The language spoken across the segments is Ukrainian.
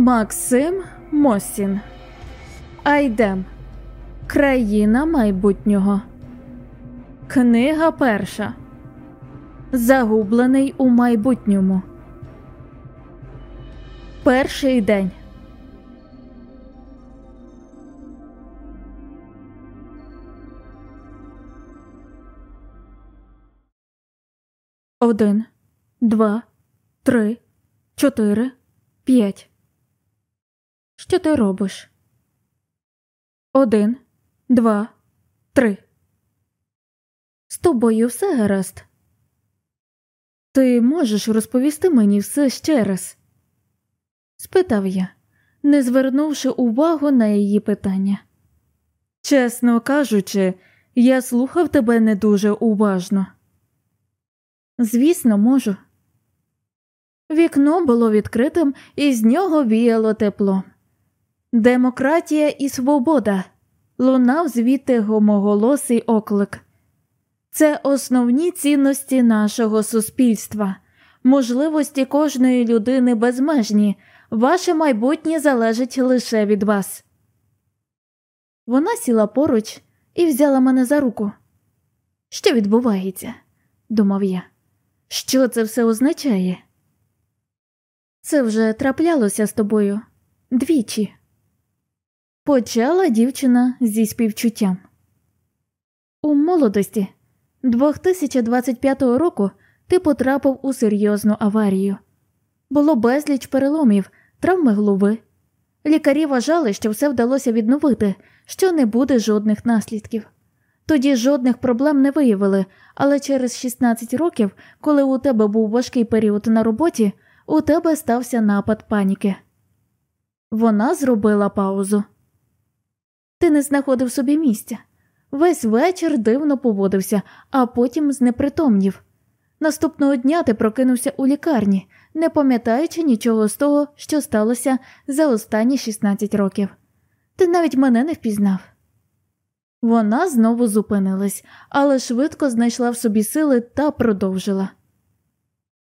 Максим Мосін. Айдем. Країна майбутнього. Книга перша. Загублений у майбутньому. Перший день. Один, два, три, чотири, п'ять. Що ти робиш? Один, два, три. З тобою все гаразд. Ти можеш розповісти мені все ще раз? спитав я, не звернувши увагу на її питання. Чесно кажучи, я слухав тебе не дуже уважно. Звісно, можу. Вікно було відкритим, і з нього віяло тепло. Демократія і свобода лунав звідти гомоголосий оклик. Це основні цінності нашого суспільства, можливості кожної людини безмежні, ваше майбутнє залежить лише від вас. Вона сіла поруч і взяла мене за руку. Що відбувається? думав я. Що це все означає? Це вже траплялося з тобою двічі. Почала дівчина зі співчуттям. У молодості 2025 року ти потрапив у серйозну аварію. Було безліч переломів, травми голови. Лікарі вважали, що все вдалося відновити, що не буде жодних наслідків. Тоді жодних проблем не виявили, але через 16 років, коли у тебе був важкий період на роботі, у тебе стався напад паніки. Вона зробила паузу. Ти не знаходив собі місця. Весь вечір дивно поводився, а потім знепритомнів. Наступного дня ти прокинувся у лікарні, не пам'ятаючи нічого з того, що сталося за останні 16 років. Ти навіть мене не впізнав. Вона знову зупинилась, але швидко знайшла в собі сили та продовжила.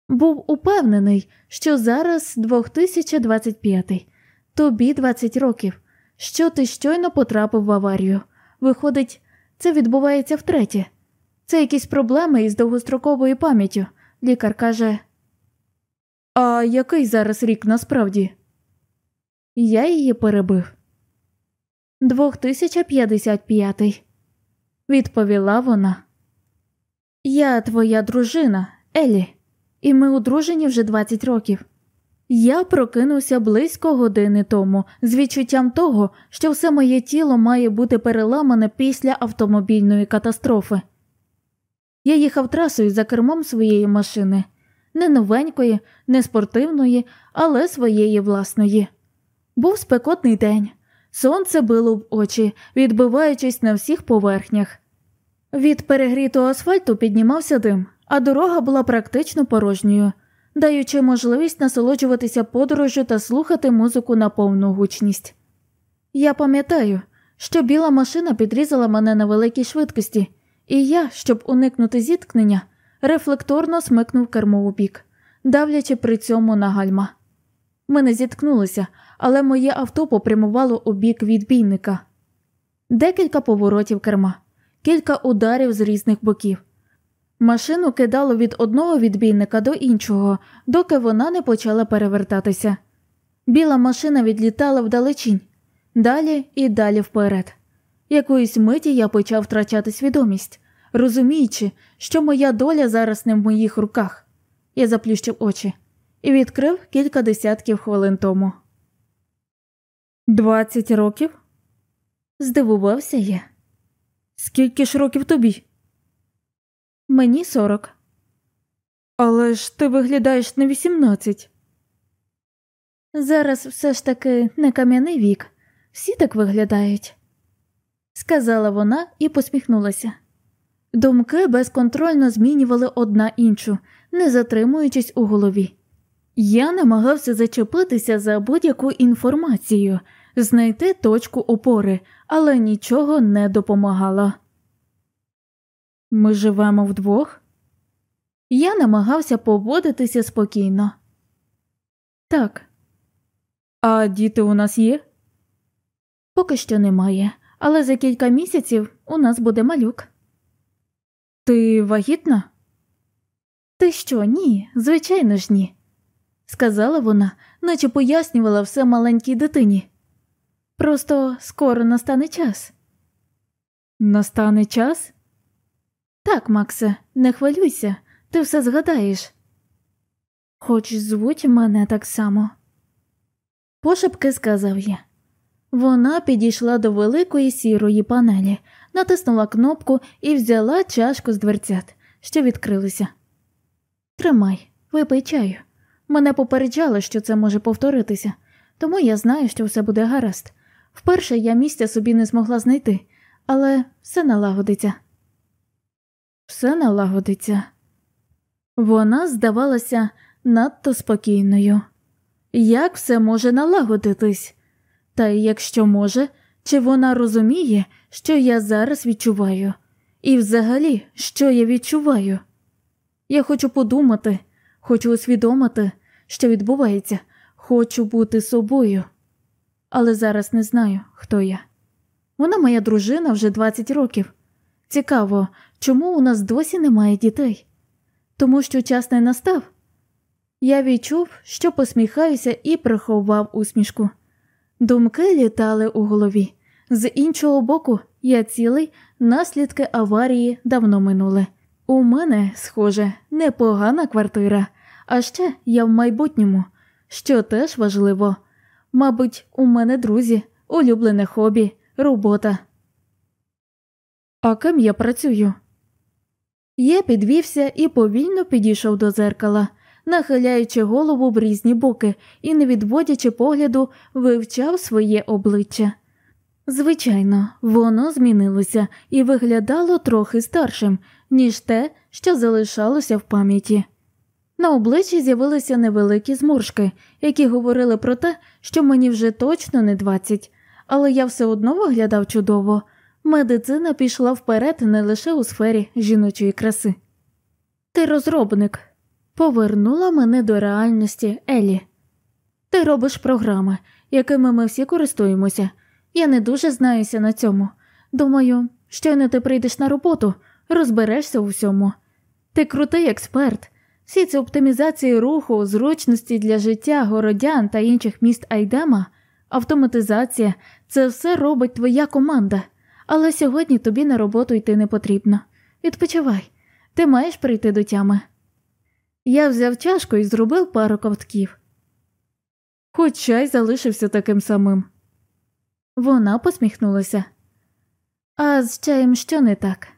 Був упевнений, що зараз 2025, тобі 20 років, що ти щойно потрапив в аварію. Виходить, це відбувається втретє. Це якісь проблеми із довгостроковою пам'яттю. Лікар каже. А який зараз рік насправді? Я її перебив. 2055, відповіла вона. Я твоя дружина, Елі, і ми одружені вже 20 років. Я прокинувся близько години тому з відчуттям того, що все моє тіло має бути переламане після автомобільної катастрофи. Я їхав трасою за кермом своєї машини, не новенької, не спортивної, але своєї власної. Був спекотний день. Сонце било в очі, відбиваючись на всіх поверхнях. Від перегрітого асфальту піднімався дим, а дорога була практично порожньою, даючи можливість насолоджуватися подорожю та слухати музику на повну гучність. Я пам'ятаю, що біла машина підрізала мене на великій швидкості, і я, щоб уникнути зіткнення, рефлекторно смикнув кермо у бік, давлячи при цьому на гальма. Ми не зіткнулися, але моє авто попрямувало у бік відбійника. Декілька поворотів керма, кілька ударів з різних боків. Машину кидало від одного відбійника до іншого, доки вона не почала перевертатися. Біла машина відлітала вдалечінь, далі і далі вперед. Якоїсь миті я почав втрачати свідомість, розуміючи, що моя доля зараз не в моїх руках. Я заплющив очі і відкрив кілька десятків хвилин тому. Двадцять років? Здивувався я. Скільки ж років тобі? Мені сорок. Але ж ти виглядаєш на вісімнадцять. Зараз все ж таки не кам'яний вік, всі так виглядають, сказала вона і посміхнулася. Думки безконтрольно змінювали одна іншу, не затримуючись у голові. Я намагався зачепитися за будь-яку інформацію, знайти точку опори, але нічого не допомагало. Ми живемо вдвох. Я намагався поводитися спокійно. Так, А діти у нас є? Поки що немає, але за кілька місяців у нас буде малюк. Ти вагітна? Ти що, ні, звичайно ж, ні, сказала вона, наче пояснювала все маленькій дитині. Просто скоро настане час. Настане час? Так, Максе, не хвилюйся, ти все згадаєш. Хоч звуть мене так само. Пошепки сказав я. Вона підійшла до великої сірої панелі, натиснула кнопку і взяла чашку з дверцят, що відкрилися. Тримай, випий чаю. Мене попереджали, що це може повторитися, тому я знаю, що все буде гаразд. Вперше я місця собі не змогла знайти, але все налагодиться. Все налагодиться. Вона здавалася надто спокійною. Як все може налагодитись? Та якщо може, чи вона розуміє, що я зараз відчуваю? І взагалі, що я відчуваю? Я хочу подумати, хочу усвідомити, що відбувається, хочу бути собою, але зараз не знаю, хто я. Вона моя дружина вже 20 років. Цікаво, чому у нас досі немає дітей? Тому що час не настав. Я відчув, що посміхаюся і приховав усмішку. Думки літали у голові. З іншого боку, я цілий, наслідки аварії давно минули. У мене, схоже, непогана квартира, а ще я в майбутньому, що теж важливо. Мабуть, у мене друзі, улюблене хобі, робота. А ким я працюю? Я підвівся і повільно підійшов до зеркала, нахиляючи голову в різні боки і, не відводячи погляду, вивчав своє обличчя. Звичайно, воно змінилося і виглядало трохи старшим, ніж те, що залишалося в пам'яті. На обличчі з'явилися невеликі зморшки, які говорили про те, що мені вже точно не двадцять, але я все одно виглядав чудово. Медицина пішла вперед не лише у сфері жіночої краси. Ти розробник, повернула мене до реальності Елі. Ти робиш програми, якими ми всі користуємося. Я не дуже знаюся на цьому. Думаю, щойно ти прийдеш на роботу, розберешся у всьому. Ти крутий експерт. Всі ці оптимізації руху, зручності для життя городян та інших міст Айдема, автоматизація це все робить твоя команда. Але сьогодні тобі на роботу йти не потрібно. Відпочивай, ти маєш прийти до тями. Я взяв чашку і зробив пару ковтків. Хоч чай залишився таким самим. Вона посміхнулася. А з чаєм що не так?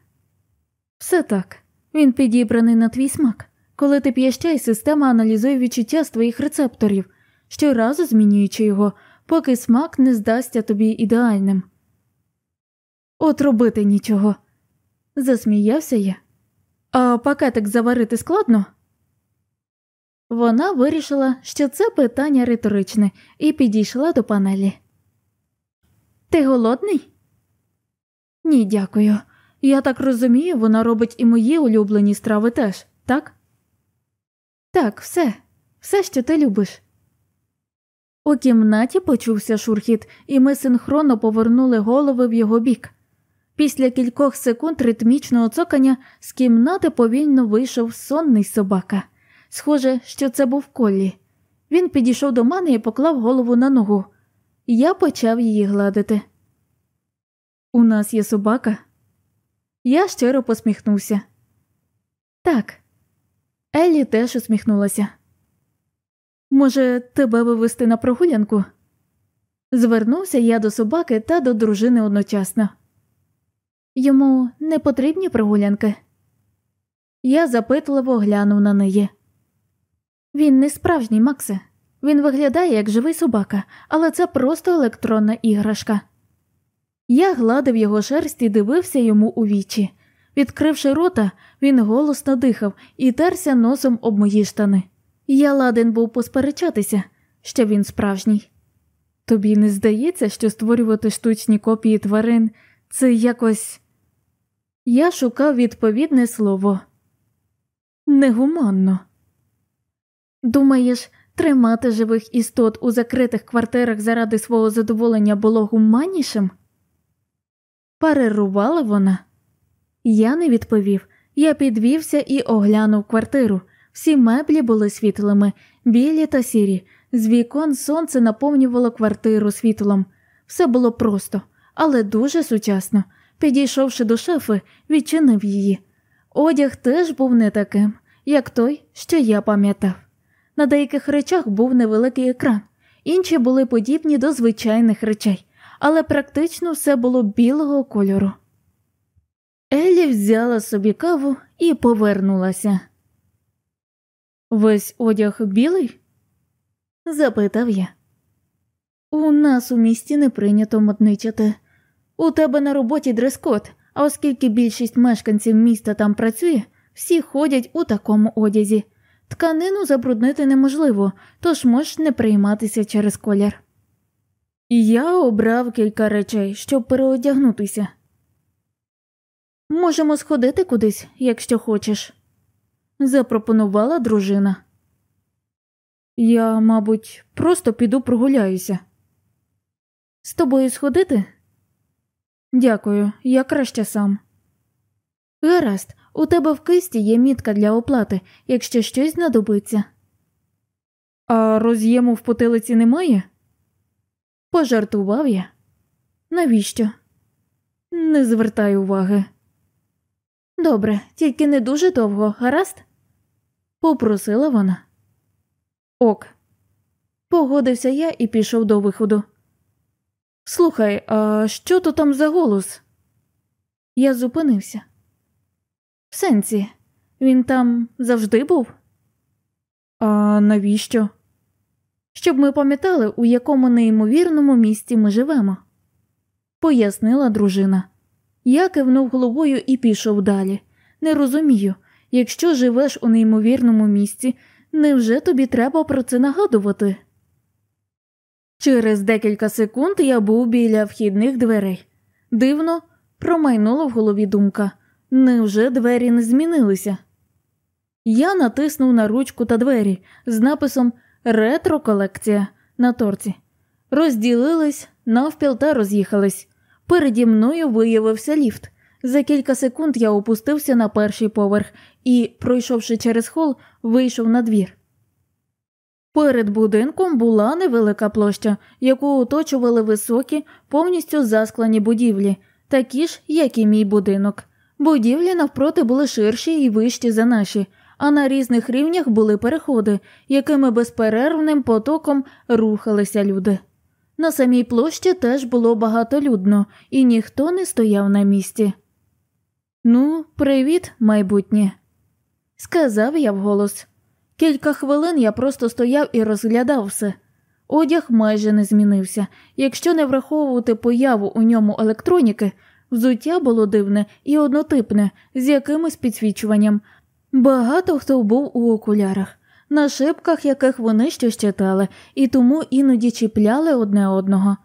Все так. Він підібраний на твій смак. Коли ти п'єш чай, система аналізує відчуття з твоїх рецепторів, щоразу змінюючи його, поки смак не здасться тобі ідеальним. От робити нічого, засміявся я. А пакетик заварити складно? Вона вирішила, що це питання риторичне, і підійшла до панелі. Ти голодний? Ні, дякую. Я так розумію, вона робить і мої улюблені страви теж, так? Так, все, все, що ти любиш. У кімнаті почувся шурхіт, і ми синхронно повернули голови в його бік. Після кількох секунд ритмічного цокання з кімнати повільно вийшов сонний собака. Схоже, що це був колі. Він підійшов до мене і поклав голову на ногу. Я почав її гладити. У нас є собака. Я щиро посміхнувся. Так, Еллі теж усміхнулася. Може, тебе вивести на прогулянку? Звернувся я до собаки та до дружини одночасно. Йому не потрібні прогулянки. Я запитливо глянув на неї. Він не справжній, Максе. Він виглядає як живий собака, але це просто електронна іграшка. Я гладив його шерсть і дивився йому у вічі. Відкривши рота, він голосно дихав і терся носом об мої штани. Я ладен був посперечатися, що він справжній. Тобі не здається, що створювати штучні копії тварин це якось. Я шукав відповідне слово негуманно. Думаєш, Тримати живих істот у закритих квартирах заради свого задоволення було гуманнішим? Парирувала вона. Я не відповів. Я підвівся і оглянув квартиру. Всі меблі були світлими, білі та сірі. З вікон сонце наповнювало квартиру світлом. Все було просто, але дуже сучасно. Підійшовши до шафи, відчинив її. Одяг теж був не таким, як той, що я пам'ятав. На деяких речах був невеликий екран, інші були подібні до звичайних речей, але практично все було білого кольору. Елі взяла собі каву і повернулася. Весь одяг білий? запитав я. У нас у місті не прийнято модничати. У тебе на роботі дрес-код, а оскільки більшість мешканців міста там працює, всі ходять у такому одязі. Тканину забруднити неможливо, тож можеш не прийматися через колір. Я обрав кілька речей, щоб переодягнутися. Можемо сходити кудись, якщо хочеш, запропонувала дружина. Я, мабуть, просто піду прогуляюся. З тобою сходити? Дякую, я краще сам. Гаразд, у тебе в кисті є мітка для оплати, якщо щось знадобиться. А роз'єму в потилиці немає? Пожартував я. Навіщо? Не звертай уваги. Добре, тільки не дуже довго, гаразд? попросила вона. Ок. Погодився я і пішов до виходу. Слухай, а що то там за голос? Я зупинився. В сенсі, він там завжди був? А навіщо? Щоб ми пам'ятали, у якому неймовірному місці ми живемо, пояснила дружина. Я кивнув головою і пішов далі. Не розумію, якщо живеш у неймовірному місці, невже тобі треба про це нагадувати? Через декілька секунд я був біля вхідних дверей. Дивно, промайнула в голові думка невже двері не змінилися? Я натиснув на ручку та двері з написом Ретро колекція на торці. Розділились навпіл та роз'їхались. Переді мною виявився ліфт. За кілька секунд я опустився на перший поверх і, пройшовши через хол, вийшов на двір. Перед будинком була невелика площа, яку оточували високі, повністю засклані будівлі, такі ж, як і мій будинок. Будівлі навпроти були ширші і вищі за наші, а на різних рівнях були переходи, якими безперервним потоком рухалися люди. На самій площі теж було багатолюдно, і ніхто не стояв на місці. Ну, привіт, майбутнє, сказав я вголос. Кілька хвилин я просто стояв і розглядав все. Одяг майже не змінився. Якщо не враховувати появу у ньому електроніки, взуття було дивне і однотипне, з якимось підсвічуванням. Багато хто був у окулярах, на шибках яких вони щось читали, і тому іноді чіпляли одне одного.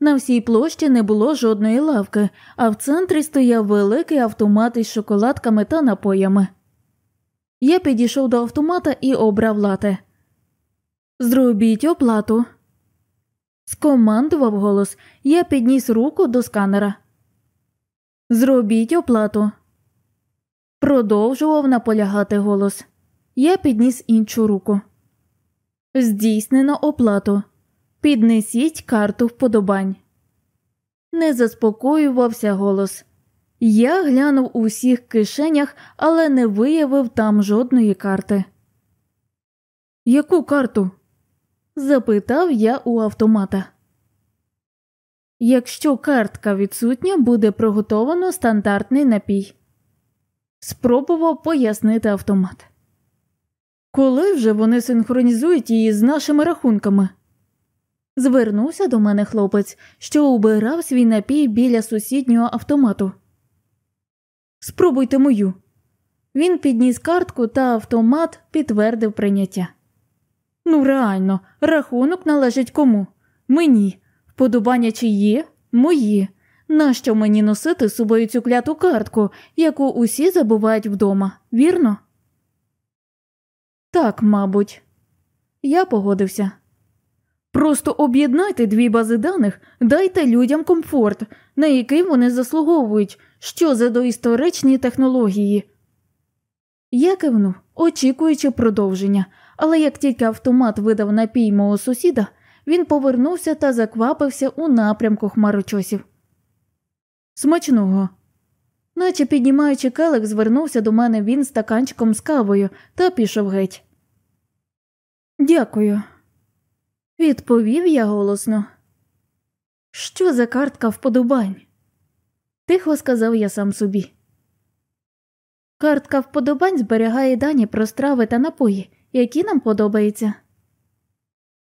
На всій площі не було жодної лавки, а в центрі стояв великий автомат із шоколадками та напоями. Я підійшов до автомата і обрав лате. Зробіть оплату. Скомандував голос, я підніс руку до сканера. Зробіть оплату. Продовжував наполягати голос. Я підніс іншу руку. Здійснено оплату. Піднесіть карту вподобань. Не заспокоювався голос. Я глянув у всіх кишенях, але не виявив там жодної карти. Яку карту? запитав я у автомата. Якщо картка відсутня, буде приготовано стандартний напій. Спробував пояснити автомат. Коли вже вони синхронізують її з нашими рахунками? Звернувся до мене хлопець, що убирав свій напій біля сусіднього автомату. Спробуйте мою. Він підніс картку та автомат підтвердив прийняття. Ну, реально, рахунок належить кому? Мені. Вподобання чи є? Мої. Нащо мені носити з собою цю кляту картку, яку усі забувають вдома, вірно? Так, мабуть. Я погодився. Просто об'єднайте дві бази даних, дайте людям комфорт, на який вони заслуговують, що за доісторичні технології. Я кивнув, очікуючи продовження, але як тільки автомат видав напій мого сусіда, він повернувся та заквапився у напрямку хмарочосів. Смачного. Наче піднімаючи келик, звернувся до мене він стаканчиком з кавою та пішов геть. Дякую, відповів я голосно. Що за картка вподобань? Тихо сказав я сам собі. Картка вподобань зберігає дані про страви та напої, які нам подобаються,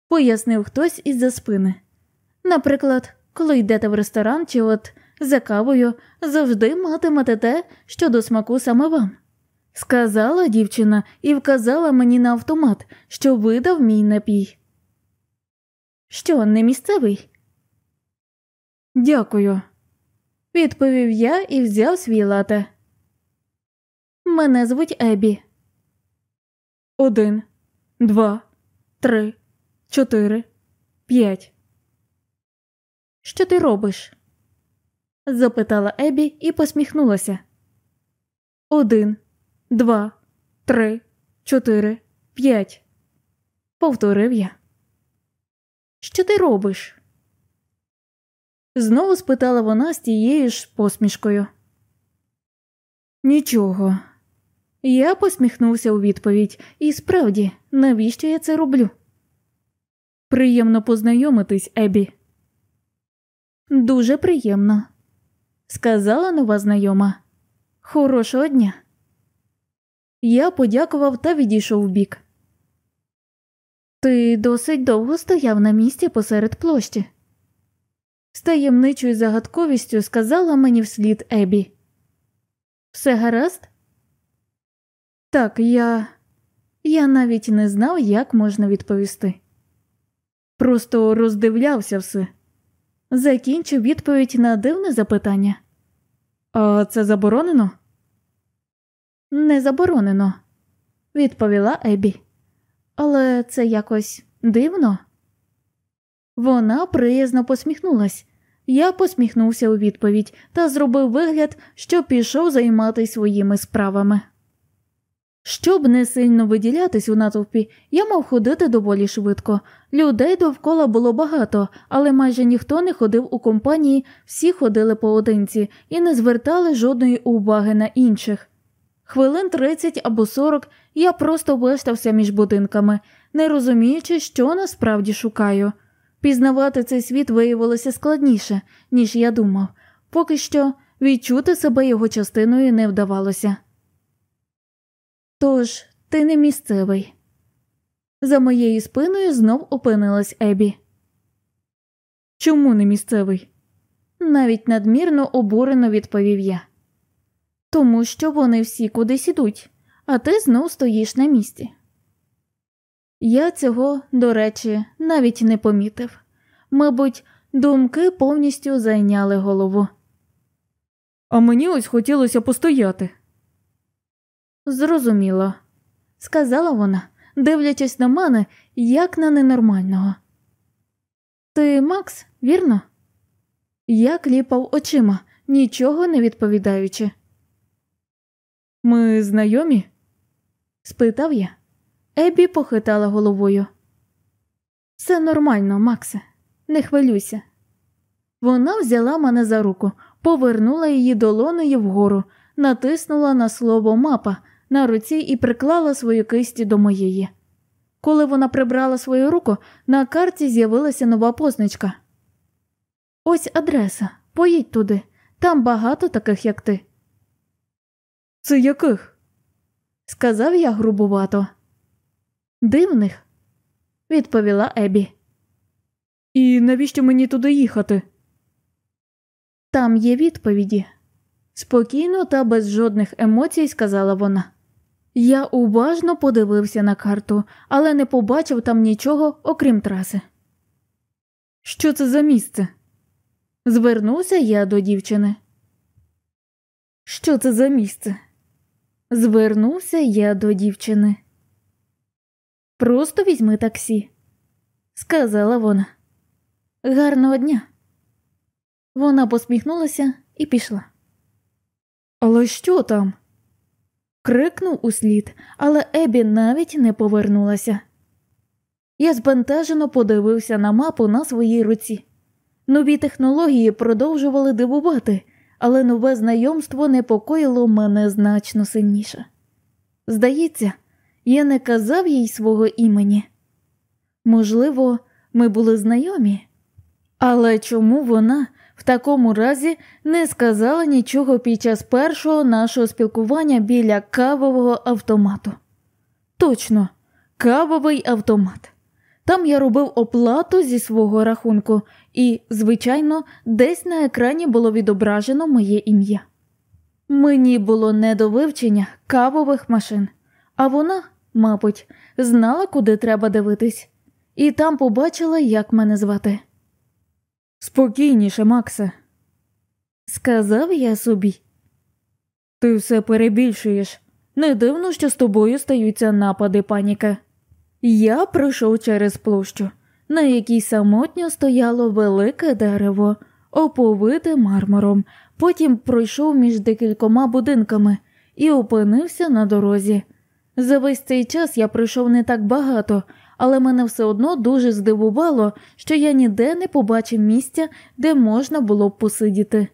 пояснив хтось із за спини. Наприклад, коли йдете в ресторан чи от за кавою, завжди матимете те, що до смаку саме вам. Сказала дівчина і вказала мені на автомат, що видав мій напій. Що, не місцевий? Дякую, відповів я і взяв свій лате. Мене звуть Ебі. Один, два, три, чотири, п'ять. Що ти робиш? запитала Ебі і посміхнулася. Один, два, три, чотири, п'ять. Повторив я. Що ти робиш? Знову спитала вона з тією ж посмішкою. Нічого. Я посміхнувся у відповідь, і справді, навіщо я це роблю? Приємно познайомитись, Ебі. Дуже приємно, сказала нова знайома. Хорошого дня. Я подякував та відійшов вбік. Ти досить довго стояв на місці посеред площі. З таємничою загадковістю сказала мені вслід Ебі. Все гаразд? Так, я. Я навіть не знав, як можна відповісти. Просто роздивлявся все, закінчив відповідь на дивне запитання. А це заборонено? Не заборонено, відповіла Ебі. Але це якось дивно. Вона приязно посміхнулась. Я посміхнувся у відповідь та зробив вигляд, що пішов займатися своїми справами. Щоб не сильно виділятись у натовпі, я мав ходити доволі швидко. Людей довкола було багато, але майже ніхто не ходив у компанії, всі ходили поодинці і не звертали жодної уваги на інших. Хвилин 30 або 40 я просто вештався між будинками, не розуміючи, що насправді шукаю. Пізнавати цей світ виявилося складніше, ніж я думав, поки що відчути себе його частиною не вдавалося. Тож, ти не місцевий. За моєю спиною знов опинилась Ебі. Чому не місцевий? Навіть надмірно обурено відповів я. Тому що вони всі кудись ідуть, а ти знов стоїш на місці. Я цього, до речі, навіть не помітив. Мабуть, думки повністю зайняли голову. А мені ось хотілося постояти. Зрозуміло, сказала вона, дивлячись на мене, як на ненормального. Ти Макс, вірно? Я кліпав очима, нічого не відповідаючи. Ми знайомі? спитав я. Ебі похитала головою. Все нормально, Максе, не хвилюйся. Вона взяла мене за руку, повернула її долоною вгору, натиснула на слово мапа на руці і приклала свою кисті до моєї. Коли вона прибрала свою руку, на карті з'явилася нова позначка. Ось адреса, поїдь туди, там багато таких, як ти. Це яких? сказав я грубувато. Дивних, відповіла Ебі. І навіщо мені туди їхати? Там є відповіді, спокійно та без жодних емоцій сказала вона. Я уважно подивився на карту, але не побачив там нічого, окрім траси. Що це за місце? Звернувся я до дівчини. Що це за місце? Звернувся я до дівчини. Просто візьми таксі, сказала вона. Гарного дня. Вона посміхнулася і пішла. Але що там? крикнув услід, але Ебі навіть не повернулася. Я збентежено подивився на мапу на своїй руці. Нові технології продовжували дивувати, але нове знайомство непокоїло мене значно сильніше. Здається, я не казав їй свого імені. Можливо, ми були знайомі, але чому вона в такому разі не сказала нічого під час першого нашого спілкування біля кавового автомату? Точно, кавовий автомат. Там я робив оплату зі свого рахунку, і, звичайно, десь на екрані було відображено моє ім'я. Мені було не до вивчення кавових машин, а вона, мабуть, знала, куди треба дивитись, і там побачила, як мене звати. Спокійніше, Максе, сказав я собі. Ти все перебільшуєш. Не дивно, що з тобою стаються напади паніки. Я пройшов через площу, на якій самотньо стояло велике дерево, оповите мармуром, потім пройшов між декількома будинками і опинився на дорозі. За весь цей час я пройшов не так багато, але мене все одно дуже здивувало, що я ніде не побачив місця, де можна було б посидіти.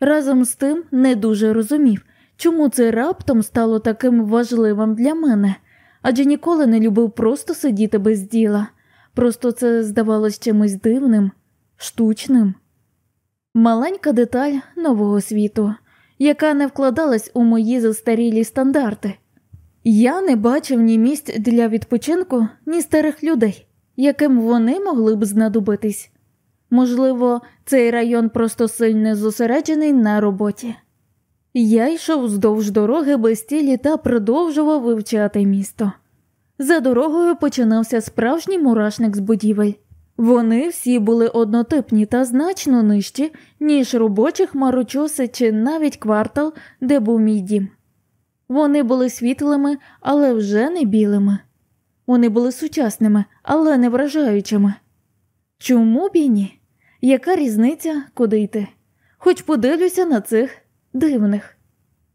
Разом з тим не дуже розумів, чому це раптом стало таким важливим для мене адже ніколи не любив просто сидіти без діла, просто це здавалось чимось дивним, штучним. Маленька деталь нового світу, яка не вкладалась у мої застарілі стандарти. Я не бачив ні місць для відпочинку, ні старих людей, яким вони могли б знадобитись. Можливо, цей район просто сильно зосереджений на роботі. Я йшов вздовж дороги без тілі та продовжував вивчати місто. За дорогою починався справжній мурашник з будівель. Вони всі були однотипні та значно нижчі, ніж робочі хмарочоси чи навіть квартал, де був мій дім. Вони були світлими, але вже не білими. Вони були сучасними, але не вражаючими. Чому б і ні? Яка різниця, куди йти? Хоч подивлюся на цих дивних.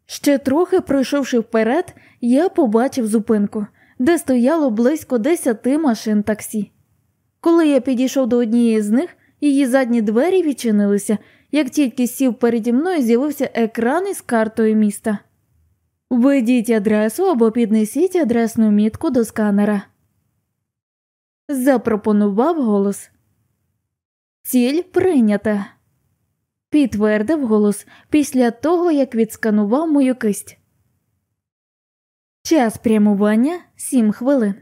Ще трохи пройшовши вперед, я побачив зупинку, де стояло близько десяти машин таксі. Коли я підійшов до однієї з них, її задні двері відчинилися, як тільки сів переді мною, з'явився екран із картою міста. Введіть адресу або піднесіть адресну мітку до сканера. Запропонував голос. Ціль прийнята підтвердив голос після того, як відсканував мою кисть. Час прямування сім хвилин.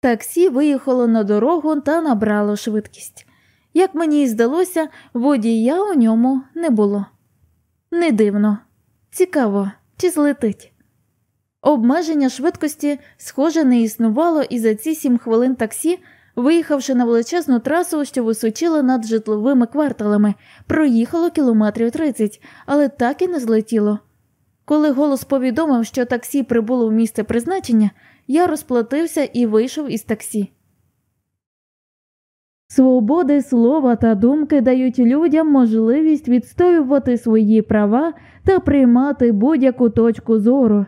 Таксі виїхало на дорогу та набрало швидкість. Як мені й здалося, водія у ньому не було. Не дивно, цікаво, чи злетить. Обмеження швидкості, схоже, не існувало, і за ці сім хвилин таксі Виїхавши на величезну трасу, що височила над житловими кварталами, проїхало кілометрів 30, але так і не злетіло. Коли голос повідомив, що таксі прибуло в місце призначення, я розплатився і вийшов із таксі. Свободи слова та думки дають людям можливість відстоювати свої права та приймати будь-яку точку зору.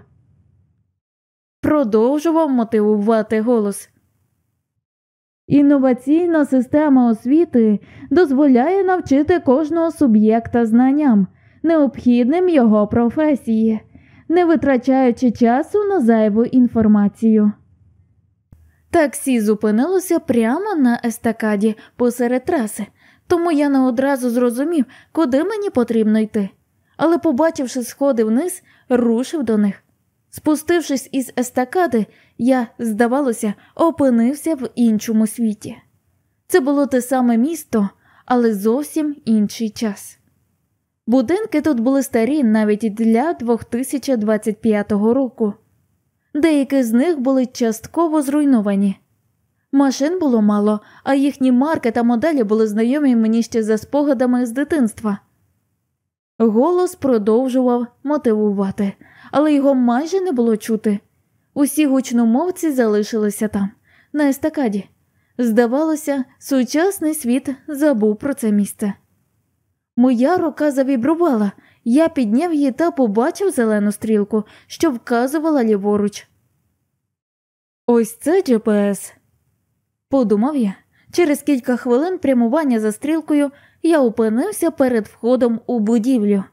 Продовжував мотивувати голос. Інноваційна система освіти дозволяє навчити кожного суб'єкта знанням, необхідним його професії, не витрачаючи часу на зайву інформацію. Таксі зупинилося прямо на естакаді посеред траси, тому я не одразу зрозумів, куди мені потрібно йти, але, побачивши сходи вниз, рушив до них. Спустившись із естакади, я, здавалося, опинився в іншому світі. Це було те саме місто, але зовсім інший час. Будинки тут були старі навіть для 2025 року, деякі з них були частково зруйновані. Машин було мало, а їхні марки та моделі були знайомі мені ще за спогадами з дитинства. Голос продовжував мотивувати, але його майже не було чути. Усі гучномовці залишилися там, на естакаді. Здавалося, сучасний світ забув про це місце. Моя рука завібрувала, я підняв її та побачив зелену стрілку, що вказувала ліворуч. Ось це GPS. Подумав я. Через кілька хвилин прямування за стрілкою я опинився перед входом у будівлю.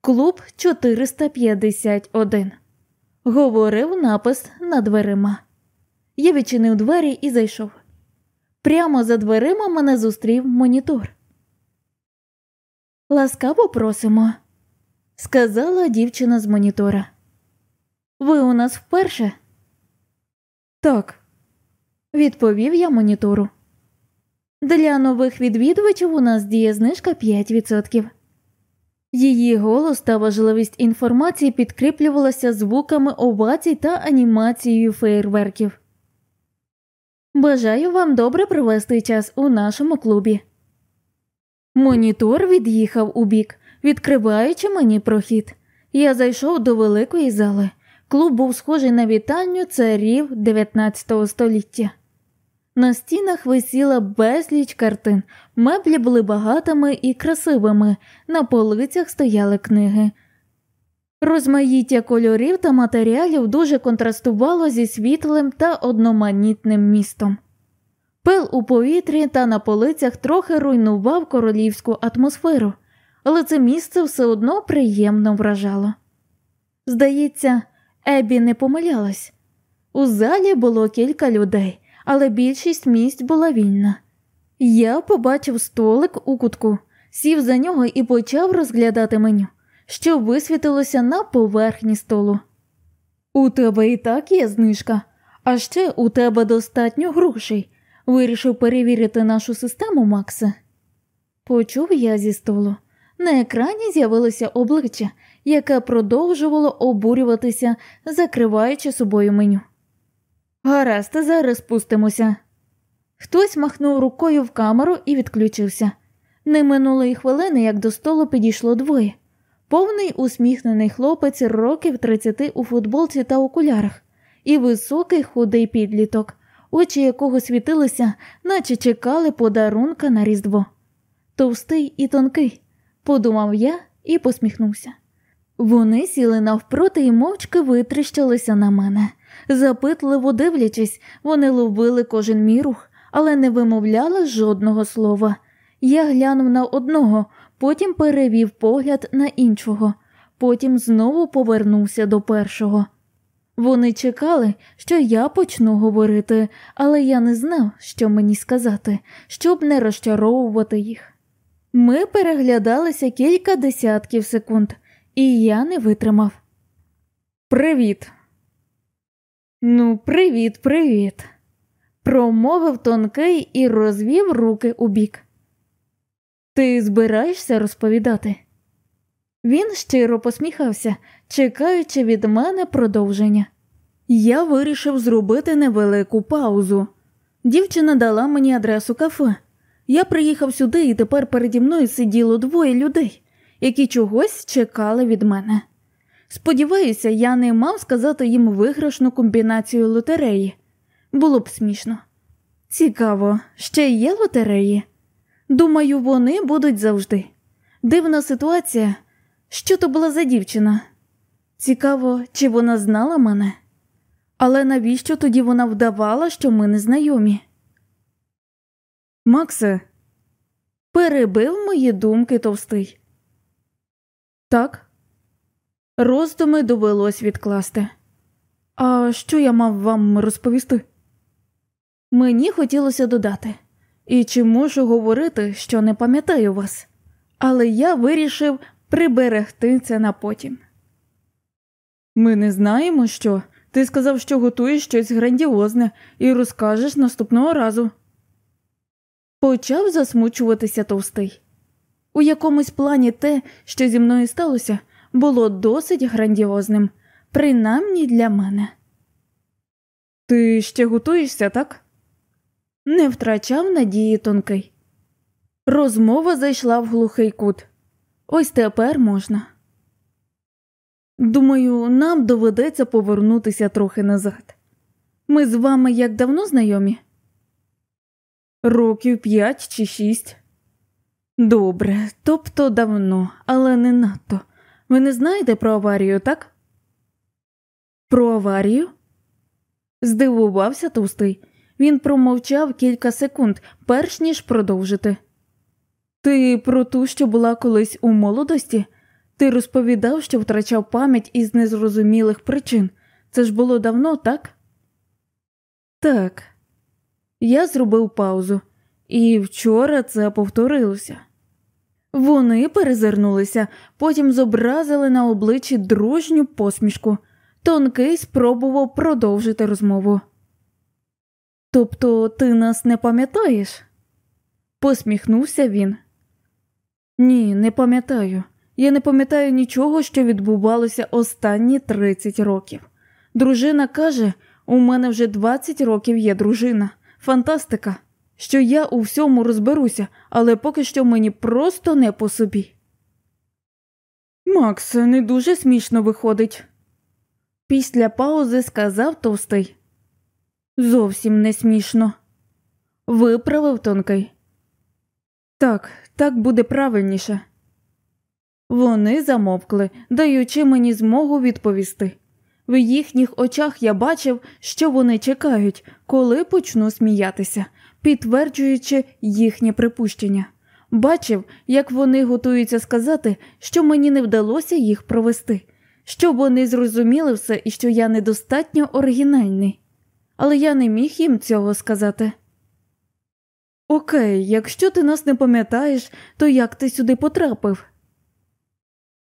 Клуб 451. Говорив напис на дверима. Я відчинив двері і зайшов. Прямо за дверима мене зустрів монітор. Ласкаво просимо, сказала дівчина з монітора. Ви у нас вперше? Так, відповів я монітору. Для нових відвідувачів у нас діє знижка 5%. Її голос та важливість інформації підкріплювалася звуками овацій та анімацією фейерверків. Бажаю вам добре провести час у нашому клубі. Монітор від'їхав у бік, відкриваючи мені прохід. Я зайшов до великої зали. Клуб був схожий на вітальню царів 19 століття. На стінах висіла безліч картин, меблі були багатими і красивими, на полицях стояли книги. Розмаїття кольорів та матеріалів дуже контрастувало зі світлим та одноманітним містом. Пил у повітрі та на полицях трохи руйнував королівську атмосферу, але це місце все одно приємно вражало. Здається, Ебі не помилялась. У залі було кілька людей, але більшість місць була вільна. Я побачив столик у кутку, сів за нього і почав розглядати меню, що висвітилося на поверхні столу. У тебе і так є знижка, а ще у тебе достатньо грошей. Вирішив перевірити нашу систему, Максе. Почув я зі столу. На екрані з'явилося обличчя, яке продовжувало обурюватися, закриваючи собою меню. Гаразд, зараз спустимося. Хтось махнув рукою в камеру і відключився. Не минулої хвилини, як до столу підійшло двоє. Повний усміхнений хлопець років 30 у футболці та окулярах, і високий худий підліток, очі якого світилися, наче чекали подарунка на різдво. Товстий і тонкий, подумав я і посміхнувся. Вони сіли навпроти і мовчки витріщилися на мене. Запитливо дивлячись, вони ловили кожен мій рух, але не вимовляли жодного слова. Я глянув на одного, потім перевів погляд на іншого, потім знову повернувся до першого. Вони чекали, що я почну говорити, але я не знав, що мені сказати, щоб не розчаровувати їх. Ми переглядалися кілька десятків секунд, і я не витримав. Привіт. Ну, привіт, привіт, промовив тонкий і розвів руки у бік. Ти збираєшся розповідати? Він щиро посміхався, чекаючи від мене продовження. Я вирішив зробити невелику паузу. Дівчина дала мені адресу кафе. Я приїхав сюди, і тепер переді мною сиділо двоє людей, які чогось чекали від мене. Сподіваюся, я не мав сказати їм виграшну комбінацію лотереї. Було б смішно. Цікаво, ще є лотереї? Думаю, вони будуть завжди. Дивна ситуація. Що то була за дівчина? Цікаво, чи вона знала мене? Але навіщо тоді вона вдавала, що ми не знайомі? Максе, перебив мої думки товстий. Так, роздуми довелось відкласти. А що я мав вам розповісти? Мені хотілося додати, і чи можу говорити, що не пам'ятаю вас, але я вирішив приберегти це на потім. Ми не знаємо, що ти сказав, що готуєш щось грандіозне і розкажеш наступного разу. Почав засмучуватися товстий. У якомусь плані те, що зі мною сталося, було досить грандіозним, принаймні для мене. Ти ще готуєшся, так? Не втрачав надії тонкий. Розмова зайшла в глухий кут. Ось тепер можна. Думаю, нам доведеться повернутися трохи назад. Ми з вами як давно знайомі? Років п'ять чи шість. Добре, тобто давно, але не надто. Ви не знаєте про аварію, так? Про аварію? Здивувався товстий. Він промовчав кілька секунд, перш ніж продовжити. Ти про ту, що була колись у молодості? Ти розповідав, що втрачав пам'ять із незрозумілих причин. Це ж було давно, так? Так. Я зробив паузу, і вчора це повторилося. Вони перезирнулися, потім зобразили на обличчі дружню посмішку. Тонкий спробував продовжити розмову. Тобто ти нас не пам'ятаєш? посміхнувся він. Ні, не пам'ятаю. Я не пам'ятаю нічого, що відбувалося останні 30 років. Дружина каже, у мене вже 20 років є дружина. Фантастика, що я у всьому розберуся, але поки що мені просто не по собі. Макс, не дуже смішно виходить. Після паузи сказав товстий. Зовсім не смішно. Виправив тонкий. Так, так буде правильніше. Вони замовкли, даючи мені змогу відповісти. В їхніх очах я бачив, що вони чекають, коли почну сміятися, підтверджуючи їхнє припущення. Бачив, як вони готуються сказати, що мені не вдалося їх провести, щоб вони зрозуміли все і що я недостатньо оригінальний. Але я не міг їм цього сказати. Окей, якщо ти нас не пам'ятаєш, то як ти сюди потрапив?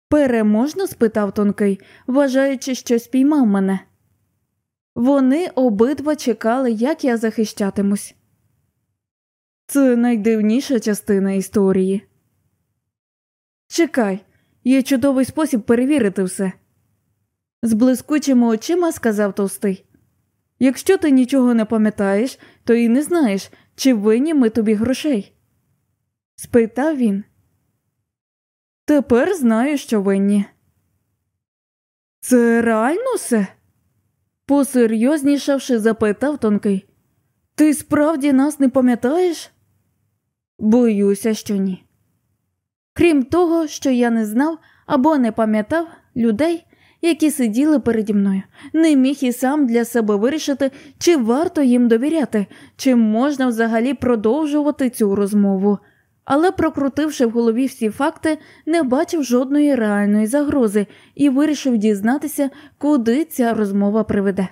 Переможно? спитав тонкий, вважаючи, що спіймав мене. Вони обидва чекали, як я захищатимусь. Це найдивніша частина історії. Чекай, є чудовий спосіб перевірити все. З блискучими очима сказав товстий. Якщо ти нічого не пам'ятаєш, то і не знаєш, чи винні ми тобі грошей? спитав він. Тепер знаю, що винні. Це реально все? посерйознішавши, запитав тонкий. Ти справді нас не пам'ятаєш? Боюся, що ні. Крім того, що я не знав або не пам'ятав людей, які сиділи переді мною, не міг і сам для себе вирішити, чи варто їм довіряти, чи можна взагалі продовжувати цю розмову. Але, прокрутивши в голові всі факти, не бачив жодної реальної загрози і вирішив дізнатися, куди ця розмова приведе.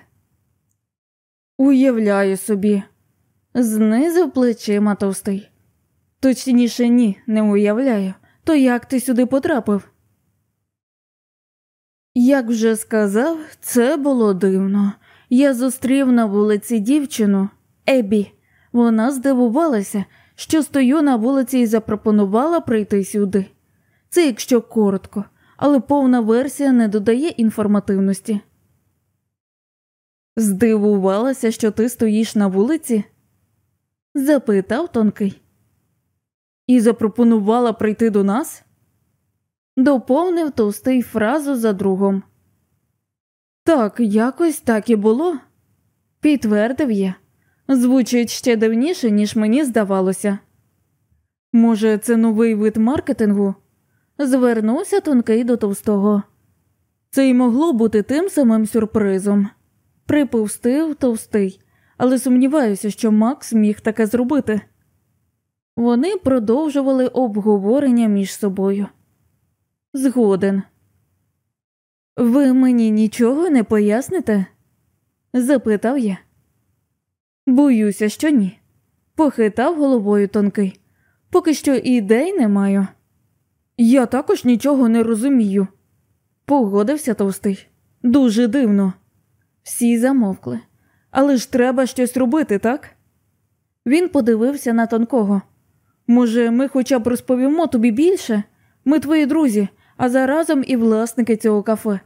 Уявляю собі, знизив плечима товстий. Точніше, ні, не уявляю. То як ти сюди потрапив? Як вже сказав, це було дивно. Я зустрів на вулиці дівчину Ебі. Вона здивувалася, що стою на вулиці і запропонувала прийти сюди. Це якщо коротко, але повна версія не додає інформативності. Здивувалася, що ти стоїш на вулиці? запитав тонкий. І запропонувала прийти до нас? доповнив товстий фразу за другом. Так, якось так і було, підтвердив я. Звучить ще дивніше, ніж мені здавалося. Може, це новий вид маркетингу? Звернувся тонкий до товстого. Це й могло бути тим самим сюрпризом. Припустив товстий, але сумніваюся, що Макс міг таке зробити. Вони продовжували обговорення між собою. Згоден. Ви мені нічого не поясните? запитав я. Боюся, що ні. Похитав головою тонкий. Поки що ідей не маю. Я також нічого не розумію. Погодився товстий. Дуже дивно. Всі замовкли. Але ж треба щось робити, так? Він подивився на тонкого. Може, ми хоча б розповімо тобі більше? Ми твої друзі, а заразом і власники цього кафе.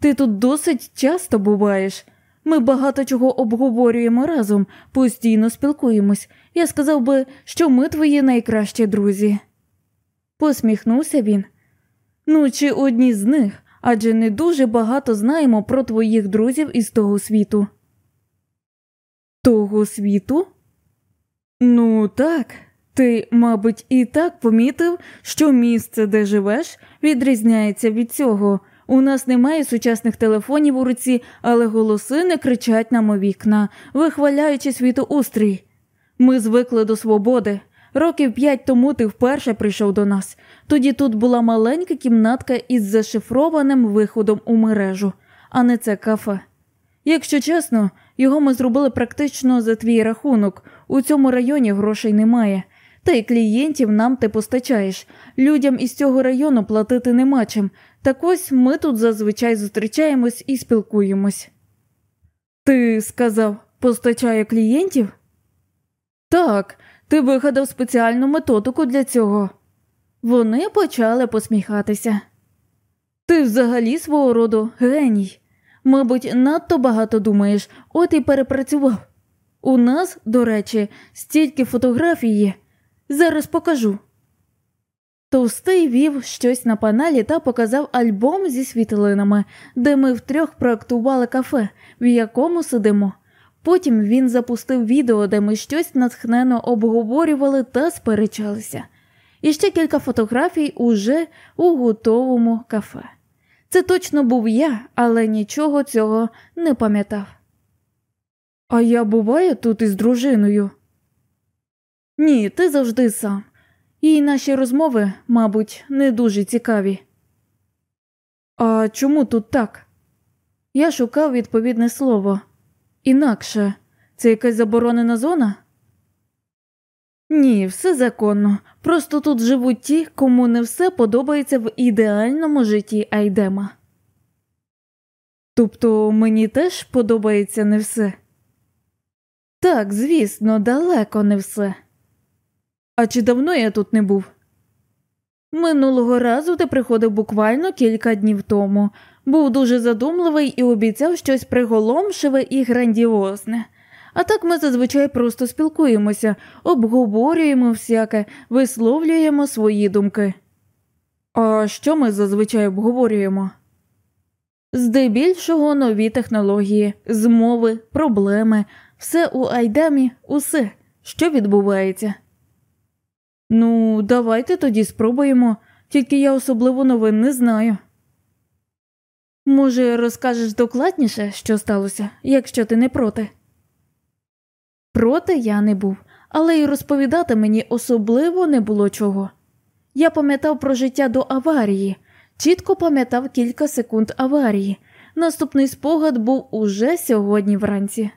Ти тут досить часто буваєш. Ми багато чого обговорюємо разом, постійно спілкуємось. Я сказав би, що ми твої найкращі друзі. Посміхнувся він. Ну, чи одні з них, адже не дуже багато знаємо про твоїх друзів із того світу. Того світу? Ну, так. Ти, мабуть, і так помітив, що місце, де живеш, відрізняється від цього. У нас немає сучасних телефонів у руці, але голоси не кричать нам у вікна, вихваляючи світоустрій. Ми звикли до свободи. Років п'ять тому ти вперше прийшов до нас. Тоді тут була маленька кімнатка із зашифрованим виходом у мережу, а не це кафе. Якщо чесно, його ми зробили практично за твій рахунок. У цьому районі грошей немає. Та й клієнтів нам ти постачаєш. Людям із цього району платити нема чим. Так ось ми тут зазвичай зустрічаємось і спілкуємось. Ти сказав, постачає клієнтів? Так, ти вигадав спеціальну методику для цього. Вони почали посміхатися. Ти взагалі свого роду геній. Мабуть, надто багато думаєш, от і перепрацював. У нас, до речі, стільки фотографій є. Зараз покажу. Товстий вів щось на панелі та показав альбом зі світлинами, де ми втрьох проектували кафе, в якому сидимо. Потім він запустив відео, де ми щось натхненно обговорювали та сперечалися. І ще кілька фотографій уже у готовому кафе. Це точно був я, але нічого цього не пам'ятав. А я буваю тут із дружиною. Ні, ти завжди сам. І наші розмови, мабуть, не дуже цікаві. А чому тут так? Я шукав відповідне слово. Інакше це якась заборонена зона? Ні, все законно. Просто тут живуть ті, кому не все подобається в ідеальному житті Айдема. Тобто мені теж подобається не все. Так, звісно, далеко не все. А чи давно я тут не був? Минулого разу ти приходив буквально кілька днів тому, був дуже задумливий і обіцяв щось приголомшиве і грандіозне. А так ми зазвичай просто спілкуємося, обговорюємо всяке, висловлюємо свої думки. А що ми зазвичай обговорюємо? Здебільшого нові технології, змови, проблеми, все у Айдамі, усе, що відбувається. Ну, давайте тоді спробуємо, тільки я особливо новин не знаю. Може, розкажеш докладніше, що сталося, якщо ти не проти? Проти я не був, але й розповідати мені особливо не було чого. Я пам'ятав про життя до аварії, чітко пам'ятав кілька секунд аварії. Наступний спогад був уже сьогодні вранці.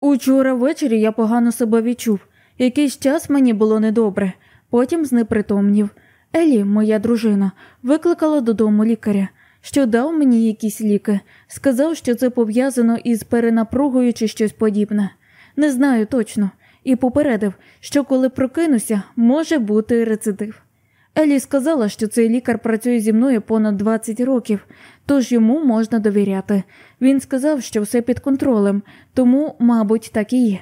Учора ввечері я погано себе відчув. Якийсь час мені було недобре, потім знепритомнів. Елі, моя дружина, викликала додому лікаря, що дав мені якісь ліки, сказав, що це пов'язано із перенапругою чи щось подібне. Не знаю точно, і попередив, що коли прокинуся, може бути рецидив. Елі сказала, що цей лікар працює зі мною понад 20 років, тож йому можна довіряти. Він сказав, що все під контролем, тому, мабуть, так і є.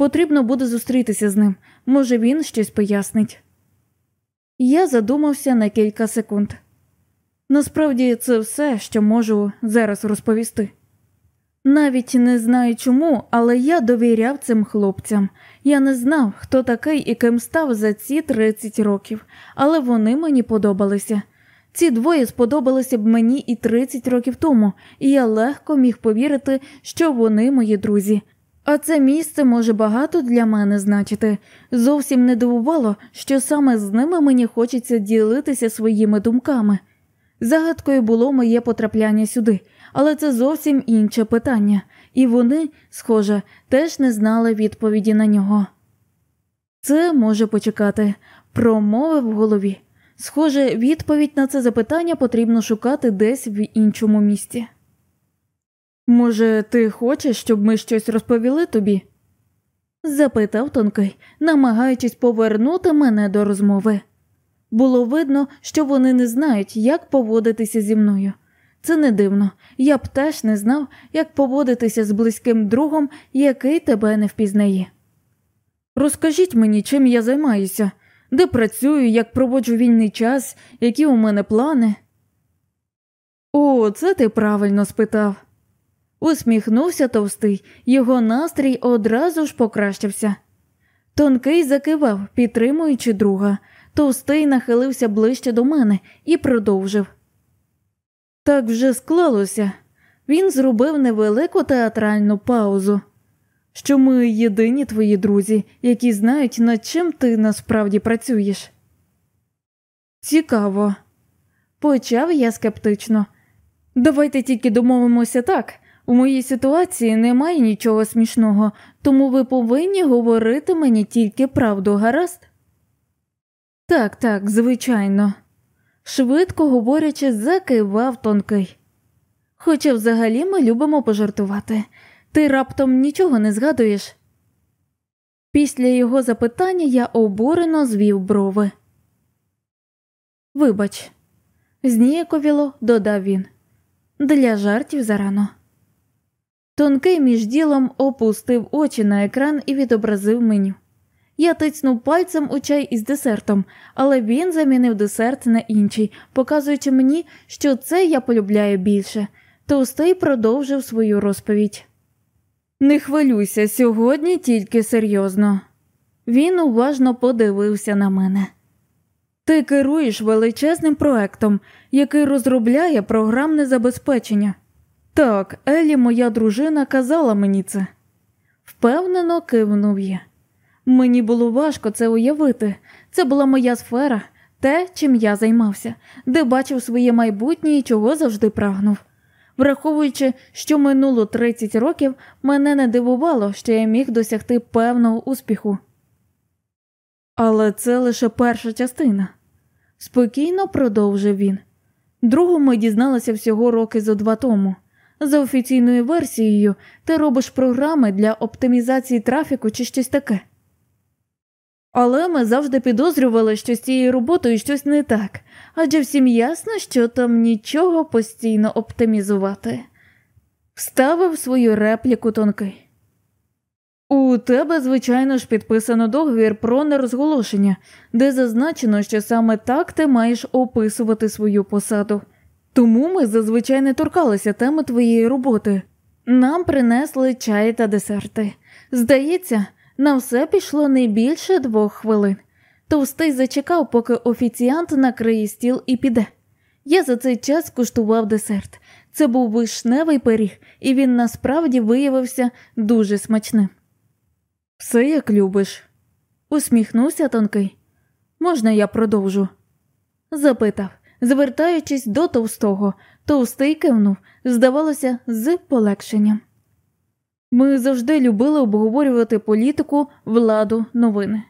Потрібно буде зустрітися з ним, може, він щось пояснить. Я задумався на кілька секунд. Насправді це все, що можу зараз розповісти. Навіть не знаю чому, але я довіряв цим хлопцям. Я не знав, хто такий і ким став за ці 30 років, але вони мені подобалися. Ці двоє сподобалися б мені і 30 років тому, і я легко міг повірити, що вони мої друзі. А це місце може багато для мене значити. Зовсім не дивувало, що саме з ними мені хочеться ділитися своїми думками. Загадкою було моє потрапляння сюди, але це зовсім інше питання, і вони, схоже, теж не знали відповіді на нього. Це може почекати, промовив в голові. Схоже, відповідь на це запитання потрібно шукати десь в іншому місці. Може, ти хочеш, щоб ми щось розповіли тобі? запитав тонкий, намагаючись повернути мене до розмови. Було видно, що вони не знають, як поводитися зі мною. Це не дивно, я б теж не знав, як поводитися з близьким другом, який тебе не впізнає. Розкажіть мені, чим я займаюся, де працюю, як проводжу вільний час, які у мене плани. О, це ти правильно спитав. Усміхнувся товстий, його настрій одразу ж покращився. Тонкий закивав, підтримуючи друга. Товстий нахилився ближче до мене і продовжив. Так вже склалося. Він зробив невелику театральну паузу, що ми єдині твої друзі, які знають, над чим ти насправді працюєш. Цікаво, почав я скептично. Давайте тільки домовимося так. У моїй ситуації немає нічого смішного, тому ви повинні говорити мені тільки правду, гаразд? Так, так, звичайно, швидко говорячи, закивав тонкий. Хоча взагалі ми любимо пожартувати, ти раптом нічого не згадуєш. Після його запитання я обурено звів брови. Вибач, зніяковіло додав він. Для жартів зарано. Тонкий між ділом опустив очі на екран і відобразив меню. Я тицнув пальцем у чай із десертом, але він замінив десерт на інший, показуючи мені, що це я полюбляю більше. Товстий продовжив свою розповідь. Не хвилюйся сьогодні тільки серйозно. Він уважно подивився на мене. Ти керуєш величезним проектом, який розробляє програмне забезпечення. Так, Елі, моя дружина, казала мені це. Впевнено кивнув я. Мені було важко це уявити. Це була моя сфера, те, чим я займався, де бачив своє майбутнє і чого завжди прагнув. Враховуючи, що минуло 30 років, мене не дивувало, що я міг досягти певного успіху. Але це лише перша частина, спокійно продовжив він. Другу ми дізналися всього роки зо два тому. За офіційною версією, ти робиш програми для оптимізації трафіку чи щось таке. Але ми завжди підозрювали, що з цією роботою щось не так, адже всім ясно, що там нічого постійно оптимізувати. Вставив свою репліку тонкий. У тебе, звичайно ж, підписано договір про нерозголошення, де зазначено, що саме так ти маєш описувати свою посаду. Тому ми зазвичай не торкалися теми твоєї роботи. Нам принесли чай та десерти. Здається, на все пішло не більше двох хвилин. Товстий зачекав, поки офіціант накриє стіл і піде. Я за цей час куштував десерт. Це був вишневий пиріг, і він насправді виявився дуже смачним. Все як любиш, усміхнувся тонкий. Можна я продовжу? запитав, звертаючись до товстого, товстий кивнув, здавалося, з полегшенням. Ми завжди любили обговорювати політику, владу, новини.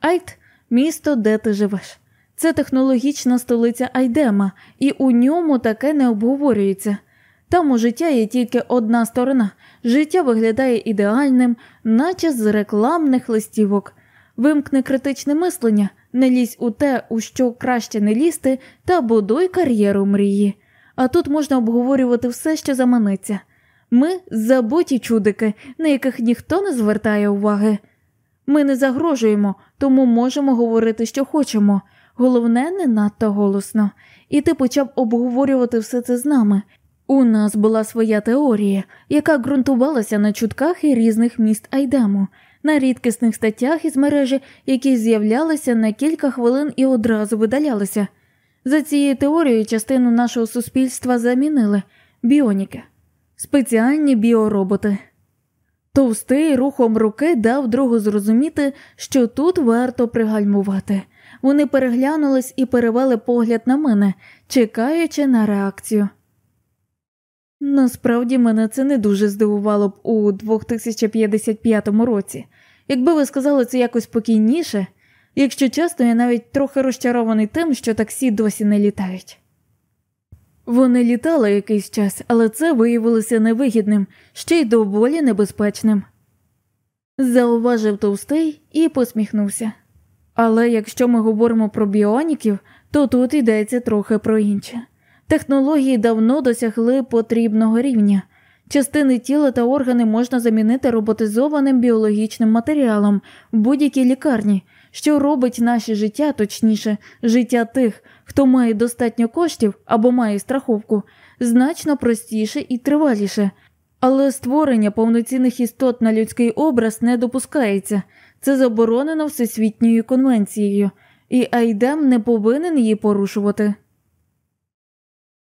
Айт місто, де ти живеш. Це технологічна столиця Айдема, і у ньому таке не обговорюється. Там у життя є тільки одна сторона. Життя виглядає ідеальним, наче з рекламних листівок. Вимкни критичне мислення, не лізь у те, у що краще не лізти, та будуй кар'єру мрії. А тут можна обговорювати все, що заманеться. Ми забуті чудики, на яких ніхто не звертає уваги. Ми не загрожуємо, тому можемо говорити, що хочемо. Головне, не надто голосно. І ти почав обговорювати все це з нами. У нас була своя теорія, яка ґрунтувалася на чутках і різних міст Айдему, на рідкісних статтях із мережі, які з'являлися на кілька хвилин і одразу видалялися. За цією теорією частину нашого суспільства замінили біоніки, спеціальні біороботи. Товстий рухом руки дав другу зрозуміти, що тут варто пригальмувати. Вони переглянулись і перевели погляд на мене, чекаючи на реакцію. Насправді мене це не дуже здивувало б у 2055 році. Якби ви сказали це якось спокійніше, якщо чесно, я навіть трохи розчарований тим, що таксі досі не літають. Вони літали якийсь час, але це виявилося невигідним, ще й доволі небезпечним. Зауважив товстий і посміхнувся. Але якщо ми говоримо про біоніків, то тут йдеться трохи про інше. Технології давно досягли потрібного рівня. Частини тіла та органи можна замінити роботизованим біологічним матеріалом в будь-якій лікарні, що робить наше життя, точніше, життя тих, хто має достатньо коштів або має страховку, значно простіше і триваліше, але створення повноцінних істот на людський образ не допускається, це заборонено Всесвітньою конвенцією, і Айдем не повинен її порушувати.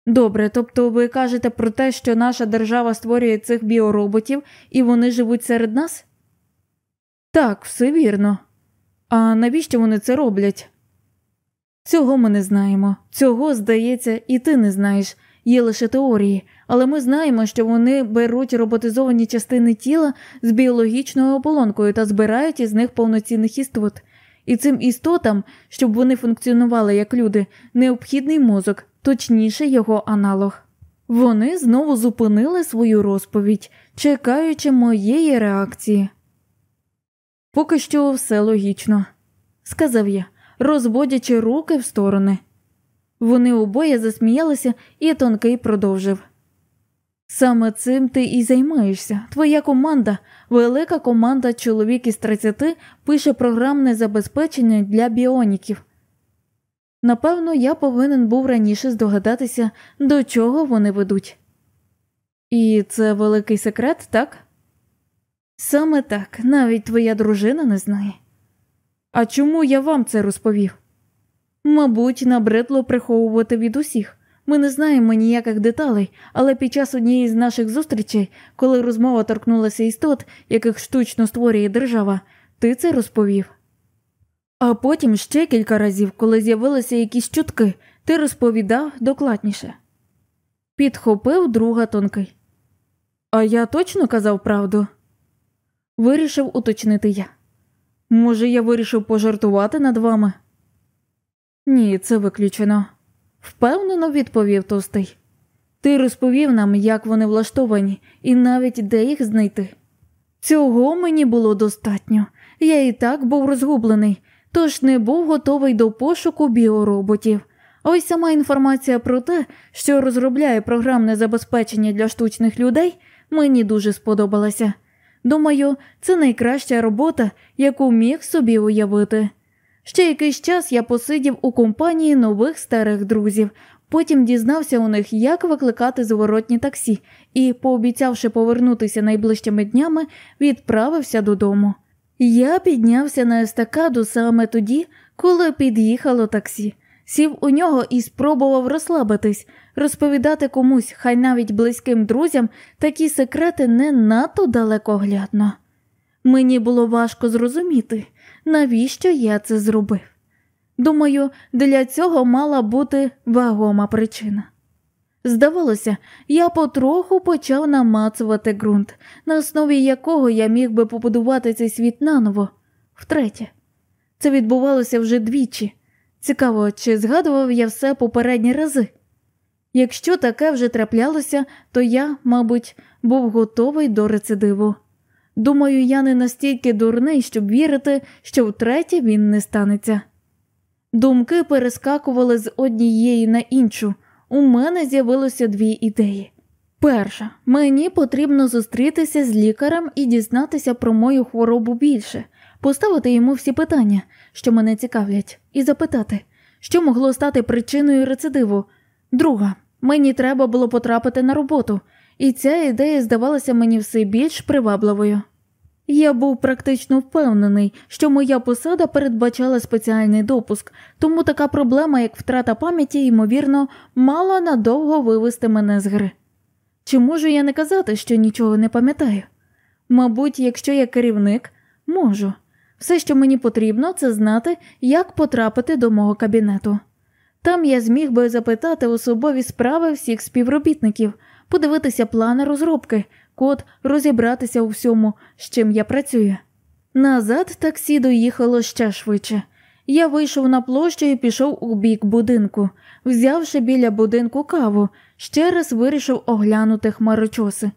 Добре, тобто ви кажете про те, що наша держава створює цих біороботів і вони живуть серед нас? Так, все вірно. А навіщо вони це роблять? Цього ми не знаємо. Цього, здається, і ти не знаєш. Є лише теорії, але ми знаємо, що вони беруть роботизовані частини тіла з біологічною оболонкою та збирають із них повноцінних істот. І цим істотам, щоб вони функціонували як люди, необхідний мозок, точніше його аналог. Вони знову зупинили свою розповідь, чекаючи моєї реакції. Поки що все логічно, сказав я, розводячи руки в сторони. Вони обоє засміялися, і тонкий продовжив. Саме цим ти і займаєшся. Твоя команда, велика команда чоловік із 30 пише програмне забезпечення для біоніків. Напевно, я повинен був раніше здогадатися, до чого вони ведуть. І це великий секрет, так? Саме так, навіть твоя дружина не знає. А чому я вам це розповів? Мабуть, набридло приховувати від усіх. Ми не знаємо ніяких деталей, але під час однієї з наших зустрічей, коли розмова торкнулася істот, яких штучно створює держава, ти це розповів. А потім ще кілька разів, коли з'явилися якісь чутки, ти розповідав докладніше. Підхопив друга тонкий. А я точно казав правду? Вирішив уточнити я. Може, я вирішив пожартувати над вами? Ні, це виключено, впевнено відповів товстий. Ти розповів нам, як вони влаштовані, і навіть де їх знайти. Цього мені було достатньо. Я і так був розгублений, тож не був готовий до пошуку біороботів. Ось сама інформація про те, що розробляє програмне забезпечення для штучних людей, мені дуже сподобалася. Думаю, це найкраща робота, яку міг собі уявити. Ще якийсь час я посидів у компанії нових старих друзів, потім дізнався у них, як викликати зворотні таксі, і, пообіцявши повернутися найближчими днями, відправився додому. Я піднявся на естакаду саме тоді, коли під'їхало таксі, сів у нього і спробував розслабитись, розповідати комусь, хай навіть близьким друзям, такі секрети не надто далекоглядно. Мені було важко зрозуміти, навіщо я це зробив. Думаю, для цього мала бути вагома причина. Здавалося, я потроху почав намацувати ґрунт, на основі якого я міг би побудувати цей світ наново, втретє. Це відбувалося вже двічі. Цікаво, чи згадував я все попередні рази. Якщо таке вже траплялося, то я, мабуть, був готовий до рецидиву. Думаю, я не настільки дурний, щоб вірити, що втретє він не станеться. Думки перескакували з однієї на іншу. У мене з'явилося дві ідеї. Перша, мені потрібно зустрітися з лікарем і дізнатися про мою хворобу більше, поставити йому всі питання, що мене цікавлять, і запитати, що могло стати причиною рецидиву. Друга, мені треба було потрапити на роботу, і ця ідея здавалася мені все більш привабливою. Я був практично впевнений, що моя посада передбачала спеціальний допуск, тому така проблема, як втрата пам'яті, ймовірно, мала надовго вивести мене з гри. Чи можу я не казати, що нічого не пам'ятаю? Мабуть, якщо я керівник, можу. Все, що мені потрібно, це знати, як потрапити до мого кабінету. Там я зміг би запитати особові справи всіх співробітників, подивитися плани розробки, код, розібратися у всьому, з чим я працюю. Назад таксі доїхало ще швидше. Я вийшов на площу і пішов у бік будинку, взявши біля будинку каву, ще раз вирішив оглянути хмарочоси,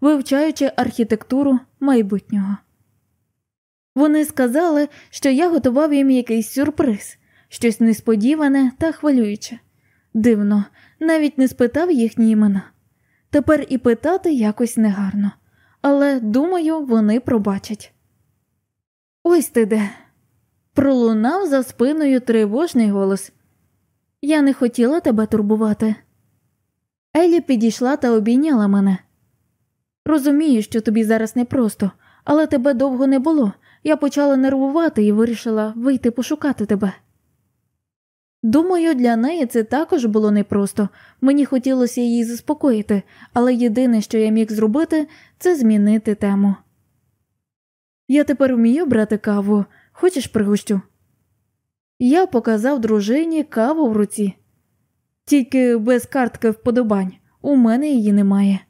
вивчаючи архітектуру майбутнього. Вони сказали, що я готував їм якийсь сюрприз, щось несподіване та хвилююче. Дивно, навіть не спитав їхні імена. Тепер і питати якось негарно, але думаю, вони пробачать. Ось ти де. Пролунав за спиною тривожний голос. Я не хотіла тебе турбувати. Елі підійшла та обійняла мене. Розумію, що тобі зараз непросто, але тебе довго не було. Я почала нервувати і вирішила вийти пошукати тебе. Думаю, для неї це також було непросто. Мені хотілося її заспокоїти, але єдине, що я міг зробити, це змінити тему. Я тепер вмію брати каву. Хочеш пригощу? Я показав дружині каву в руці, тільки без картки вподобань. У мене її немає.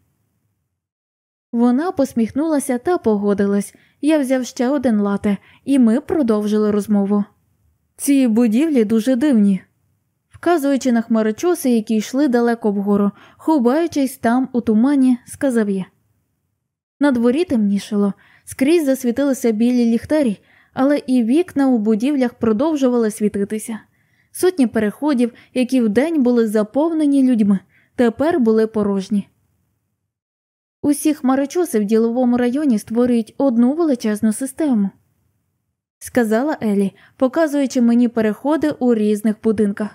Вона посміхнулася та погодилась. Я взяв ще один лате, і ми продовжили розмову. Ці будівлі дуже дивні, вказуючи на хмарочоси, які йшли далеко вгору, ховаючись там у тумані, сказав я. На дворі темнішало, скрізь засвітилися білі ліхтарі, але і вікна у будівлях продовжували світитися. Сотні переходів, які вдень були заповнені людьми, тепер були порожні. Усі хмарочоси в діловому районі створюють одну величезну систему, сказала Елі, показуючи мені переходи у різних будинках.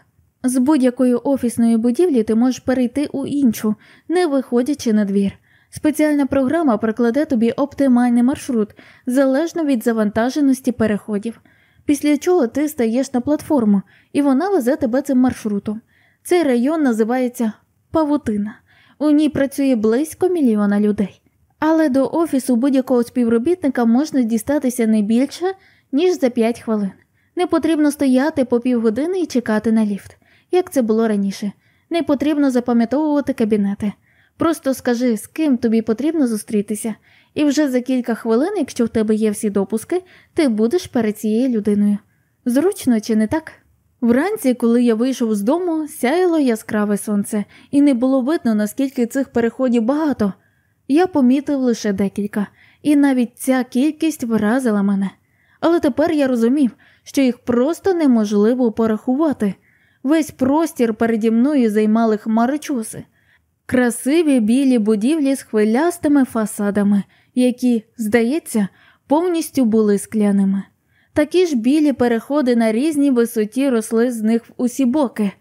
З будь-якої офісної будівлі ти можеш перейти у іншу, не виходячи на двір. Спеціальна програма прокладе тобі оптимальний маршрут залежно від завантаженості переходів, після чого ти стаєш на платформу, і вона везе тебе цим маршрутом. Цей район називається Павутина. У ній працює близько мільйона людей. Але до офісу будь-якого співробітника можна дістатися не більше, ніж за 5 хвилин. Не потрібно стояти по півгодини і чекати на ліфт, як це було раніше. Не потрібно запам'ятовувати кабінети. Просто скажи, з ким тобі потрібно зустрітися, і вже за кілька хвилин, якщо в тебе є всі допуски, ти будеш перед цією людиною. Зручно чи не так? Вранці, коли я вийшов з дому, сяяло яскраве сонце, і не було видно, наскільки цих переходів багато. Я помітив лише декілька, і навіть ця кількість вразила мене. Але тепер я розумів, що їх просто неможливо порахувати. Весь простір переді мною займали хмарочоси, красиві білі будівлі з хвилястими фасадами, які, здається, повністю були скляними. Такі ж білі переходи на різній висоті росли з них в усі боки.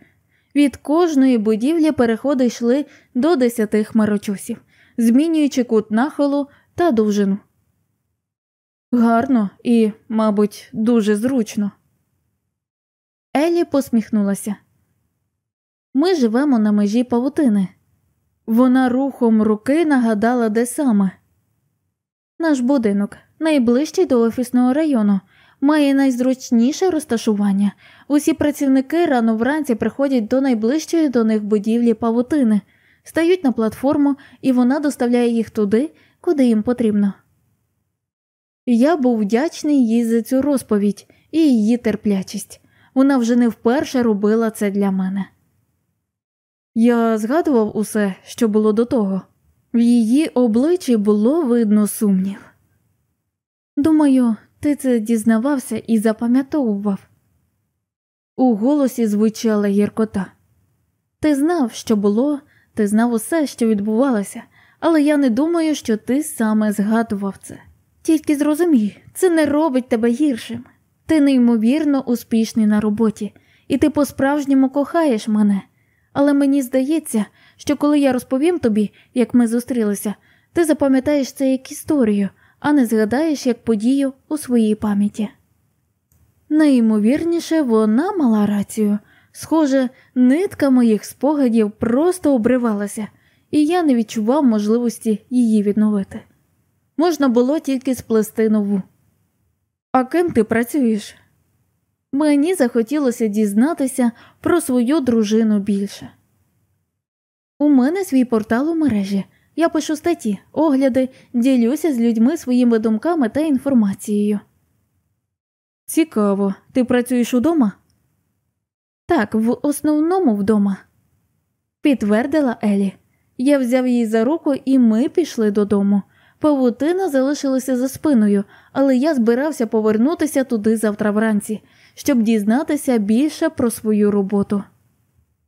Від кожної будівлі переходи йшли до десяти хмарочосів, змінюючи кут нахилу та довжину. Гарно і, мабуть, дуже зручно. Елі посміхнулася. Ми живемо на межі павутини. Вона рухом руки нагадала, де саме. Наш будинок найближчий до офісного району має найзручніше розташування. Усі працівники рано вранці приходять до найближчої до них будівлі павутини, стають на платформу, і вона доставляє їх туди, куди їм потрібно. Я був вдячний їй за цю розповідь і її терплячість. Вона вже не вперше робила це для мене. Я згадував усе, що було до того. В її обличчі було видно сумнів. Думаю, ти це дізнавався і запам'ятовував. У голосі звучала гіркота. Ти знав, що було, ти знав усе, що відбувалося, але я не думаю, що ти саме згадував це. Тільки зрозумій, це не робить тебе гіршим. Ти неймовірно успішний на роботі, і ти по-справжньому кохаєш мене. Але мені здається, що коли я розповім тобі, як ми зустрілися, ти запам'ятаєш це як історію, а не згадаєш як подію у своїй пам'яті. Найімовірніше, вона мала рацію. Схоже, нитка моїх спогадів просто обривалася, і я не відчував можливості її відновити. Можна було тільки сплести нову. А ким ти працюєш? Мені захотілося дізнатися про свою дружину більше. У мене свій портал у мережі. Я пишу статті, огляди, ділюся з людьми своїми думками та інформацією. Цікаво, ти працюєш удома? Так, в основному вдома, підтвердила Елі. Я взяв її за руку, і ми пішли додому. Павутина залишилася за спиною, але я збирався повернутися туди завтра вранці, щоб дізнатися більше про свою роботу.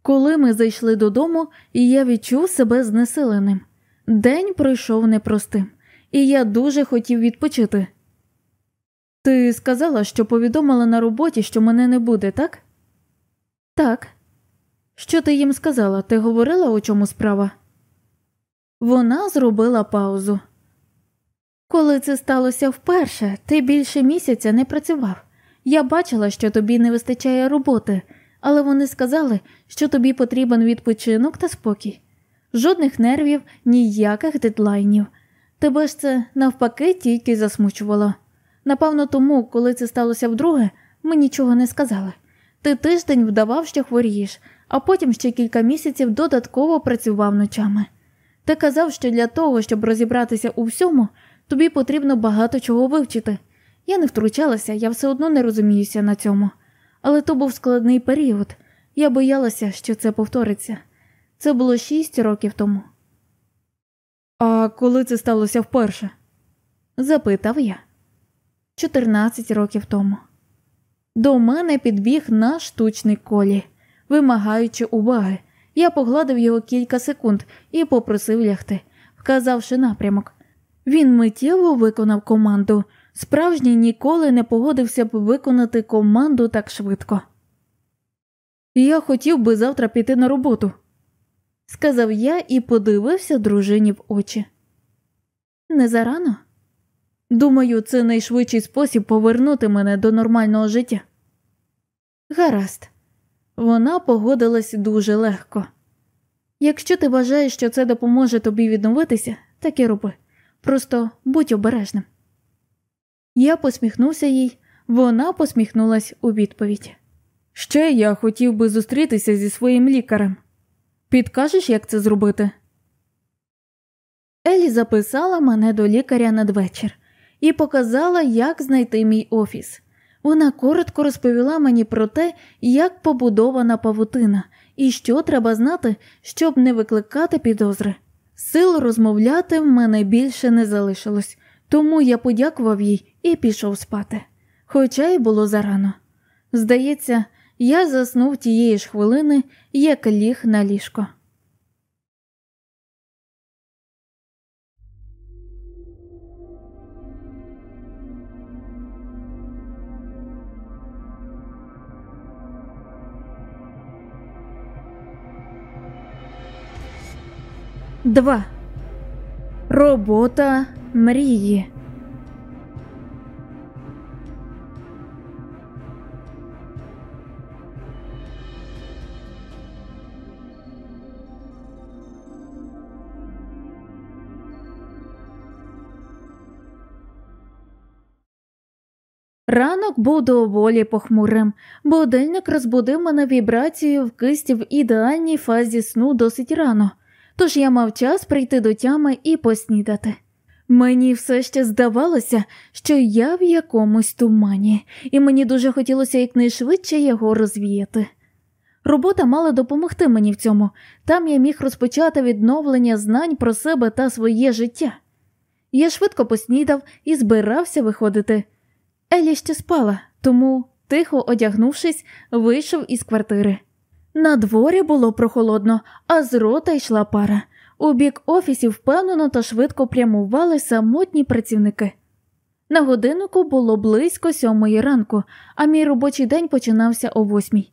Коли ми зайшли додому, я відчув себе знесиленим. День пройшов непростим, і я дуже хотів відпочити. Ти сказала, що повідомила на роботі, що мене не буде, так? Так. Що ти їм сказала? Ти говорила, у чому справа? Вона зробила паузу. Коли це сталося вперше, ти більше місяця не працював. Я бачила, що тобі не вистачає роботи, але вони сказали, що тобі потрібен відпочинок та спокій. Жодних нервів, ніяких дедлайнів. Тебе ж це навпаки тільки засмучувало. Напевно, тому, коли це сталося вдруге, ми нічого не сказали. Ти тиждень вдавав, що хворієш, а потім ще кілька місяців додатково працював ночами. Ти казав, що для того, щоб розібратися у всьому, тобі потрібно багато чого вивчити. Я не втручалася, я все одно не розуміюся на цьому. Але то був складний період. Я боялася, що це повториться. Це було шість років тому. А коли це сталося вперше? запитав я. Чотирнадцять років тому. До мене підбіг наш штучний колі, вимагаючи уваги. Я погладив його кілька секунд і попросив лягти, вказавши напрямок. Він миттєво виконав команду. Справжній ніколи не погодився б виконати команду так швидко. Я хотів би завтра піти на роботу, сказав я і подивився дружині в очі. Не зарано? Думаю, це найшвидший спосіб повернути мене до нормального життя. Гаразд, вона погодилась дуже легко. Якщо ти вважаєш, що це допоможе тобі відновитися, так і роби. Просто будь обережним. Я посміхнувся їй, вона посміхнулась у відповідь. Ще я хотів би зустрітися зі своїм лікарем. Підкажеш, як це зробити? Елі записала мене до лікаря надвечір і показала, як знайти мій офіс. Вона коротко розповіла мені про те, як побудована павутина і що треба знати, щоб не викликати підозри. Сил розмовляти в мене більше не залишилось, тому я подякував їй і пішов спати. Хоча й було зарано. Здається, я заснув тієї ж хвилини, як ліг на ліжко. Два. Робота мрії. Ранок був доволі похмурим, будильник розбудив мене вібрацією в кисті в ідеальній фазі сну досить рано тож я мав час прийти до тями і поснідати. Мені все ще здавалося, що я в якомусь тумані, і мені дуже хотілося якнайшвидше його розвіяти. Робота мала допомогти мені в цьому, там я міг розпочати відновлення знань про себе та своє життя. Я швидко поснідав і збирався виходити. Елі ще спала, тому, тихо одягнувшись, вийшов із квартири. На дворі було прохолодно, а з рота йшла пара. У бік офісів впевнено та швидко прямували самотні працівники. На годиннику було близько сьомої ранку, а мій робочий день починався о восьмій.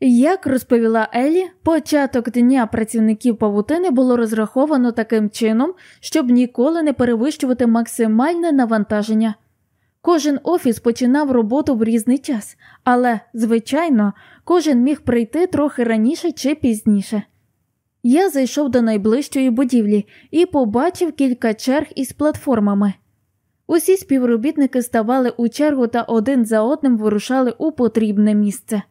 Як розповіла Елі, початок дня працівників павутини було розраховано таким чином, щоб ніколи не перевищувати максимальне навантаження. Кожен офіс починав роботу в різний час, але, звичайно, кожен міг прийти трохи раніше чи пізніше. Я зайшов до найближчої будівлі і побачив кілька черг із платформами. Усі співробітники ставали у чергу та один за одним вирушали у потрібне місце.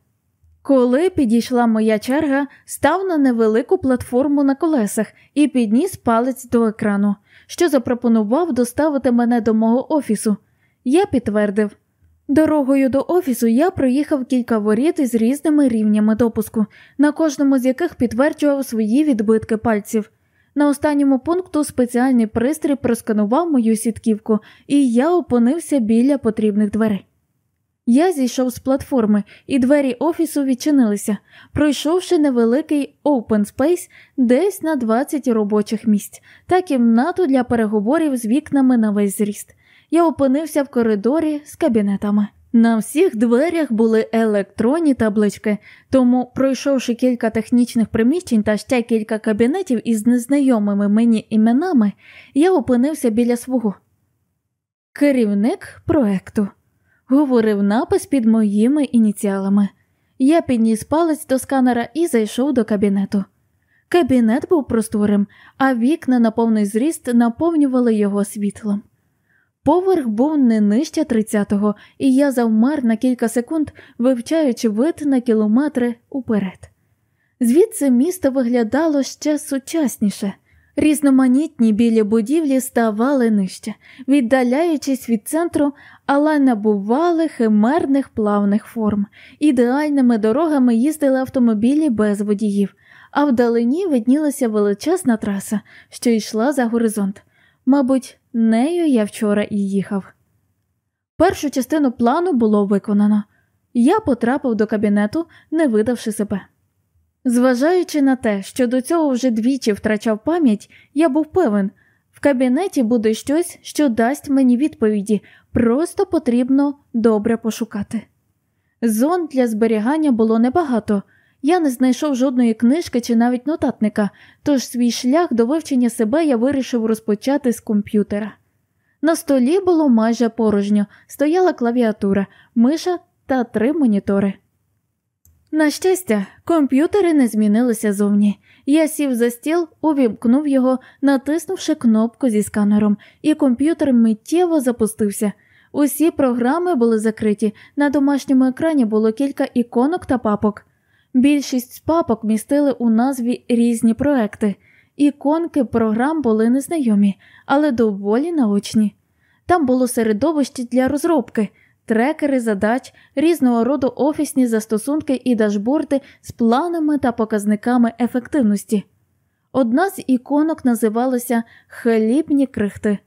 Коли підійшла моя черга, став на невелику платформу на колесах і підніс палець до екрану, що запропонував доставити мене до мого офісу. Я підтвердив. Дорогою до офісу я проїхав кілька воріт із різними рівнями допуску, на кожному з яких підтверджував свої відбитки пальців. На останньому пункту спеціальний пристрій просканував мою сітківку, і я опинився біля потрібних дверей. Я зійшов з платформи, і двері офісу відчинилися, пройшовши невеликий open space десь на 20 робочих місць та кімнату для переговорів з вікнами на весь зріст я опинився в коридорі з кабінетами. На всіх дверях були електронні таблички, тому, пройшовши кілька технічних приміщень та ще кілька кабінетів із незнайомими мені іменами, я опинився біля свого. Керівник проекту говорив напис під моїми ініціалами. Я підніс палець до сканера і зайшов до кабінету. Кабінет був просторим, а вікна на повний зріст наповнювали його світлом. Поверх був не нижче 30-го, і я завмер на кілька секунд, вивчаючи вид на кілометри уперед. Звідси місто виглядало ще сучасніше. Різноманітні білі будівлі ставали нижче, віддаляючись від центру, але набували химерних плавних форм. Ідеальними дорогами їздили автомобілі без водіїв, а вдалині виднілася величезна траса, що йшла за горизонт. Мабуть, нею я вчора і їхав. Першу частину плану було виконано. Я потрапив до кабінету, не видавши себе. Зважаючи на те, що до цього вже двічі втрачав пам'ять, я був певен, в кабінеті буде щось, що дасть мені відповіді, просто потрібно добре пошукати. Зон для зберігання було небагато, я не знайшов жодної книжки чи навіть нотатника, тож свій шлях до вивчення себе я вирішив розпочати з комп'ютера. На столі було майже порожньо, стояла клавіатура, миша та три монітори. На щастя, комп'ютери не змінилися зовні. Я сів за стіл, увімкнув його, натиснувши кнопку зі сканером, і комп'ютер миттєво запустився. Усі програми були закриті, на домашньому екрані було кілька іконок та папок. Більшість папок містили у назві різні проекти, іконки програм були незнайомі, але доволі наочні. Там було середовище для розробки, трекери задач, різного роду офісні застосунки і дашборди з планами та показниками ефективності. Одна з іконок називалася Хлібні крихти.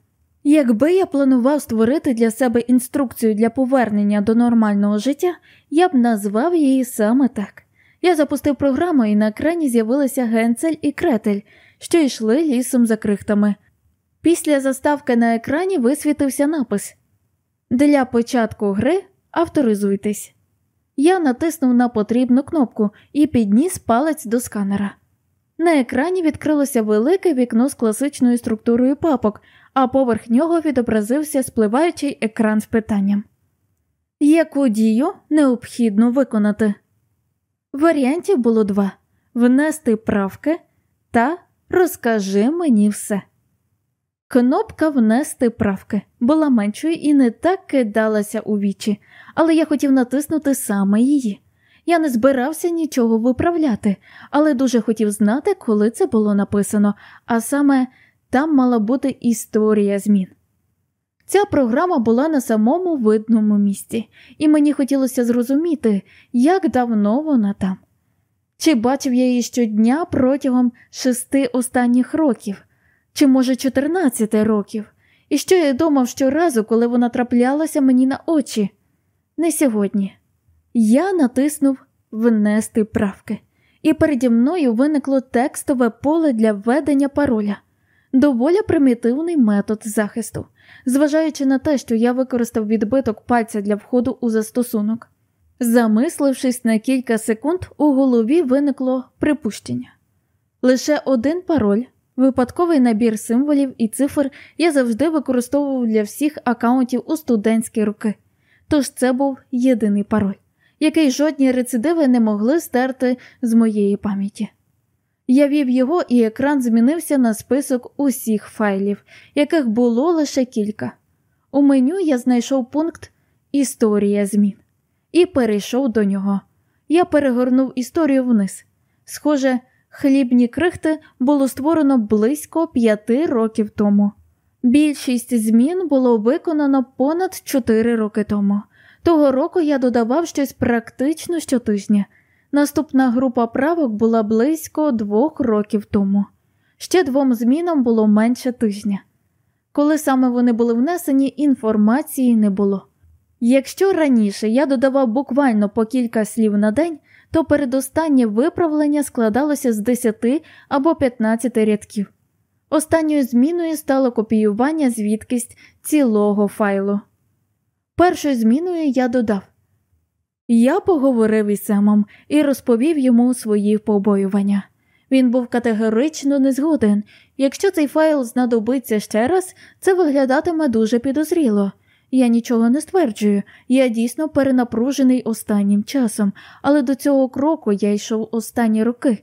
Якби я планував створити для себе інструкцію для повернення до нормального життя, я б назвав її саме так. Я запустив програму, і на екрані з'явилися Генцель і Кретель, що йшли лісом за крихтами. Після заставки на екрані висвітився напис Для початку гри авторизуйтесь. Я натиснув на потрібну кнопку і підніс палець до сканера. На екрані відкрилося велике вікно з класичною структурою папок, а поверх нього відобразився спливаючий екран з питанням. Яку дію необхідно виконати? Варіантів було два внести правки та розкажи мені все. Кнопка внести правки була меншою і не так кидалася у вічі, але я хотів натиснути саме її. Я не збирався нічого виправляти, але дуже хотів знати, коли це було написано, а саме там мала бути історія змін. Ця програма була на самому видному місці, і мені хотілося зрозуміти, як давно вона там. Чи бачив я її щодня протягом шести останніх років, чи, може, 14 років, і що я думав щоразу, коли вона траплялася мені на очі? Не сьогодні. Я натиснув Внести правки, і переді мною виникло текстове поле для введення пароля, доволі примітивний метод захисту зважаючи на те, що я використав відбиток пальця для входу у застосунок. Замислившись на кілька секунд, у голові виникло припущення. Лише один пароль, випадковий набір символів і цифр я завжди використовував для всіх акаунтів у студентські роки, тож це був єдиний пароль, який жодні рецидиви не могли стерти з моєї пам'яті. Я вів його, і екран змінився на список усіх файлів, яких було лише кілька. У меню я знайшов пункт Історія змін і перейшов до нього. Я перегорнув історію вниз. Схоже, хлібні крихти було створено близько п'яти років тому. Більшість змін було виконано понад чотири роки тому. Того року я додавав щось практично щотижня. Наступна група правок була близько двох років тому, ще двом змінам було менше тижня. Коли саме вони були внесені, інформації не було. Якщо раніше я додавав буквально по кілька слів на день, то передостаннє виправлення складалося з 10 або 15 рядків. Останньою зміною стало копіювання звідкись цілого файлу. Першою зміною я додав я поговорив із Семом і розповів йому свої побоювання. Він був категорично незгоден. Якщо цей файл знадобиться ще раз, це виглядатиме дуже підозріло. Я нічого не стверджую, я дійсно перенапружений останнім часом, але до цього кроку я йшов останні роки.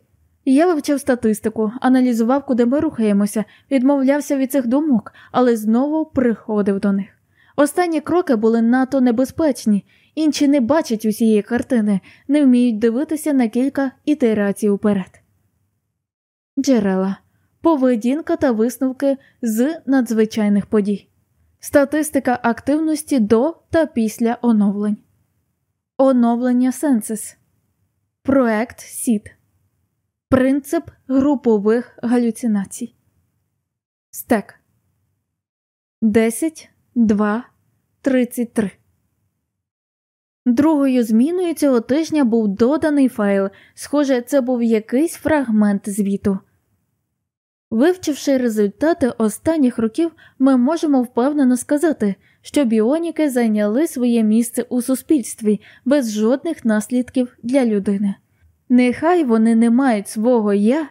Я вивчав статистику, аналізував, куди ми рухаємося, відмовлявся від цих думок, але знову приходив до них. Останні кроки були надто небезпечні, інші не бачать усієї картини, не вміють дивитися на кілька ітерацій уперед. Джерела, поведінка та висновки з надзвичайних подій, статистика активності до та після оновлень, оновлення сенсис, проект СІД, принцип групових галюцинацій, стек. 10, 2, 33 Другою зміною цього тижня був доданий файл, схоже, це був якийсь фрагмент звіту. Вивчивши результати останніх років, ми можемо впевнено сказати, що біоніки зайняли своє місце у суспільстві без жодних наслідків для людини. Нехай вони не мають свого я,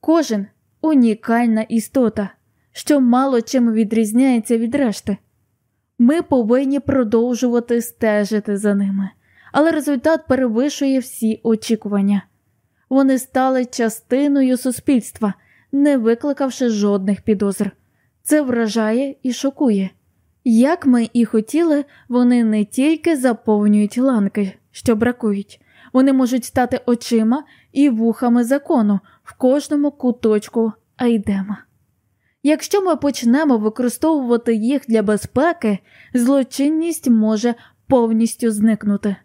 кожен унікальна істота, що мало чим відрізняється від решти. Ми повинні продовжувати стежити за ними, але результат перевищує всі очікування. Вони стали частиною суспільства, не викликавши жодних підозр. Це вражає і шокує. Як ми і хотіли, вони не тільки заповнюють ланки, що бракують, вони можуть стати очима і вухами закону в кожному куточку Айдема. Якщо ми почнемо використовувати їх для безпеки, злочинність може повністю зникнути.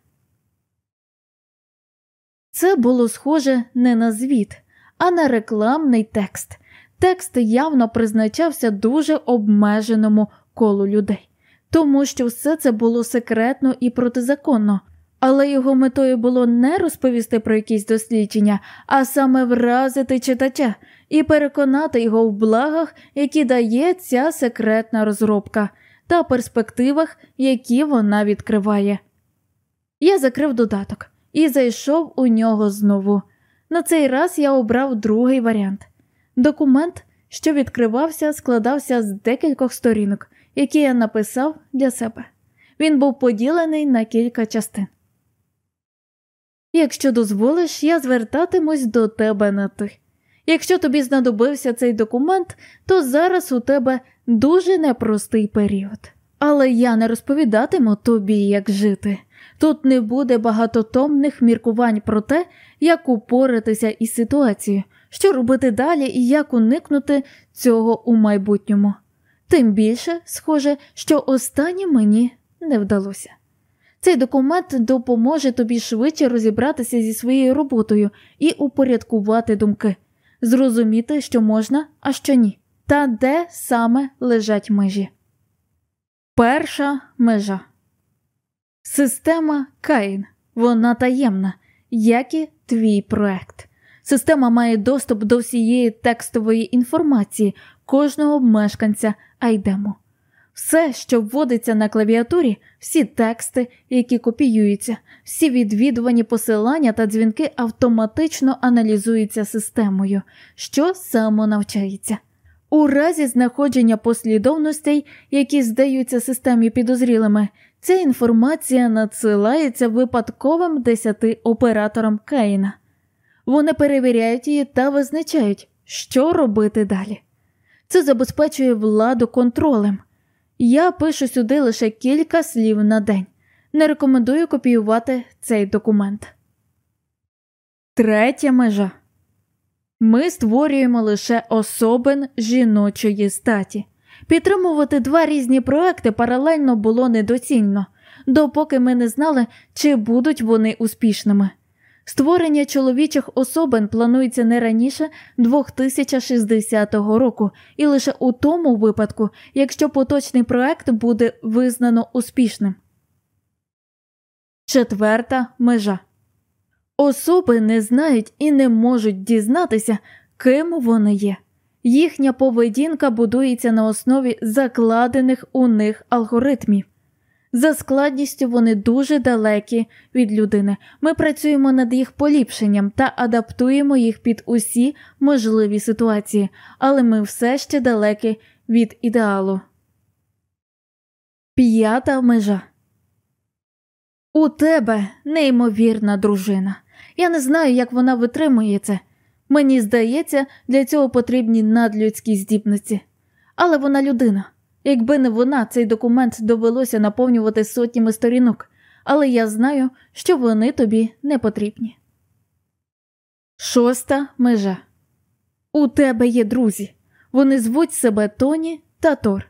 Це було схоже не на звіт, а на рекламний текст. Текст явно призначався дуже обмеженому колу людей, тому що все це було секретно і протизаконно, але його метою було не розповісти про якісь дослідження, а саме вразити читача і переконати його в благах, які дає ця секретна розробка, та перспективах, які вона відкриває. Я закрив додаток і зайшов у нього знову. На цей раз я обрав другий варіант. Документ, що відкривався, складався з декількох сторінок, які я написав для себе. Він був поділений на кілька частин. Якщо дозволиш, я звертатимусь до тебе на ти. Якщо тобі знадобився цей документ, то зараз у тебе дуже непростий період. Але я не розповідатиму тобі, як жити. Тут не буде багатотомних міркувань про те, як упоратися із ситуацією, що робити далі і як уникнути цього у майбутньому. Тим більше, схоже, що останнє мені не вдалося. Цей документ допоможе тобі швидше розібратися зі своєю роботою і упорядкувати думки, зрозуміти, що можна, а що ні, та де саме лежать межі. Перша межа система Каїн. Вона таємна, як і твій проект. Система має доступ до всієї текстової інформації кожного мешканця Айдему. Все, що вводиться на клавіатурі, всі тексти, які копіюються, всі відвідувані посилання та дзвінки автоматично аналізуються системою, що самонавчається. У разі знаходження послідовностей, які здаються системі підозрілими, ця інформація надсилається випадковим десяти операторам Кейна. Вони перевіряють її та визначають, що робити далі. Це забезпечує владу контролем. Я пишу сюди лише кілька слів на день. Не рекомендую копіювати цей документ. Третя межа ми створюємо лише особин жіночої статі. Підтримувати два різні проекти паралельно було недоцільно, допоки ми не знали, чи будуть вони успішними. Створення чоловічих особин планується не раніше 2060 року, і лише у тому випадку, якщо поточний проект буде визнано успішним. Четверта межа особи не знають і не можуть дізнатися, ким вони є. Їхня поведінка будується на основі закладених у них алгоритмів. За складністю вони дуже далекі від людини. Ми працюємо над їх поліпшенням та адаптуємо їх під усі можливі ситуації, але ми все ще далекі від ідеалу. П'ята межа. У тебе неймовірна дружина. Я не знаю, як вона витримує це. Мені здається, для цього потрібні надлюдські здібності. Але вона людина. Якби не вона, цей документ довелося наповнювати сотнями сторінок, але я знаю, що вони тобі не потрібні. Шоста межа. У тебе є друзі. Вони звуть себе Тоні та Тор.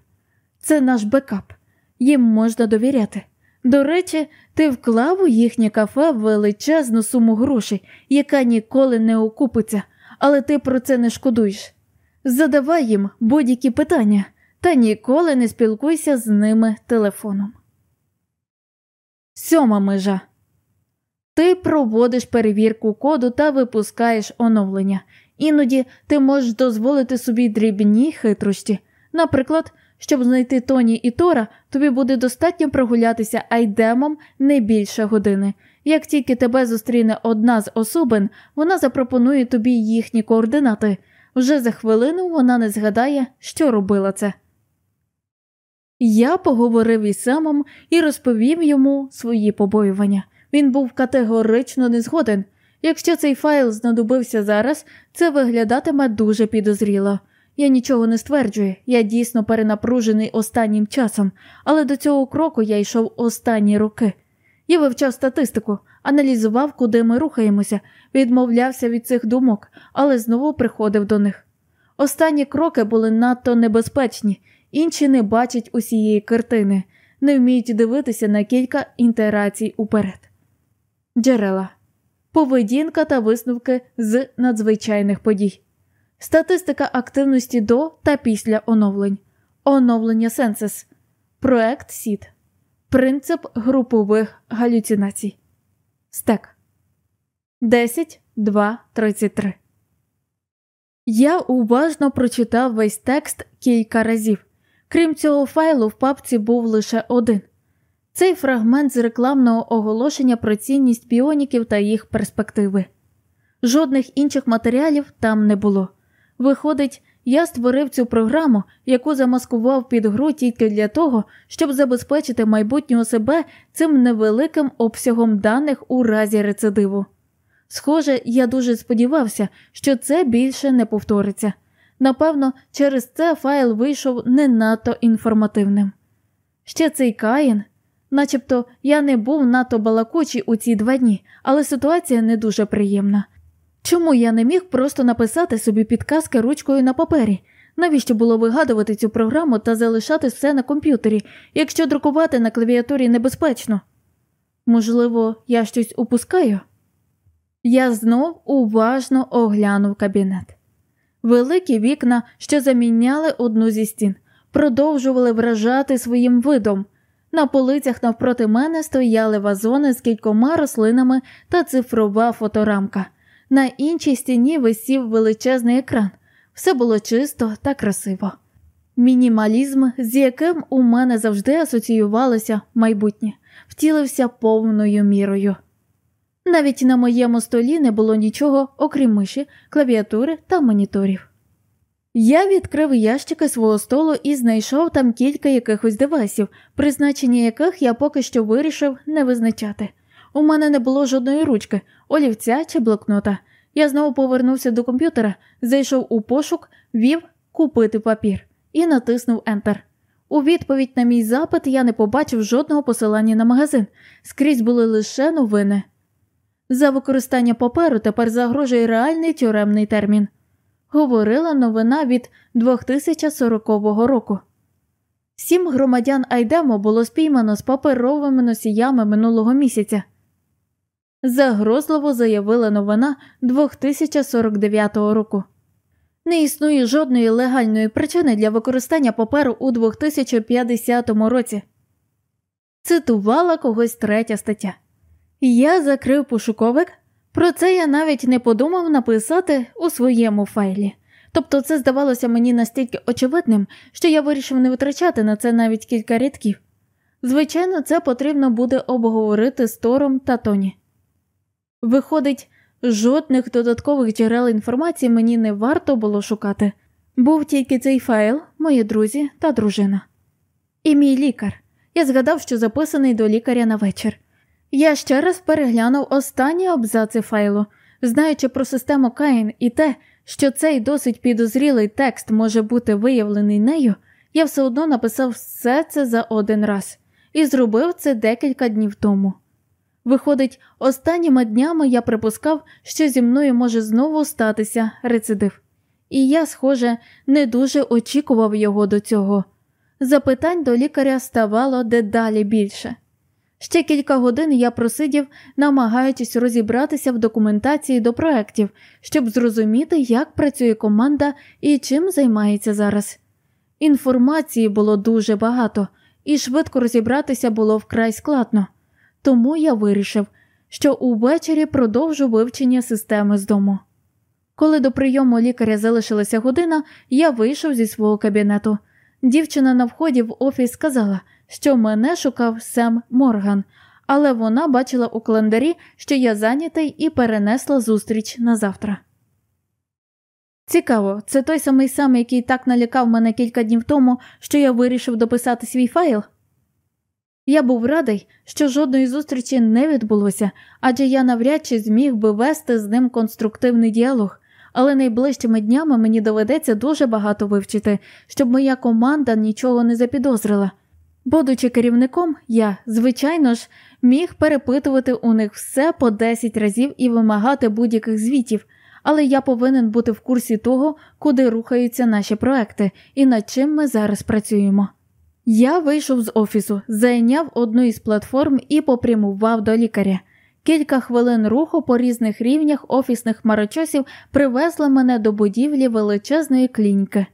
Це наш бекап. Їм можна довіряти. До речі, ти вклав у їхнє кафе величезну суму грошей, яка ніколи не окупиться, але ти про це не шкодуєш. Задавай їм будь-які питання та ніколи не спілкуйся з ними телефоном. Сьома межа. Ти проводиш перевірку коду та випускаєш оновлення. Іноді ти можеш дозволити собі дрібні хитрощі. Наприклад, щоб знайти Тоні і Тора, тобі буде достатньо прогулятися айдемом не більше години. Як тільки тебе зустріне одна з особин, вона запропонує тобі їхні координати. Вже за хвилину вона не згадає, що робила це. Я поговорив із Семом і розповів йому свої побоювання. Він був категорично незгоден. Якщо цей файл знадобився зараз, це виглядатиме дуже підозріло. Я нічого не стверджую, я дійсно перенапружений останнім часом, але до цього кроку я йшов останні роки. Я вивчав статистику, аналізував, куди ми рухаємося, відмовлявся від цих думок, але знову приходив до них. Останні кроки були надто небезпечні, інші не бачать усієї картини, не вміють дивитися на кілька інтерацій уперед. Джерела. Поведінка та висновки з надзвичайних подій, статистика активності до та після оновлень, оновлення сенсес, проект СІД, принцип групових галюцинацій, стек. 10, 2, 33. Я уважно прочитав весь текст кілька разів. Крім цього файлу, в папці був лише один. Цей фрагмент з рекламного оголошення про цінність біоніків та їх перспективи. Жодних інших матеріалів там не було. Виходить, я створив цю програму, яку замаскував під гру тільки для того, щоб забезпечити майбутнього себе цим невеликим обсягом даних у разі рецидиву. Схоже, я дуже сподівався, що це більше не повториться. Напевно, через це файл вийшов не надто інформативним. Ще цей Каїн, начебто я не був надто балакучий у ці два дні, але ситуація не дуже приємна. Чому я не міг просто написати собі підказки ручкою на папері? Навіщо було вигадувати цю програму та залишати все на комп'ютері, якщо друкувати на клавіатурі небезпечно? Можливо, я щось упускаю? Я знов уважно оглянув кабінет. Великі вікна, що заміняли одну зі стін, продовжували вражати своїм видом. На полицях навпроти мене стояли вазони з кількома рослинами та цифрова фоторамка. На іншій стіні висів величезний екран. Все було чисто та красиво. Мінімалізм, з яким у мене завжди асоціювалося майбутнє, втілився повною мірою. Навіть на моєму столі не було нічого, окрім миші, клавіатури та моніторів. Я відкрив ящики свого столу і знайшов там кілька якихось девайсів, призначення яких я поки що вирішив не визначати. У мене не було жодної ручки, олівця чи блокнота. Я знову повернувся до комп'ютера, зайшов у пошук, вів купити папір і натиснув Enter. У відповідь на мій запит я не побачив жодного посилання на магазин, скрізь були лише новини. За використання паперу тепер загрожує реальний тюремний термін, говорила новина від 2040 року. Сім громадян Айдемо було спіймано з паперовими носіями минулого місяця. Загрозливо заявила новина 2049 року. Не існує жодної легальної причини для використання паперу у 2050 році. Цитувала когось третя стаття. Я закрив пошуковик, про це я навіть не подумав написати у своєму файлі. Тобто це здавалося мені настільки очевидним, що я вирішив не витрачати на це навіть кілька рядків. Звичайно, це потрібно буде обговорити з Тором та Тоні. Виходить, жодних додаткових джерел інформації мені не варто було шукати. Був тільки цей файл, мої друзі та дружина. І мій лікар. Я згадав, що записаний до лікаря на вечір. Я ще раз переглянув останні абзаци файлу, знаючи про систему Каїн і те, що цей досить підозрілий текст може бути виявлений нею, я все одно написав все це за один раз і зробив це декілька днів тому. Виходить, останніми днями я припускав, що зі мною може знову статися рецидив, і я, схоже, не дуже очікував його до цього. Запитань до лікаря ставало дедалі більше. Ще кілька годин я просидів, намагаючись розібратися в документації до проєктів, щоб зрозуміти, як працює команда і чим займається зараз. Інформації було дуже багато, і швидко розібратися було вкрай складно, тому я вирішив, що увечері продовжу вивчення системи з дому. Коли до прийому лікаря залишилася година, я вийшов зі свого кабінету. Дівчина на вході в офіс сказала, що мене шукав Сем Морган, але вона бачила у календарі, що я зайнятий і перенесла зустріч на завтра. Цікаво, це той самий сам, який так налякав мене кілька днів тому, що я вирішив дописати свій файл. Я був радий, що жодної зустрічі не відбулося, адже я навряд чи зміг би вести з ним конструктивний діалог, але найближчими днями мені доведеться дуже багато вивчити, щоб моя команда нічого не запідозрила. Будучи керівником, я, звичайно ж, міг перепитувати у них все по 10 разів і вимагати будь-яких звітів, але я повинен бути в курсі того, куди рухаються наші проекти і над чим ми зараз працюємо. Я вийшов з офісу, зайняв одну із платформ і попрямував до лікаря. Кілька хвилин руху по різних рівнях офісних хмарочосів привезли мене до будівлі величезної клініки.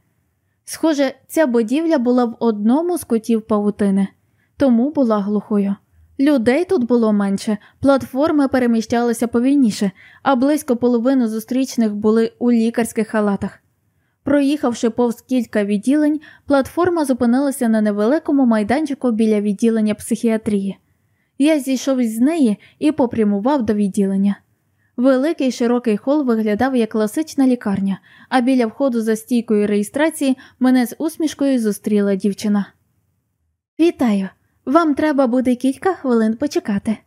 Схоже, ця будівля була в одному з котів павутини, тому була глухою. Людей тут було менше, платформи переміщалися повільніше, а близько половини зустрічних були у лікарських халатах. Проїхавши повз кілька відділень, платформа зупинилася на невеликому майданчику біля відділення психіатрії. Я зійшов із неї і попрямував до відділення. Великий широкий хол виглядав як класична лікарня, а біля входу за стійкою реєстрації мене з усмішкою зустріла дівчина. Вітаю! Вам треба буде кілька хвилин почекати.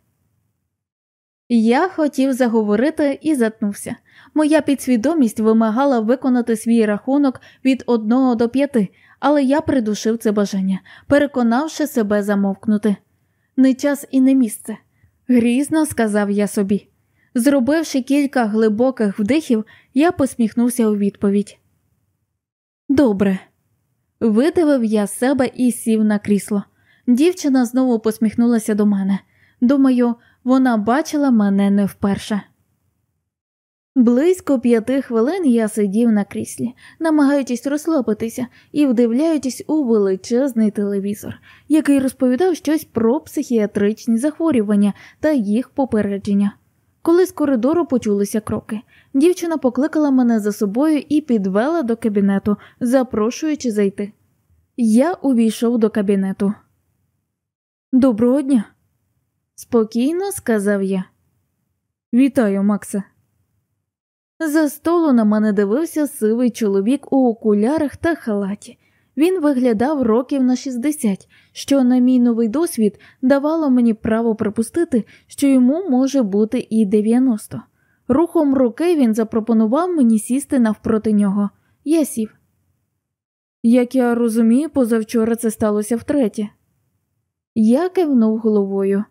Я хотів заговорити і затнувся. Моя підсвідомість вимагала виконати свій рахунок від одного до п'яти, але я придушив це бажання, переконавши себе замовкнути. Не час і не місце. Грізно сказав я собі. Зробивши кілька глибоких вдихів, я посміхнувся у відповідь. Добре. Видавив я себе і сів на крісло. Дівчина знову посміхнулася до мене. Думаю, вона бачила мене не вперше. Близько п'яти хвилин я сидів на кріслі, намагаючись розслабитися і вдивляючись у величезний телевізор, який розповідав щось про психіатричні захворювання та їх попередження. Коли з коридору почулися кроки, дівчина покликала мене за собою і підвела до кабінету, запрошуючи зайти. Я увійшов до кабінету. Доброго дня, спокійно сказав я. Вітаю, Макса. За столу на мене дивився сивий чоловік у окулярах та халаті. Він виглядав років на 60, що, на мій новий досвід, давало мені право припустити, що йому може бути і 90. Рухом руки він запропонував мені сісти навпроти нього. Я сів. Як я розумію, позавчора це сталося втретє. Я кивнув головою.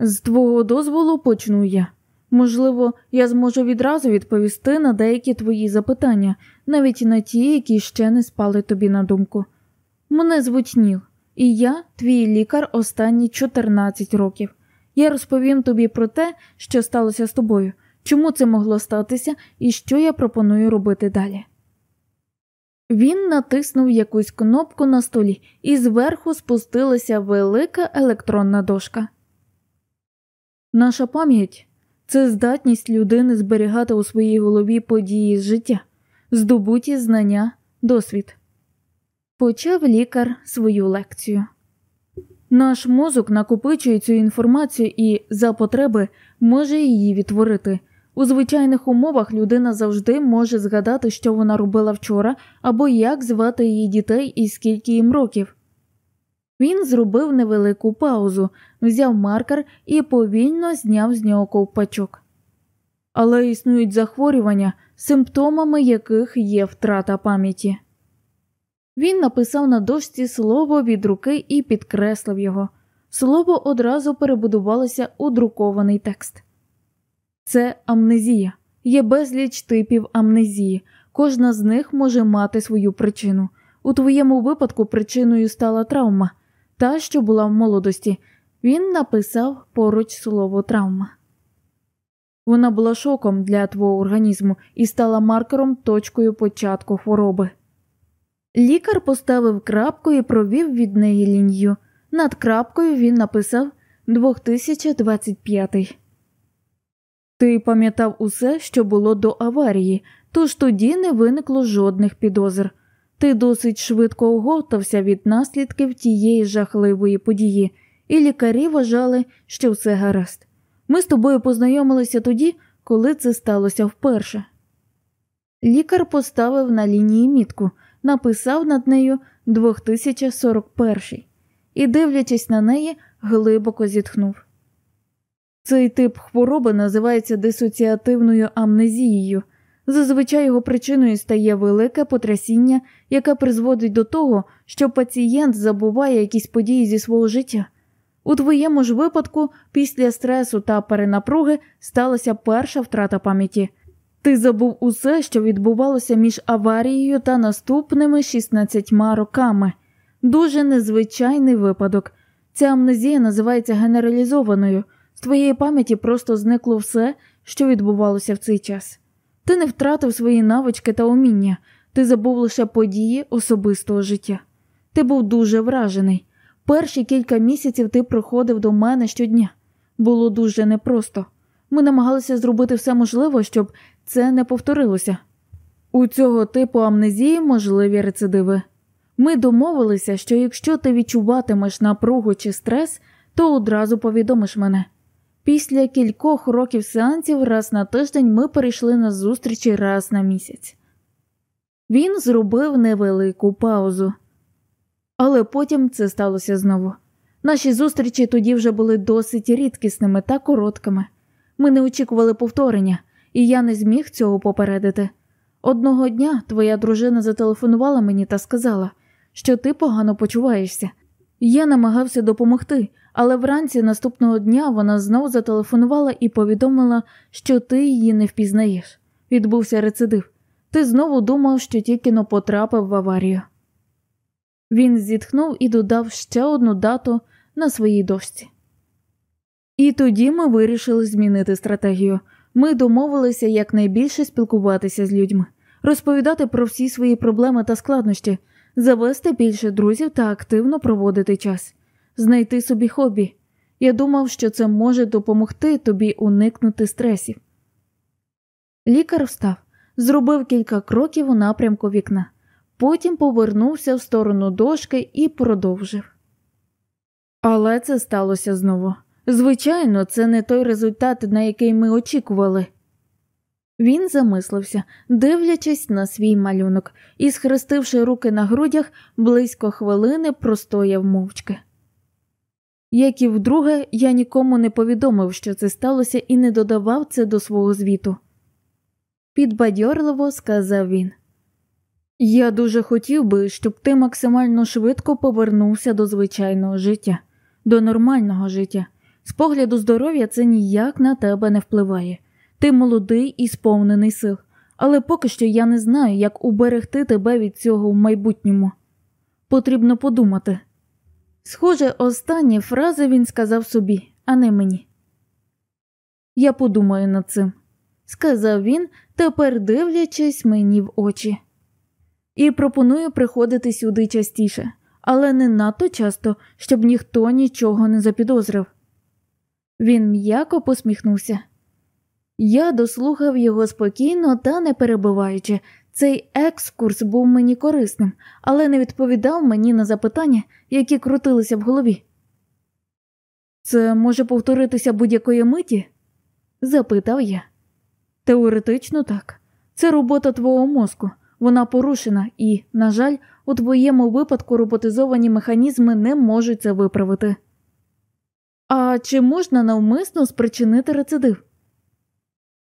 З твого дозволу почну я. Можливо, я зможу відразу відповісти на деякі твої запитання, навіть на ті, які ще не спали тобі на думку. Мене звуть Ніл, і я, твій лікар, останні 14 років. Я розповім тобі про те, що сталося з тобою, чому це могло статися і що я пропоную робити далі. Він натиснув якусь кнопку на столі, і зверху спустилася велика електронна дошка. Наша пам'ять це здатність людини зберігати у своїй голові події з життя, здобуті знання, досвід. Почав лікар свою лекцію. Наш мозок накопичує цю інформацію і, за потреби, може її відтворити. У звичайних умовах людина завжди може згадати, що вона робила вчора, або як звати її дітей і скільки їм років. Він зробив невелику паузу, взяв маркер і повільно зняв з нього ковпачок. Але існують захворювання, симптомами яких є втрата пам'яті. Він написав на дошці слово від руки і підкреслив його. Слово одразу перебудувалося у друкований текст. Це амнезія. Є безліч типів амнезії, кожна з них може мати свою причину. У твоєму випадку причиною стала травма, та, що була в молодості. Він написав поруч слово травма. Вона була шоком для твого організму і стала маркером точкою початку хвороби. Лікар поставив крапку і провів від неї лінію. Над крапкою він написав 2025. Ти пам'ятав усе, що було до аварії, тож тоді не виникло жодних підозр. Ти досить швидко оговтався від наслідків тієї жахливої події, і лікарі вважали, що все гаразд. Ми з тобою познайомилися тоді, коли це сталося вперше. Лікар поставив на лінії мітку, написав над нею 2041 і, дивлячись на неї, глибоко зітхнув. Цей тип хвороби називається дисоціативною амнезією. Зазвичай його причиною стає велике потрясіння, яке призводить до того, що пацієнт забуває якісь події зі свого життя. У твоєму ж випадку, після стресу та перенапруги сталася перша втрата пам'яті. Ти забув усе, що відбувалося між аварією та наступними 16 роками. Дуже незвичайний випадок. Ця амнезія називається генералізованою. З твоєї пам'яті просто зникло все, що відбувалося в цей час. Ти не втратив свої навички та уміння, ти забув лише події особистого життя. Ти був дуже вражений. Перші кілька місяців ти приходив до мене щодня. Було дуже непросто. Ми намагалися зробити все можливе, щоб це не повторилося. У цього типу амнезії можливі рецидиви. Ми домовилися, що якщо ти відчуватимеш напругу чи стрес, то одразу повідомиш мене. Після кількох років сеансів раз на тиждень ми перейшли на зустрічі раз на місяць. Він зробив невелику паузу, але потім це сталося знову. Наші зустрічі тоді вже були досить рідкісними та короткими. Ми не очікували повторення, і я не зміг цього попередити. Одного дня твоя дружина зателефонувала мені та сказала, що ти погано почуваєшся. Я намагався допомогти, але вранці наступного дня вона знов зателефонувала і повідомила, що ти її не впізнаєш. Відбувся рецидив. Ти знову думав, що тільки но потрапив в аварію. Він зітхнув і додав ще одну дату на своїй дошці. І тоді ми вирішили змінити стратегію. Ми домовилися якнайбільше спілкуватися з людьми, розповідати про всі свої проблеми та складнощі, завести більше друзів та активно проводити час, знайти собі хобі. Я думав, що це може допомогти тобі уникнути стресів. Лікар встав, зробив кілька кроків у напрямку вікна, потім повернувся в сторону дошки і продовжив. Але це сталося знову. Звичайно, це не той результат, на який ми очікували. Він замислився, дивлячись на свій малюнок, і, схрестивши руки на грудях, близько хвилини простояв мовчки. Як і вдруге, я нікому не повідомив, що це сталося, і не додавав це до свого звіту. Підбадьорливо сказав він. Я дуже хотів би, щоб ти максимально швидко повернувся до звичайного життя, до нормального життя. З погляду здоров'я це ніяк на тебе не впливає. Ти молодий і сповнений сил, але поки що я не знаю, як уберегти тебе від цього в майбутньому. Потрібно подумати. Схоже, останні фрази він сказав собі, а не мені. Я подумаю над цим, сказав він, тепер дивлячись мені в очі. І пропоную приходити сюди частіше, але не надто часто, щоб ніхто нічого не запідозрив. Він м'яко посміхнувся. Я дослухав його спокійно та не перебиваючи. Цей екскурс був мені корисним, але не відповідав мені на запитання, які крутилися в голові. Це може повторитися будь-якої миті? запитав я. Теоретично так. Це робота твого мозку. Вона порушена і, на жаль, у твоєму випадку роботизовані механізми не можуть це виправити. А чи можна навмисно спричинити рецидив?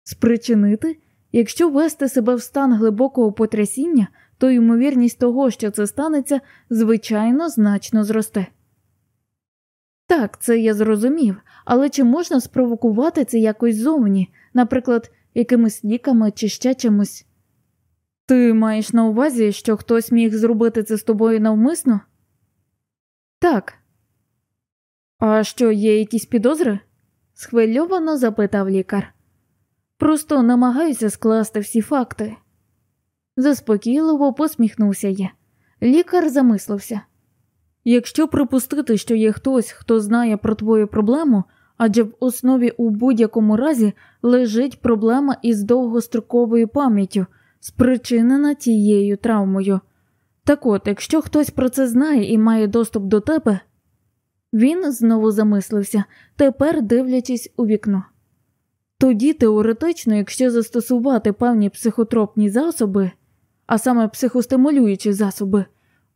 Спричинити? Якщо вести себе в стан глибокого потрясіння, то ймовірність того, що це станеться, звичайно, значно зросте. Так, це я зрозумів, але чи можна спровокувати це якось зовні, наприклад, якимись ліками чи ще чимось? Ти маєш на увазі, що хтось міг зробити це з тобою навмисно? Так. А що, є якісь підозри? схвильовано запитав лікар. Просто намагаюся скласти всі факти. Заспокійливо посміхнувся я. Лікар замислився. Якщо припустити, що є хтось, хто знає про твою проблему, адже в основі у будь-якому разі лежить проблема із довгостроковою пам'яттю, спричинена тією травмою. Так от, якщо хтось про це знає і має доступ до тебе, він знову замислився, тепер дивлячись у вікно. Тоді теоретично, якщо застосувати певні психотропні засоби, а саме психостимулюючі засоби,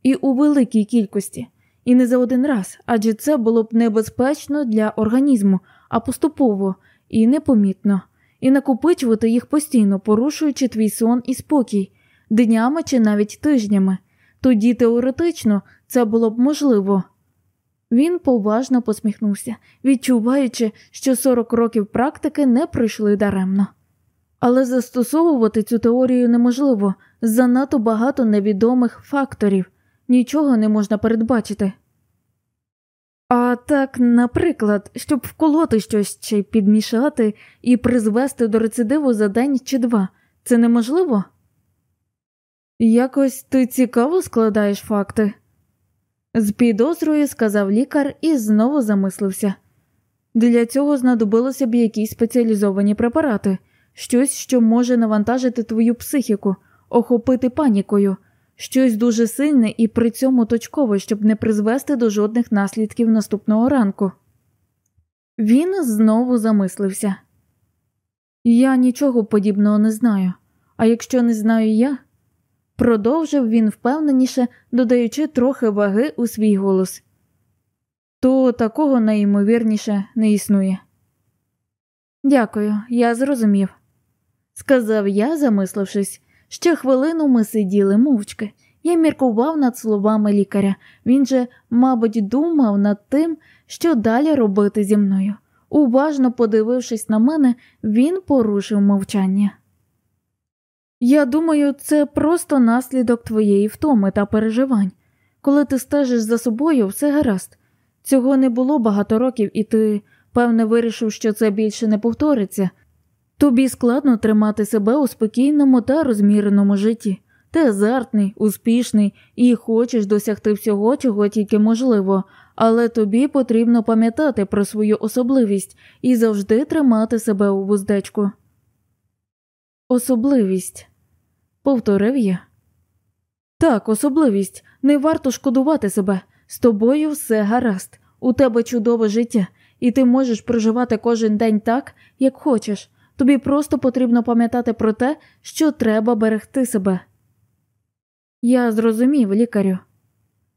і у великій кількості, і не за один раз, адже це було б небезпечно для організму, а поступово і непомітно, і накопичувати їх постійно, порушуючи твій сон і спокій, днями чи навіть тижнями, тоді теоретично це було б можливо. Він поважно посміхнувся, відчуваючи, що 40 років практики не пройшли даремно. Але застосовувати цю теорію неможливо занадто багато невідомих факторів, нічого не можна передбачити. А так, наприклад, щоб вколоти щось чи підмішати і призвести до рецидиву за день чи два, це неможливо? Якось ти цікаво складаєш факти. З підозрою сказав лікар і знову замислився. Для цього знадобилося б якісь спеціалізовані препарати, щось, що може навантажити твою психіку, охопити панікою, щось дуже сильне і при цьому точкове, щоб не призвести до жодних наслідків наступного ранку. Він знову замислився. Я нічого подібного не знаю, а якщо не знаю я, продовжив він впевненіше, додаючи трохи ваги у свій голос, то такого найімовірніше не існує. Дякую, я зрозумів, сказав я, замислившись. Ще хвилину ми сиділи мовчки. Я міркував над словами лікаря. Він же, мабуть, думав над тим, що далі робити зі мною. Уважно подивившись на мене, він порушив мовчання. Я думаю, це просто наслідок твоєї втоми та переживань. Коли ти стежиш за собою, все гаразд. Цього не було багато років, і ти, певне, вирішив, що це більше не повториться. Тобі складно тримати себе у спокійному та розміреному житті. Ти азартний, успішний і хочеш досягти всього, чого тільки можливо, але тобі потрібно пам'ятати про свою особливість і завжди тримати себе у вуздечку. Особливість, повторив я. Так, особливість. Не варто шкодувати себе. З тобою все гаразд, у тебе чудове життя, і ти можеш проживати кожен день так, як хочеш. Тобі просто потрібно пам'ятати про те, що треба берегти себе. Я зрозумів, лікарю.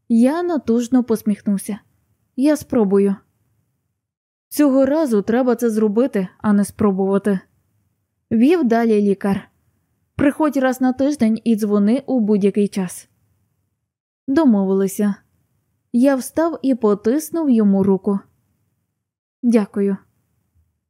Я натужно посміхнувся. Я спробую. Цього разу треба це зробити, а не спробувати. Вів далі лікар. Приходь раз на тиждень і дзвони у будь-який час. Домовилися. Я встав і потиснув йому руку. Дякую.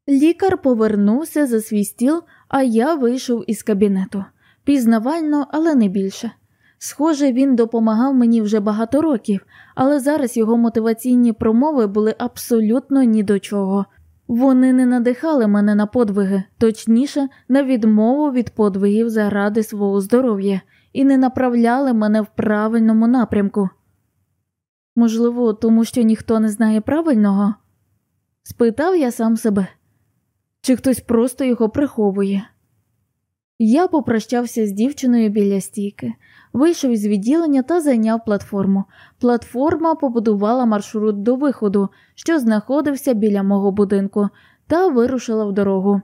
Лікар повернувся за свій стіл, а я вийшов із кабінету. Пізнавально, але не більше. Схоже, він допомагав мені вже багато років, але зараз його мотиваційні промови були абсолютно ні до чого. Вони не надихали мене на подвиги, точніше, на відмову від подвигів заради свого здоров'я, і не направляли мене в правильному напрямку. Можливо, тому що ніхто не знає правильного? спитав я сам себе чи хтось просто його приховує. Я попрощався з дівчиною біля стійки. вийшов із відділення та зайняв платформу. Платформа побудувала маршрут до виходу, що знаходився біля мого будинку, та вирушила в дорогу.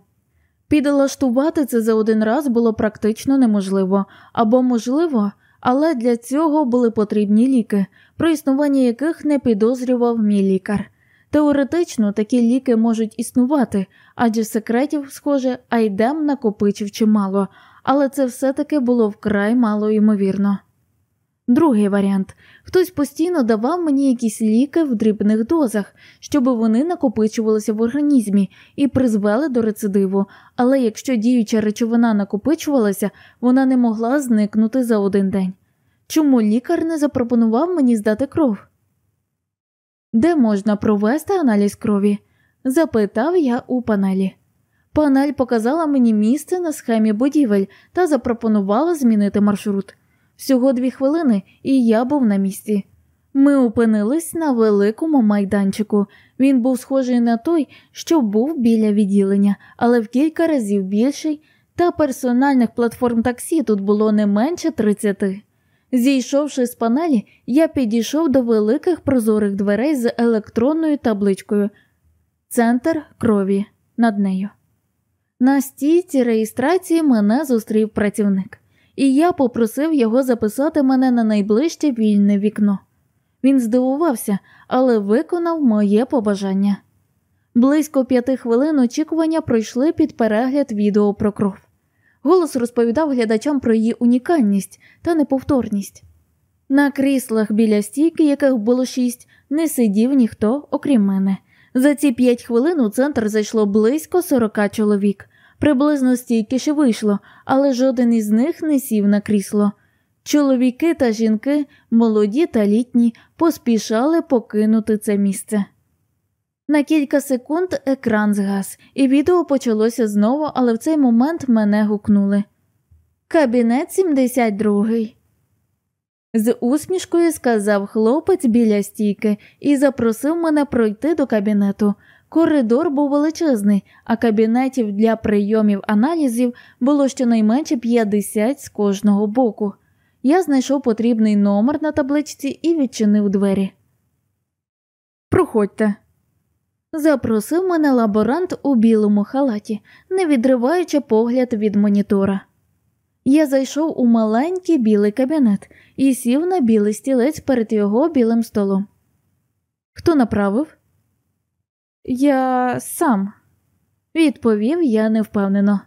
Підлаштувати це за один раз було практично неможливо або можливо, але для цього були потрібні ліки, про існування яких не підозрював мій лікар. Теоретично такі ліки можуть існувати, адже секретів, схоже, Айдем накопичив чимало, але це все-таки було вкрай мало ймовірно. Другий варіант хтось постійно давав мені якісь ліки в дрібних дозах, щоб вони накопичувалися в організмі і призвели до рецидиву, але якщо діюча речовина накопичувалася, вона не могла зникнути за один день. Чому лікар не запропонував мені здати кров? Де можна провести аналіз крові? запитав я у панелі. Панель показала мені місце на схемі будівель та запропонувала змінити маршрут. Всього дві хвилини, і я був на місці. Ми опинились на великому майданчику. Він був схожий на той, що був біля відділення, але в кілька разів більший, та персональних платформ таксі тут було не менше тридцяти. Зійшовши з панелі, я підійшов до великих прозорих дверей з електронною табличкою Центр крові над нею. На стійці реєстрації мене зустрів працівник, і я попросив його записати мене на найближче вільне вікно. Він здивувався, але виконав моє побажання. Близько п'яти хвилин очікування пройшли під перегляд відео про кров. Голос розповідав глядачам про її унікальність та неповторність. На кріслах біля стійки, яких було шість, не сидів ніхто, окрім мене. За ці п'ять хвилин у центр зайшло близько сорока чоловік. Приблизно стільки ще вийшло, але жоден із них не сів на крісло. Чоловіки та жінки, молоді та літні, поспішали покинути це місце. На кілька секунд екран згас, і відео почалося знову, але в цей момент мене гукнули. Кабінет 72. З усмішкою сказав хлопець біля стійки і запросив мене пройти до кабінету. Коридор був величезний, а кабінетів для прийомів аналізів було щонайменше 50 з кожного боку. Я знайшов потрібний номер на табличці і відчинив двері. Проходьте. Запросив мене лаборант у білому халаті, не відриваючи погляд від монітора. Я зайшов у маленький білий кабінет і сів на білий стілець перед його білим столом. Хто направив? Я сам, відповів я невпевнено.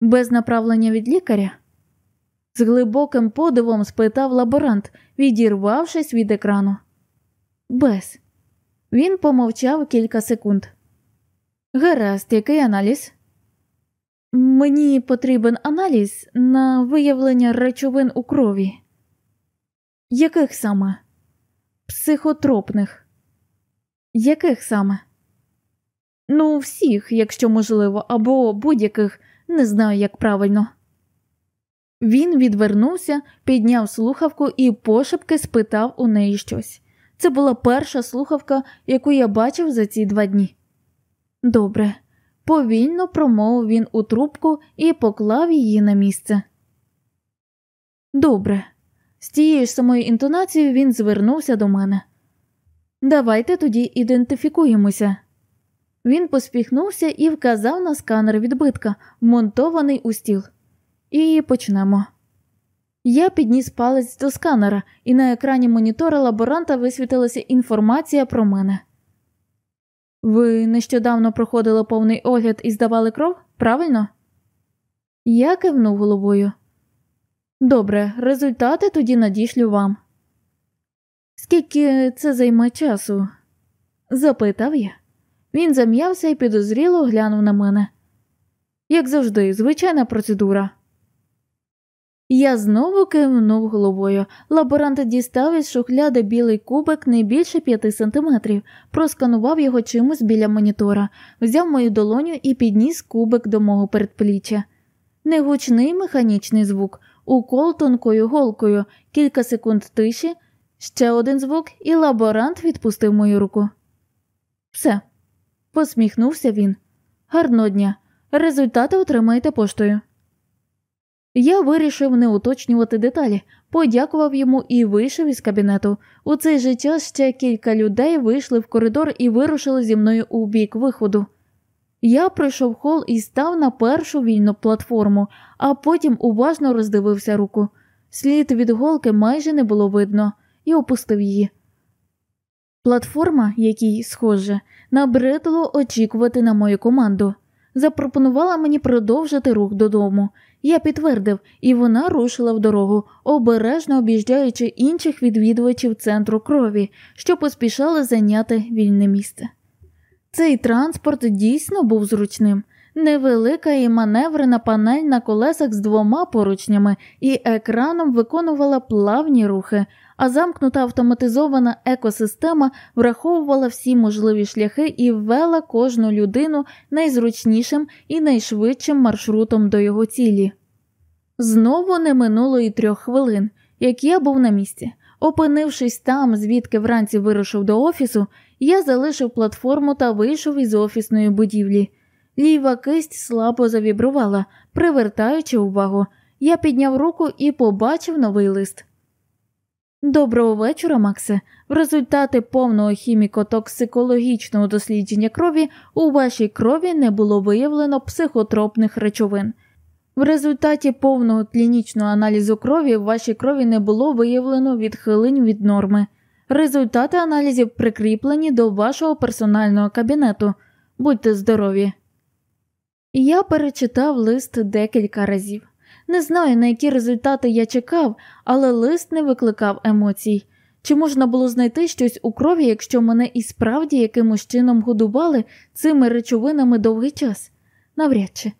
Без направлення від лікаря? З глибоким подивом спитав лаборант, відірвавшись від екрану. Без. Він помовчав кілька секунд. Гаразд, який аналіз? Мені потрібен аналіз на виявлення речовин у крові. Яких саме? Психотропних. Яких саме? Ну, всіх, якщо можливо, або будь-яких, не знаю, як правильно. Він відвернувся, підняв слухавку і пошепки спитав у неї щось. Це була перша слухавка, яку я бачив за ці два дні. Добре, повільно промовив він у трубку і поклав її на місце. Добре, з тією ж самою інтонацією він звернувся до мене. Давайте тоді ідентифікуємося. Він поспіхнувся і вказав на сканер відбитка, вмонтований у стіл. І почнемо. Я підніс палець до сканера, і на екрані монітора лаборанта висвітилася інформація про мене. Ви нещодавно проходили повний огляд і здавали кров, правильно? Я кивнув головою. Добре, результати тоді надішлю вам. Скільки це займе часу? запитав я. Він зам'явся і підозріло глянув на мене. Як завжди, звичайна процедура. Я знову кивнув головою. Лаборант дістав із шухляди білий кубик не більше п'яти сантиметрів, просканував його чимось біля монітора, взяв мою долоню і підніс кубик до мого передпліччя. Негучний механічний звук, укол тонкою голкою, кілька секунд тиші, ще один звук, і лаборант відпустив мою руку. Все, посміхнувся він. Гарного дня. Результати отримаєте поштою. Я вирішив не уточнювати деталі, подякував йому і вийшов із кабінету. У цей же час ще кілька людей вийшли в коридор і вирушили зі мною у бік виходу. Я пройшов хол і став на першу вільну платформу, а потім уважно роздивився руку. Слід від голки майже не було видно, і опустив її. Платформа, якій, схоже, набридло очікувати на мою команду, запропонувала мені продовжити рух додому. Я підтвердив, і вона рушила в дорогу, обережно об'їжджаючи інших відвідувачів центру крові, що поспішали зайняти вільне місце. Цей транспорт дійсно був зручним. Невелика і маневрена панель на колесах з двома поручнями і екраном виконувала плавні рухи, а замкнута автоматизована екосистема враховувала всі можливі шляхи і ввела кожну людину найзручнішим і найшвидшим маршрутом до його цілі. Знову не минуло і трьох хвилин, як я був на місці. Опинившись там, звідки вранці вирушив до офісу, я залишив платформу та вийшов із офісної будівлі. Ліва кисть слабо завібрувала, привертаючи увагу. Я підняв руку і побачив новий лист. Доброго вечора, Максе. В результати повного хіміко-токсикологічного дослідження крові у вашій крові не було виявлено психотропних речовин. В результаті повного клінічного аналізу крові в вашій крові не було виявлено відхилень від норми. Результати аналізів прикріплені до вашого персонального кабінету. Будьте здорові. Я перечитав лист декілька разів. Не знаю, на які результати я чекав, але лист не викликав емоцій. Чи можна було знайти щось у крові, якщо мене і справді якимось чином годували цими речовинами довгий час? Навряд чи.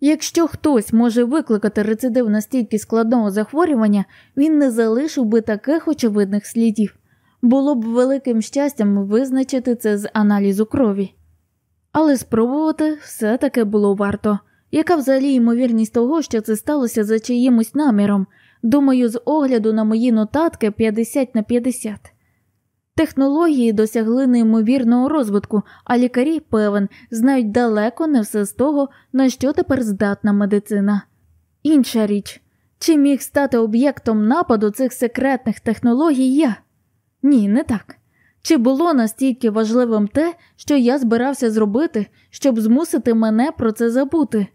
Якщо хтось може викликати рецидив настільки складного захворювання, він не залишив би таких очевидних слідів. Було б великим щастям визначити це з аналізу крові. Але спробувати все таки було варто. Яка взагалі ймовірність того, що це сталося за чиїмось наміром? Думаю, з огляду на мої нотатки 50 на 50. Технології досягли неймовірного розвитку, а лікарі, певен, знають далеко не все з того, на що тепер здатна медицина. Інша річ, чи міг стати об'єктом нападу цих секретних технологій я? Ні, не так. Чи було настільки важливим те, що я збирався зробити, щоб змусити мене про це забути?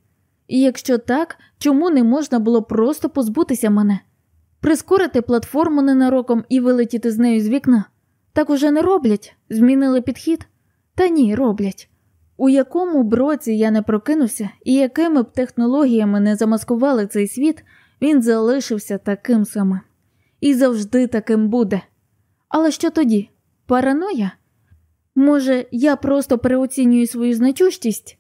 І якщо так, чому не можна було просто позбутися мене, прискорити платформу ненароком і вилетіти з нею з вікна? Так уже не роблять, змінили підхід? Та ні, роблять. У якому б році я не прокинувся і якими б технологіями не замаскували цей світ, він залишився таким самим і завжди таким буде. Але що тоді? Параноя? Може, я просто переоцінюю свою значущість?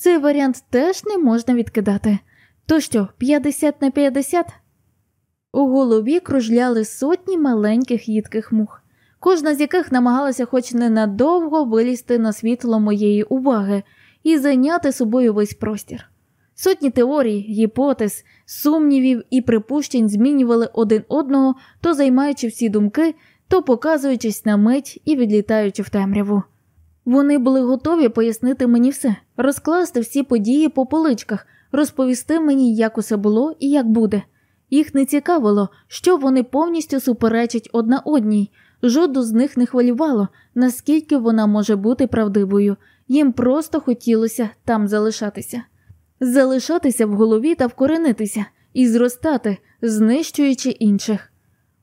Цей варіант теж не можна відкидати. То що, 50 на 50? У голові кружляли сотні маленьких їдких мух, кожна з яких намагалася хоч ненадовго вилізти на світло моєї уваги і зайняти собою весь простір. Сотні теорій, гіпотез, сумнівів і припущень змінювали один одного, то займаючи всі думки, то показуючись на мить і відлітаючи в темряву. Вони були готові пояснити мені все, розкласти всі події по поличках, розповісти мені, як усе було і як буде. Їх не цікавило, що вони повністю суперечать одна одній. Жодну з них не хвилювало, наскільки вона може бути правдивою, їм просто хотілося там залишатися, залишатися в голові та вкоренитися і зростати, знищуючи інших.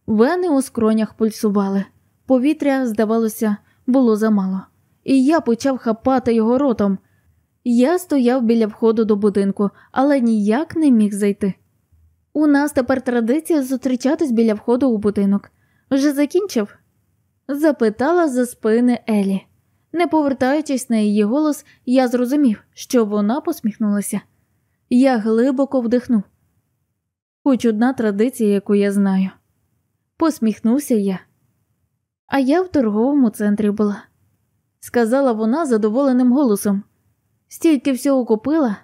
Вени у скронях пульсували, повітря, здавалося, було замало і я почав хапати його ротом. Я стояв біля входу до будинку, але ніяк не міг зайти. У нас тепер традиція зустрічатись біля входу у будинок. Вже закінчив? запитала за спини Елі. Не повертаючись на її голос, я зрозумів, що вона посміхнулася. Я глибоко вдихнув. Хоч одна традиція, яку я знаю. Посміхнувся я. А я в торговому центрі була сказала вона задоволеним голосом. Стільки всього купила.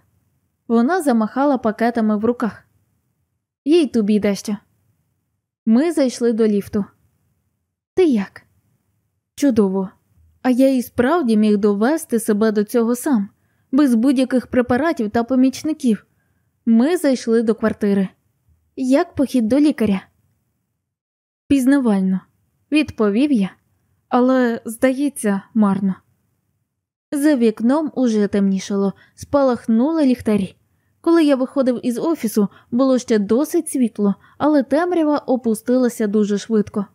Вона замахала пакетами в руках. Їй тобі дещо. Ми зайшли до ліфту. Ти як? Чудово. А я і справді міг довести себе до цього сам, без будь-яких препаратів та помічників. Ми зайшли до квартири. Як похід до лікаря? Пізнавально, відповів я, але, здається, марно. За вікном уже темнішало, спалахнули ліхтарі. Коли я виходив із офісу, було ще досить світло, але темрява опустилася дуже швидко.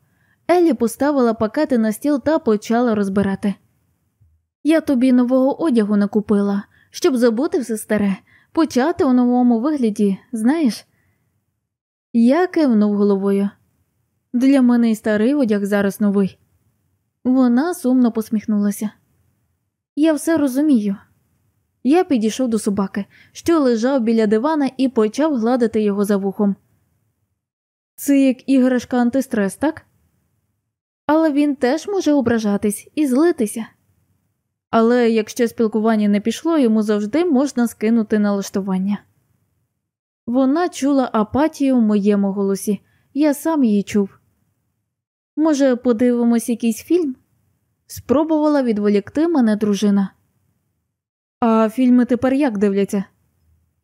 Еллі поставила пакети на стіл та почала розбирати. Я тобі нового одягу не купила, щоб забути все старе, почати у новому вигляді, знаєш? Я кивнув головою. Для мене і старий одяг зараз новий. Вона сумно посміхнулася. Я все розумію. Я підійшов до собаки, що лежав біля дивана, і почав гладити його за вухом. Це як іграшка антистрес, так? Але він теж може ображатись і злитися. Але якщо спілкування не пішло, йому завжди можна скинути налаштування. Вона чула апатію в моєму голосі, я сам її чув. Може, подивимось якийсь фільм? Спробувала відволікти мене дружина. А фільми тепер як дивляться?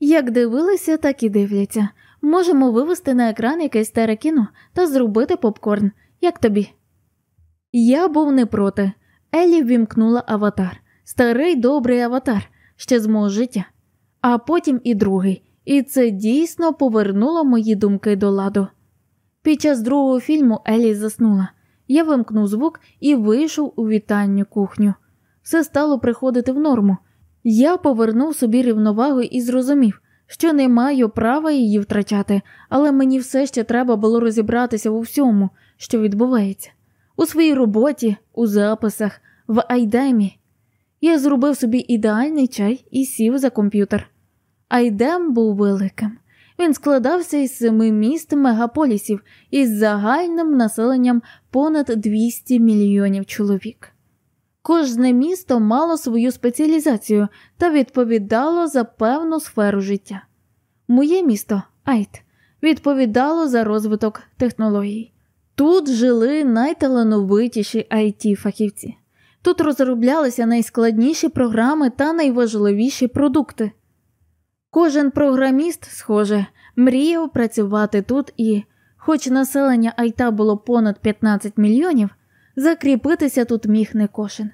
Як дивилися, так і дивляться. Можемо вивести на екран якесь старе кіно та зробити попкорн. Як тобі? Я був не проти. Елі ввімкнула аватар, старий добрий аватар ще з мого життя, а потім і другий, і це дійсно повернуло мої думки до ладу. Під час другого фільму Елі заснула. Я вимкнув звук і вийшов у вітальню кухню. Все стало приходити в норму. Я повернув собі рівновагу і зрозумів, що не маю права її втрачати, але мені все ще треба було розібратися у всьому, що відбувається, у своїй роботі, у записах, в айдемі. Я зробив собі ідеальний чай і сів за комп'ютер. Айдем був великим. Він складався із семи міст мегаполісів із загальним населенням понад 200 мільйонів чоловік. Кожне місто мало свою спеціалізацію та відповідало за певну сферу життя. Моє місто Айт відповідало за розвиток технологій. Тут жили найталановитіші it фахівці. Тут розроблялися найскладніші програми та найважливіші продукти. Кожен програміст, схоже, мріяв працювати тут і, хоч населення Айта було понад 15 мільйонів, закріпитися тут міг не кожен.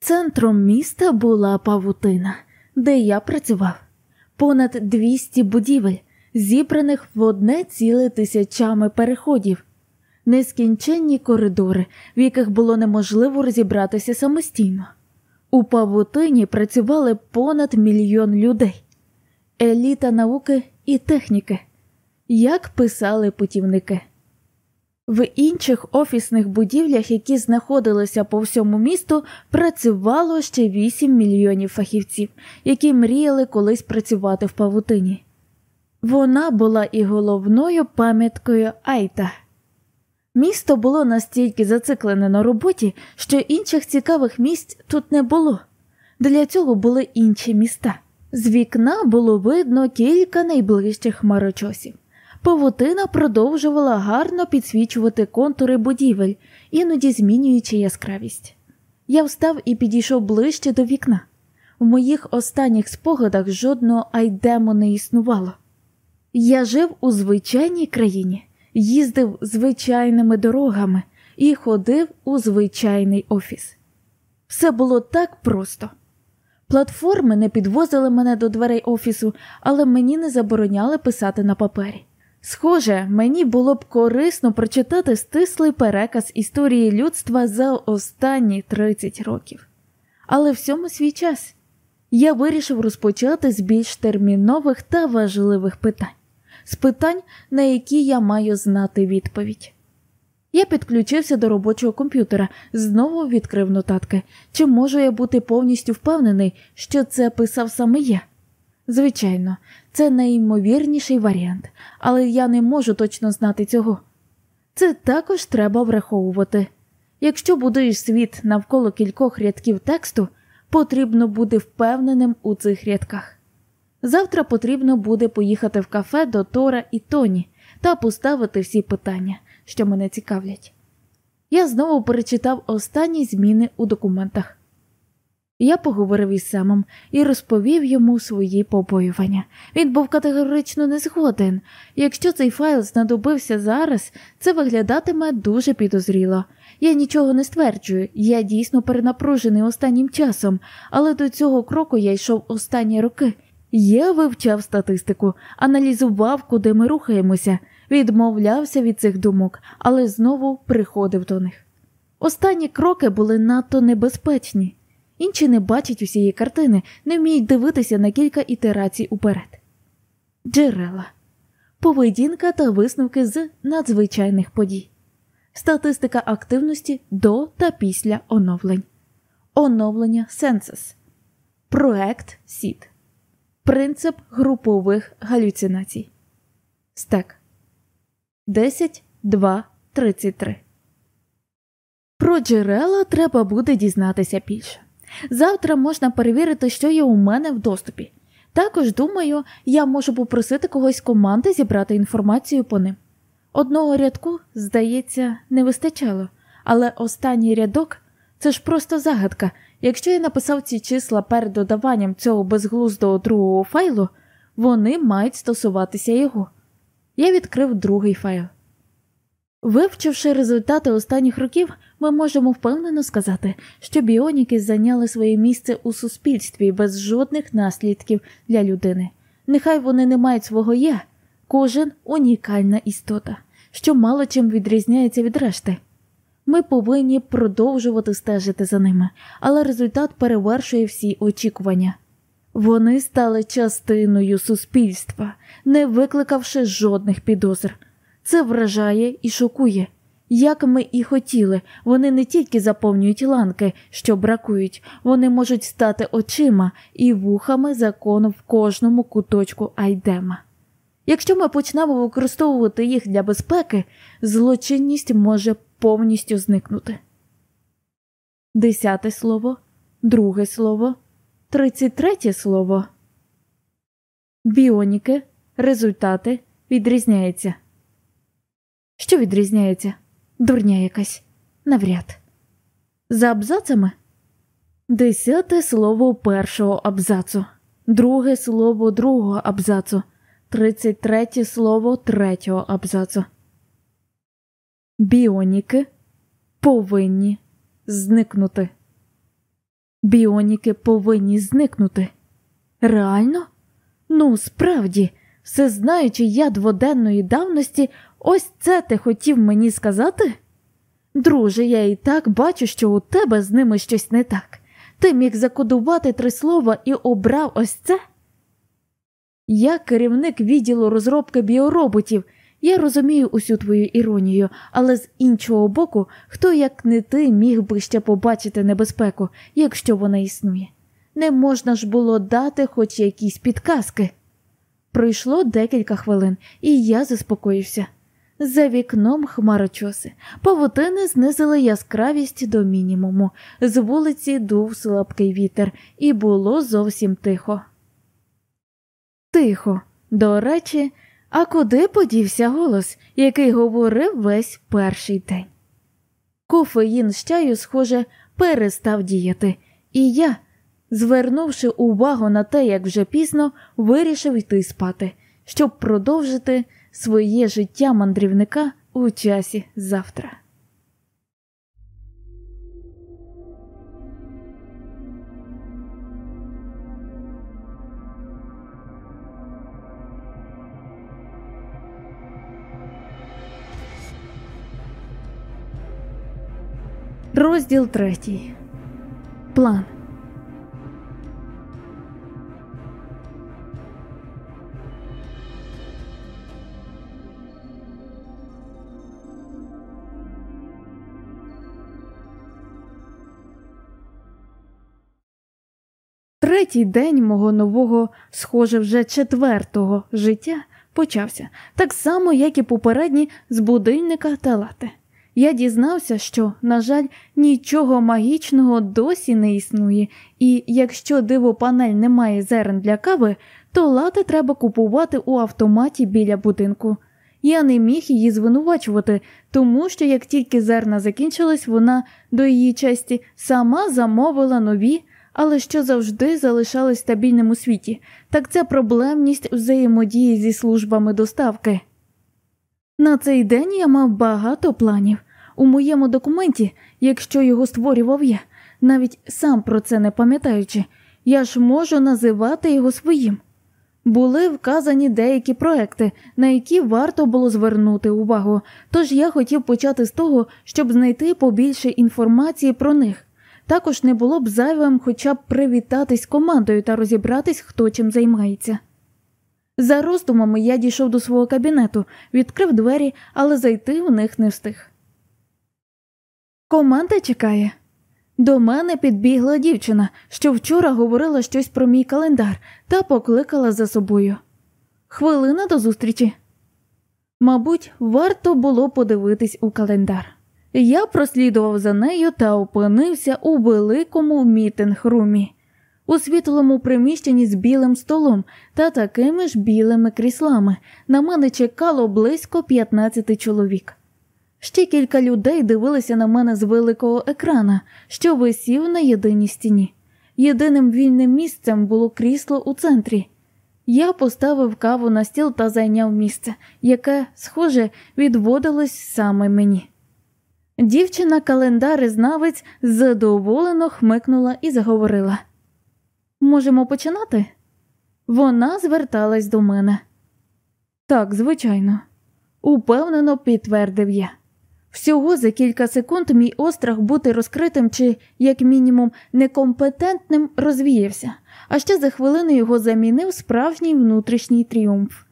Центром міста була павутина, де я працював, понад 200 будівель, зібраних в одне ціле тисячами переходів, нескінченні коридори, в яких було неможливо розібратися самостійно. У павутині працювали понад мільйон людей, еліта науки і техніки, як писали путівники. В інших офісних будівлях, які знаходилися по всьому місту, працювало ще 8 мільйонів фахівців, які мріяли колись працювати в павутині. Вона була і головною пам'яткою Айта. Місто було настільки зациклене на роботі, що інших цікавих місць тут не було. Для цього були інші міста. З вікна було видно кілька найближчих хмарочосів. Павутина продовжувала гарно підсвічувати контури будівель, іноді змінюючи яскравість. Я встав і підійшов ближче до вікна. У моїх останніх спогадах жодного айдему не існувало. Я жив у звичайній країні, їздив звичайними дорогами і ходив у звичайний офіс. Все було так просто. Платформи не підвозили мене до дверей офісу, але мені не забороняли писати на папері. Схоже, мені було б корисно прочитати стислий переказ історії людства за останні 30 років. Але всьому свій час я вирішив розпочати з більш термінових та важливих питань, з питань, на які я маю знати відповідь. Я підключився до робочого комп'ютера, знову відкрив нотатки. Чи можу я бути повністю впевнений, що це писав саме я? Звичайно, це найімовірніший варіант, але я не можу точно знати цього. Це також треба враховувати. Якщо будуєш світ навколо кількох рядків тексту, потрібно бути впевненим у цих рядках. Завтра потрібно буде поїхати в кафе до Тора і Тоні та поставити всі питання, що мене цікавлять. Я знову перечитав останні зміни у документах. Я поговорив із Семом і розповів йому свої побоювання. Він був категорично не згоден. Якщо цей файл знадобився зараз, це виглядатиме дуже підозріло. Я нічого не стверджую, я дійсно перенапружений останнім часом, але до цього кроку я йшов останні роки. Я вивчав статистику, аналізував, куди ми рухаємося, відмовлявся від цих думок, але знову приходив до них. Останні кроки були надто небезпечні. Інші не бачать усієї картини, не вміють дивитися на кілька ітерацій уперед. Джерела, поведінка та висновки з надзвичайних подій, статистика активності до та після оновлень, оновлення Сенсес, проект СІД, принцип групових галюцинацій, стек. 10, 2, 33. Про джерела треба буде дізнатися більше. Завтра можна перевірити, що є у мене в доступі. Також, думаю, я можу попросити когось команди зібрати інформацію по ним. Одного рядку, здається, не вистачало, але останній рядок це ж просто загадка. Якщо я написав ці числа перед додаванням цього безглуздого другого файлу, вони мають стосуватися його. Я відкрив другий файл. Вивчивши результати останніх років, ми можемо впевнено сказати, що біоніки зайняли своє місце у суспільстві без жодних наслідків для людини. Нехай вони не мають свого я, кожен унікальна істота, що мало чим відрізняється від решти. Ми повинні продовжувати стежити за ними, але результат перевершує всі очікування. Вони стали частиною суспільства, не викликавши жодних підозр. Це вражає і шокує. Як ми і хотіли, вони не тільки заповнюють ланки, що бракують, вони можуть стати очима і вухами закону в кожному куточку айдема. Якщо ми почнемо використовувати їх для безпеки, злочинність може повністю зникнути. Десяте слово, друге слово, тридцять третє слово. Біоніки, результати відрізняються. Що відрізняється? Дурня якась навряд. За абзацами десяте слово першого абзацу, друге слово другого абзацу, тридцять третє слово третього абзацу. Біоніки повинні зникнути. Біоніки повинні зникнути. Реально? Ну, справді, все знаючи я дводенної давності, ось це ти хотів мені сказати? Друже, я і так бачу, що у тебе з ними щось не так. Ти міг закодувати три слова і обрав ось це? Я керівник відділу розробки біороботів. Я розумію усю твою іронію, але з іншого боку, хто як не ти міг би ще побачити небезпеку, якщо вона існує. Не можна ж було дати хоч якісь підказки. Пройшло декілька хвилин, і я заспокоївся. За вікном хмарочоси, павутини знизили яскравість до мінімуму, з вулиці дув слабкий вітер, і було зовсім тихо. Тихо, до речі, а куди подівся голос, який говорив весь перший день? Кофеїн з чаю, схоже, перестав діяти, і я, звернувши увагу на те, як вже пізно, вирішив йти спати, щоб продовжити своє життя мандрівника у часі завтра. Розділ третій. План. Третій день мого нового, схоже, вже четвертого життя почався так само, як і попередні з будильника та лати. Я дізнався, що, на жаль, нічого магічного досі не існує, і якщо дивопанель не має зерен для кави, то лати треба купувати у автоматі біля будинку. Я не міг її звинувачувати, тому що як тільки зерна закінчились, вона до її честі сама замовила нові, але що завжди залишалось стабільним у світі, так це проблемність взаємодії зі службами доставки. На цей день я мав багато планів. У моєму документі, якщо його створював я, навіть сам про це не пам'ятаючи, я ж можу називати його своїм. Були вказані деякі проекти, на які варто було звернути увагу, тож я хотів почати з того, щоб знайти побільше інформації про них. Також не було б зайвим хоча б привітатись командою та розібратись, хто чим займається. За роздумами я дійшов до свого кабінету, відкрив двері, але зайти в них не встиг. Команда чекає. До мене підбігла дівчина, що вчора говорила щось про мій календар та покликала за собою. Хвилина до зустрічі. Мабуть, варто було подивитись у календар. Я прослідував за нею та опинився у великому мітинг-румі, у світлому приміщенні з білим столом та такими ж білими кріслами. На мене чекало близько 15 чоловік. Ще кілька людей дивилися на мене з великого екрана, що висів на єдиній стіні. Єдиним вільним місцем було крісло у центрі. Я поставив каву на стіл та зайняв місце, яке, схоже, відводилось саме мені. Дівчина календаризнавець задоволено хмикнула і заговорила. Можемо починати? Вона зверталась до мене. Так, звичайно, упевнено підтвердив я. Всього за кілька секунд мій острах бути розкритим чи, як мінімум, некомпетентним розвіявся, а ще за хвилину його замінив справжній внутрішній тріумф.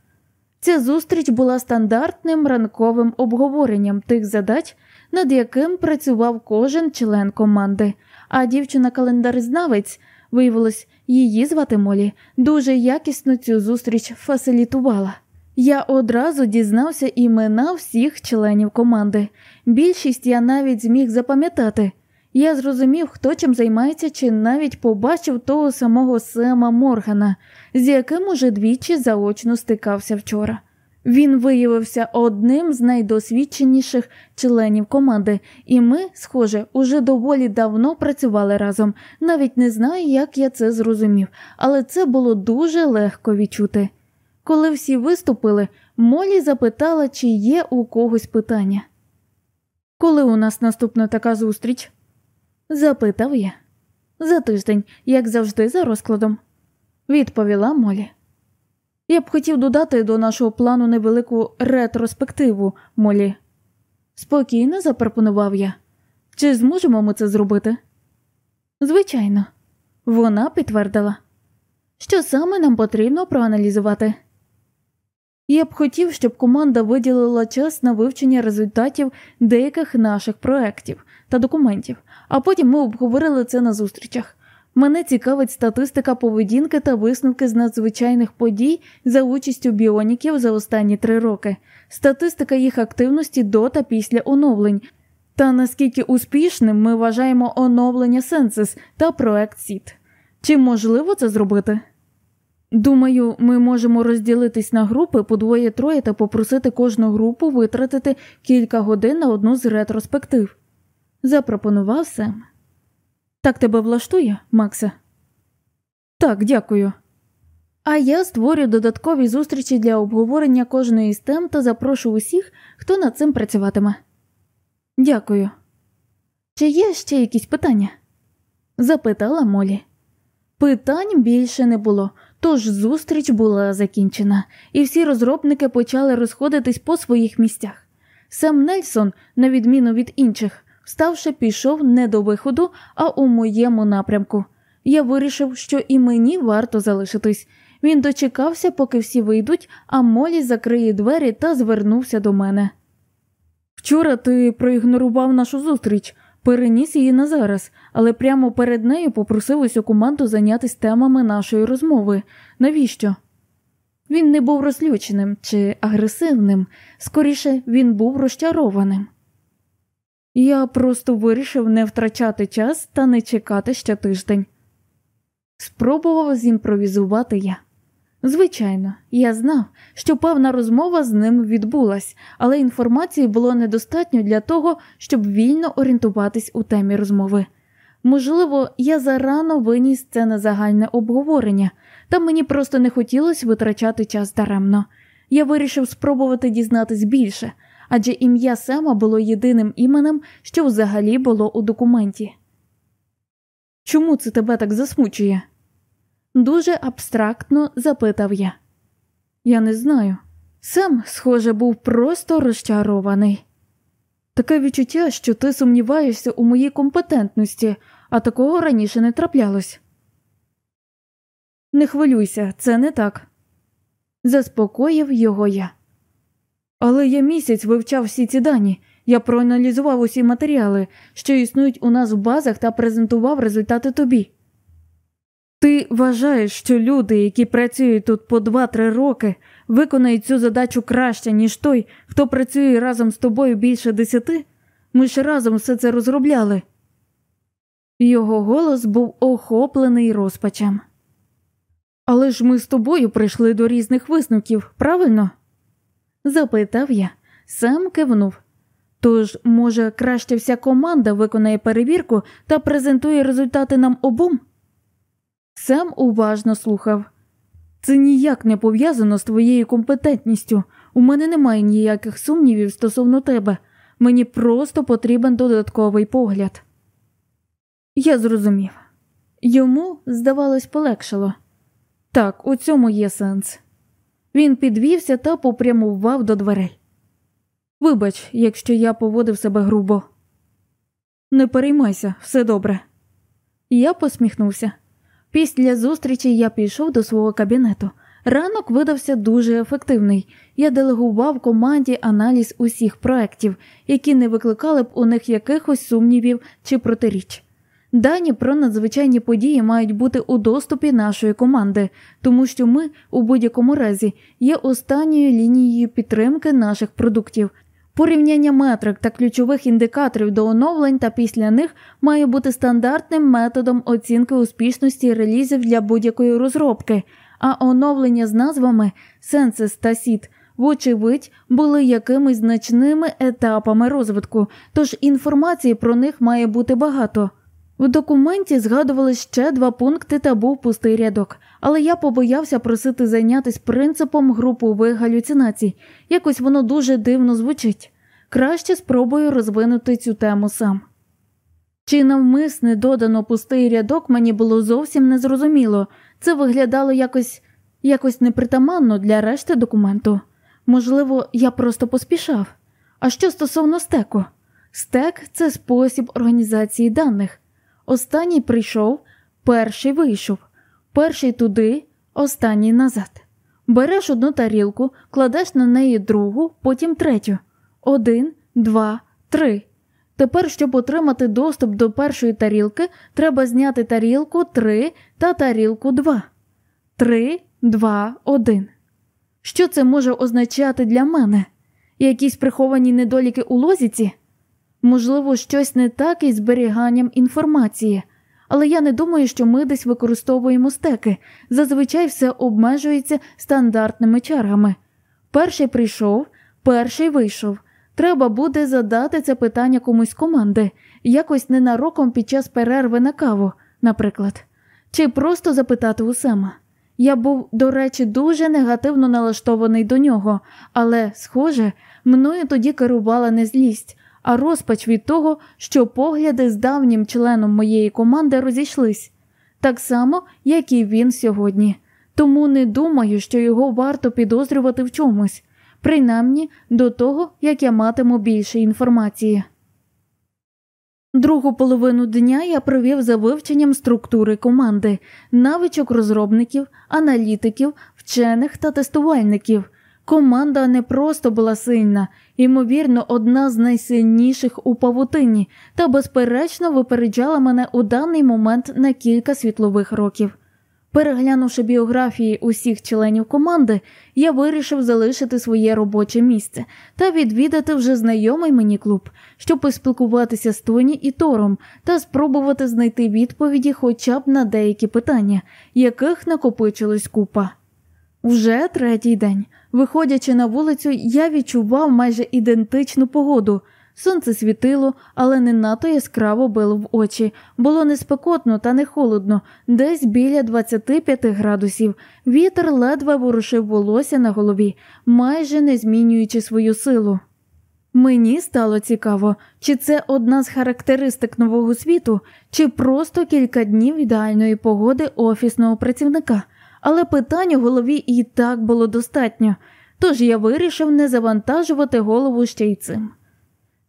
Ця зустріч була стандартним ранковим обговоренням тих задач, над яким працював кожен член команди, а дівчина-календаризнавець, виявилось, її звати Молі, дуже якісно цю зустріч фасилітувала. Я одразу дізнався імена всіх членів команди. Більшість я навіть зміг запам'ятати. Я зрозумів, хто чим займається, чи навіть побачив того самого Сема Моргана, з яким уже двічі заочно стикався вчора. Він виявився одним з найдосвідченіших членів команди, і ми, схоже, уже доволі давно працювали разом. Навіть не знаю, як я це зрозумів, але це було дуже легко відчути. Коли всі виступили, Молі запитала, чи є у когось питання. Коли у нас наступна така зустріч? запитав я. За тиждень, як завжди, за розкладом, відповіла Молі. Я б хотів додати до нашого плану невелику ретроспективу, Молі. Спокійно запропонував я. Чи зможемо ми це зробити? Звичайно, вона підтвердила, що саме нам потрібно проаналізувати. Я б хотів, щоб команда виділила час на вивчення результатів деяких наших проєктів та документів, а потім ми обговорили це на зустрічах. Мене цікавить статистика поведінки та висновки з надзвичайних подій за участю біоніків за останні три роки, статистика їх активності до та після оновлень, та наскільки успішним ми вважаємо оновлення Сенсис та проект СІТ. Чи можливо це зробити? Думаю, ми можемо розділитись на групи по двоє-троє та попросити кожну групу витратити кілька годин на одну з ретроспектив. Запропонував Сем. Так тебе влаштує, Максе? Так, дякую. А я створю додаткові зустрічі для обговорення кожної з тем та запрошу усіх, хто над цим працюватиме. Дякую. Чи є ще якісь питання? запитала Молі. Питань більше не було, тож зустріч була закінчена, і всі розробники почали розходитись по своїх місцях. Сам Нельсон, на відміну від інших, вставши, пішов не до виходу, а у моєму напрямку. Я вирішив, що і мені варто залишитись. Він дочекався, поки всі вийдуть, а Молі закриє двері та звернувся до мене. Вчора ти проігнорував нашу зустріч, переніс її на зараз, але прямо перед нею попросив усю команду зайнятися темами нашої розмови. Навіщо? Він не був розлюченим чи агресивним, скоріше він був розчарованим. Я просто вирішив не втрачати час та не чекати ще тиждень. Спробував зімпровізувати я. Звичайно, я знав, що певна розмова з ним відбулась, але інформації було недостатньо для того, щоб вільно орієнтуватись у темі розмови. Можливо, я зарано виніс це на загальне обговорення, та мені просто не хотілося витрачати час даремно. Я вирішив спробувати дізнатись більше, адже ім'я Сема було єдиним іменем, що взагалі було у документі. Чому це тебе так засмучує? Дуже абстрактно запитав я. Я не знаю. Сем, схоже, був просто розчарований. Таке відчуття, що ти сумніваєшся у моїй компетентності, а такого раніше не траплялось. Не хвилюйся, це не так. Заспокоїв його я. Але я місяць вивчав всі ці дані, я проаналізував усі матеріали, що існують у нас в базах, та презентував результати тобі. Ти вважаєш, що люди, які працюють тут по 2-3 роки, виконають цю задачу краще, ніж той, хто працює разом з тобою більше десяти? Ми ж разом все це розробляли. Його голос був охоплений розпачем. Але ж ми з тобою прийшли до різних висновків, правильно? Запитав я, сам кивнув. Тож, може, краще вся команда виконає перевірку та презентує результати нам обом? Сам уважно слухав. Це ніяк не пов'язано з твоєю компетентністю. У мене немає ніяких сумнівів стосовно тебе. Мені просто потрібен додатковий погляд. Я зрозумів. Йому, здавалось, полегшало. Так, у цьому є сенс. Він підвівся та попрямував до дверей. Вибач, якщо я поводив себе грубо. Не переймайся, все добре. Я посміхнувся. Після зустрічі я пішов до свого кабінету. Ранок видався дуже ефективний. Я делегував команді аналіз усіх проєктів, які не викликали б у них якихось сумнівів чи протиріч. Дані про надзвичайні події мають бути у доступі нашої команди, тому що ми у будь-якому разі є останньою лінією підтримки наших продуктів. Порівняння метрик та ключових індикаторів до оновлень та після них має бути стандартним методом оцінки успішності релізів для будь-якої розробки, а оновлення з назвами Census та SID, вочевидь, були якимись значними етапами розвитку, тож інформації про них має бути багато. В документі згадували ще два пункти та був пустий рядок, але я побоявся просити зайнятися принципом групових галюцинацій, якось воно дуже дивно звучить. Краще спробую розвинути цю тему сам. Чи навмисне додано пустий рядок мені було зовсім незрозуміло, це виглядало якось якось непритаманно для решти документу. Можливо, я просто поспішав. А що стосовно стеку? Стек це спосіб організації даних. Останній прийшов, перший вийшов, перший туди, останній назад. Береш одну тарілку, кладеш на неї другу, потім третю. Один, два, три. Тепер, щоб отримати доступ до першої тарілки, треба зняти тарілку три та тарілку два. Три, два, один. Що це може означати для мене? Якісь приховані недоліки у лозіці? Можливо, щось не так із зберіганням інформації, але я не думаю, що ми десь використовуємо стеки. Зазвичай все обмежується стандартними чергами. Перший прийшов, перший вийшов. Треба буде задати це питання комусь команди, якось ненароком під час перерви на каву, наприклад, чи просто запитати у Сема. Я був, до речі, дуже негативно налаштований до нього, але, схоже, мною тоді керувала не злість а розпач від того, що погляди з давнім членом моєї команди розійшлись, так само, як і він сьогодні. Тому не думаю, що його варто підозрювати в чомусь, принаймні до того, як я матиму більше інформації. Другу половину дня я провів за вивченням структури команди, навичок розробників, аналітиків, вчених та тестувальників. Команда не просто була сильна, ймовірно, одна з найсильніших у павутині, та, безперечно, випереджала мене у даний момент на кілька світлових років. Переглянувши біографії усіх членів команди, я вирішив залишити своє робоче місце та відвідати вже знайомий мені клуб, щоб поспілкуватися з Тоні і Тором та спробувати знайти відповіді хоча б на деякі питання, яких накопичилось купа. Вже третій день. Виходячи на вулицю, я відчував майже ідентичну погоду, Сонце світило, але не надто яскраво било в очі. Було не спекотно та не холодно, десь біля 25 градусів. Вітер ледве ворушив волосся на голові, майже не змінюючи свою силу. Мені стало цікаво, чи це одна з характеристик нового світу, чи просто кілька днів ідеальної погоди офісного працівника, але питань у голові і так було достатньо, тож я вирішив не завантажувати голову ще й цим.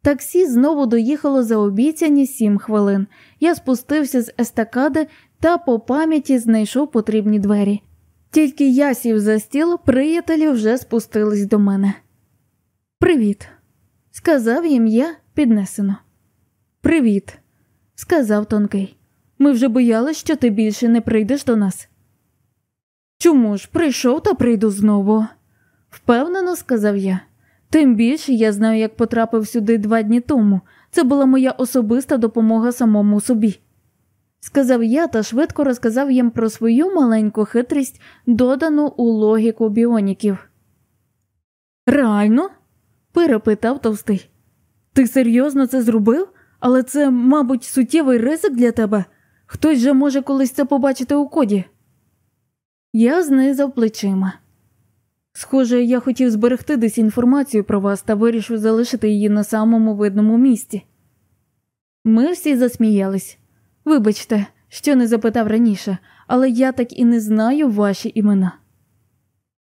Таксі знову доїхало за обіцяні сім хвилин. Я спустився з естакади та по пам'яті знайшов потрібні двері. Тільки я сів за стіл, приятелі вже спустились до мене. Привіт, сказав їм я піднесено. Привіт, сказав тонкий. Ми вже боялись, що ти більше не прийдеш до нас. Чому ж прийшов та прийду знову? Впевнено, сказав я. Тим більше я знаю, як потрапив сюди два дні тому. Це була моя особиста допомога самому собі. Сказав я та швидко розказав їм про свою маленьку хитрість, додану у логіку біоніків. Реально? перепитав товстий. Ти серйозно це зробив? Але це, мабуть, суттєвий ризик для тебе. Хтось же може колись це побачити у коді. Я знизав плечима. Схоже, я хотів зберегти десь інформацію про вас та вирішив залишити її на самому видному місці. Ми всі засміялись. Вибачте, що не запитав раніше, але я так і не знаю ваші імена.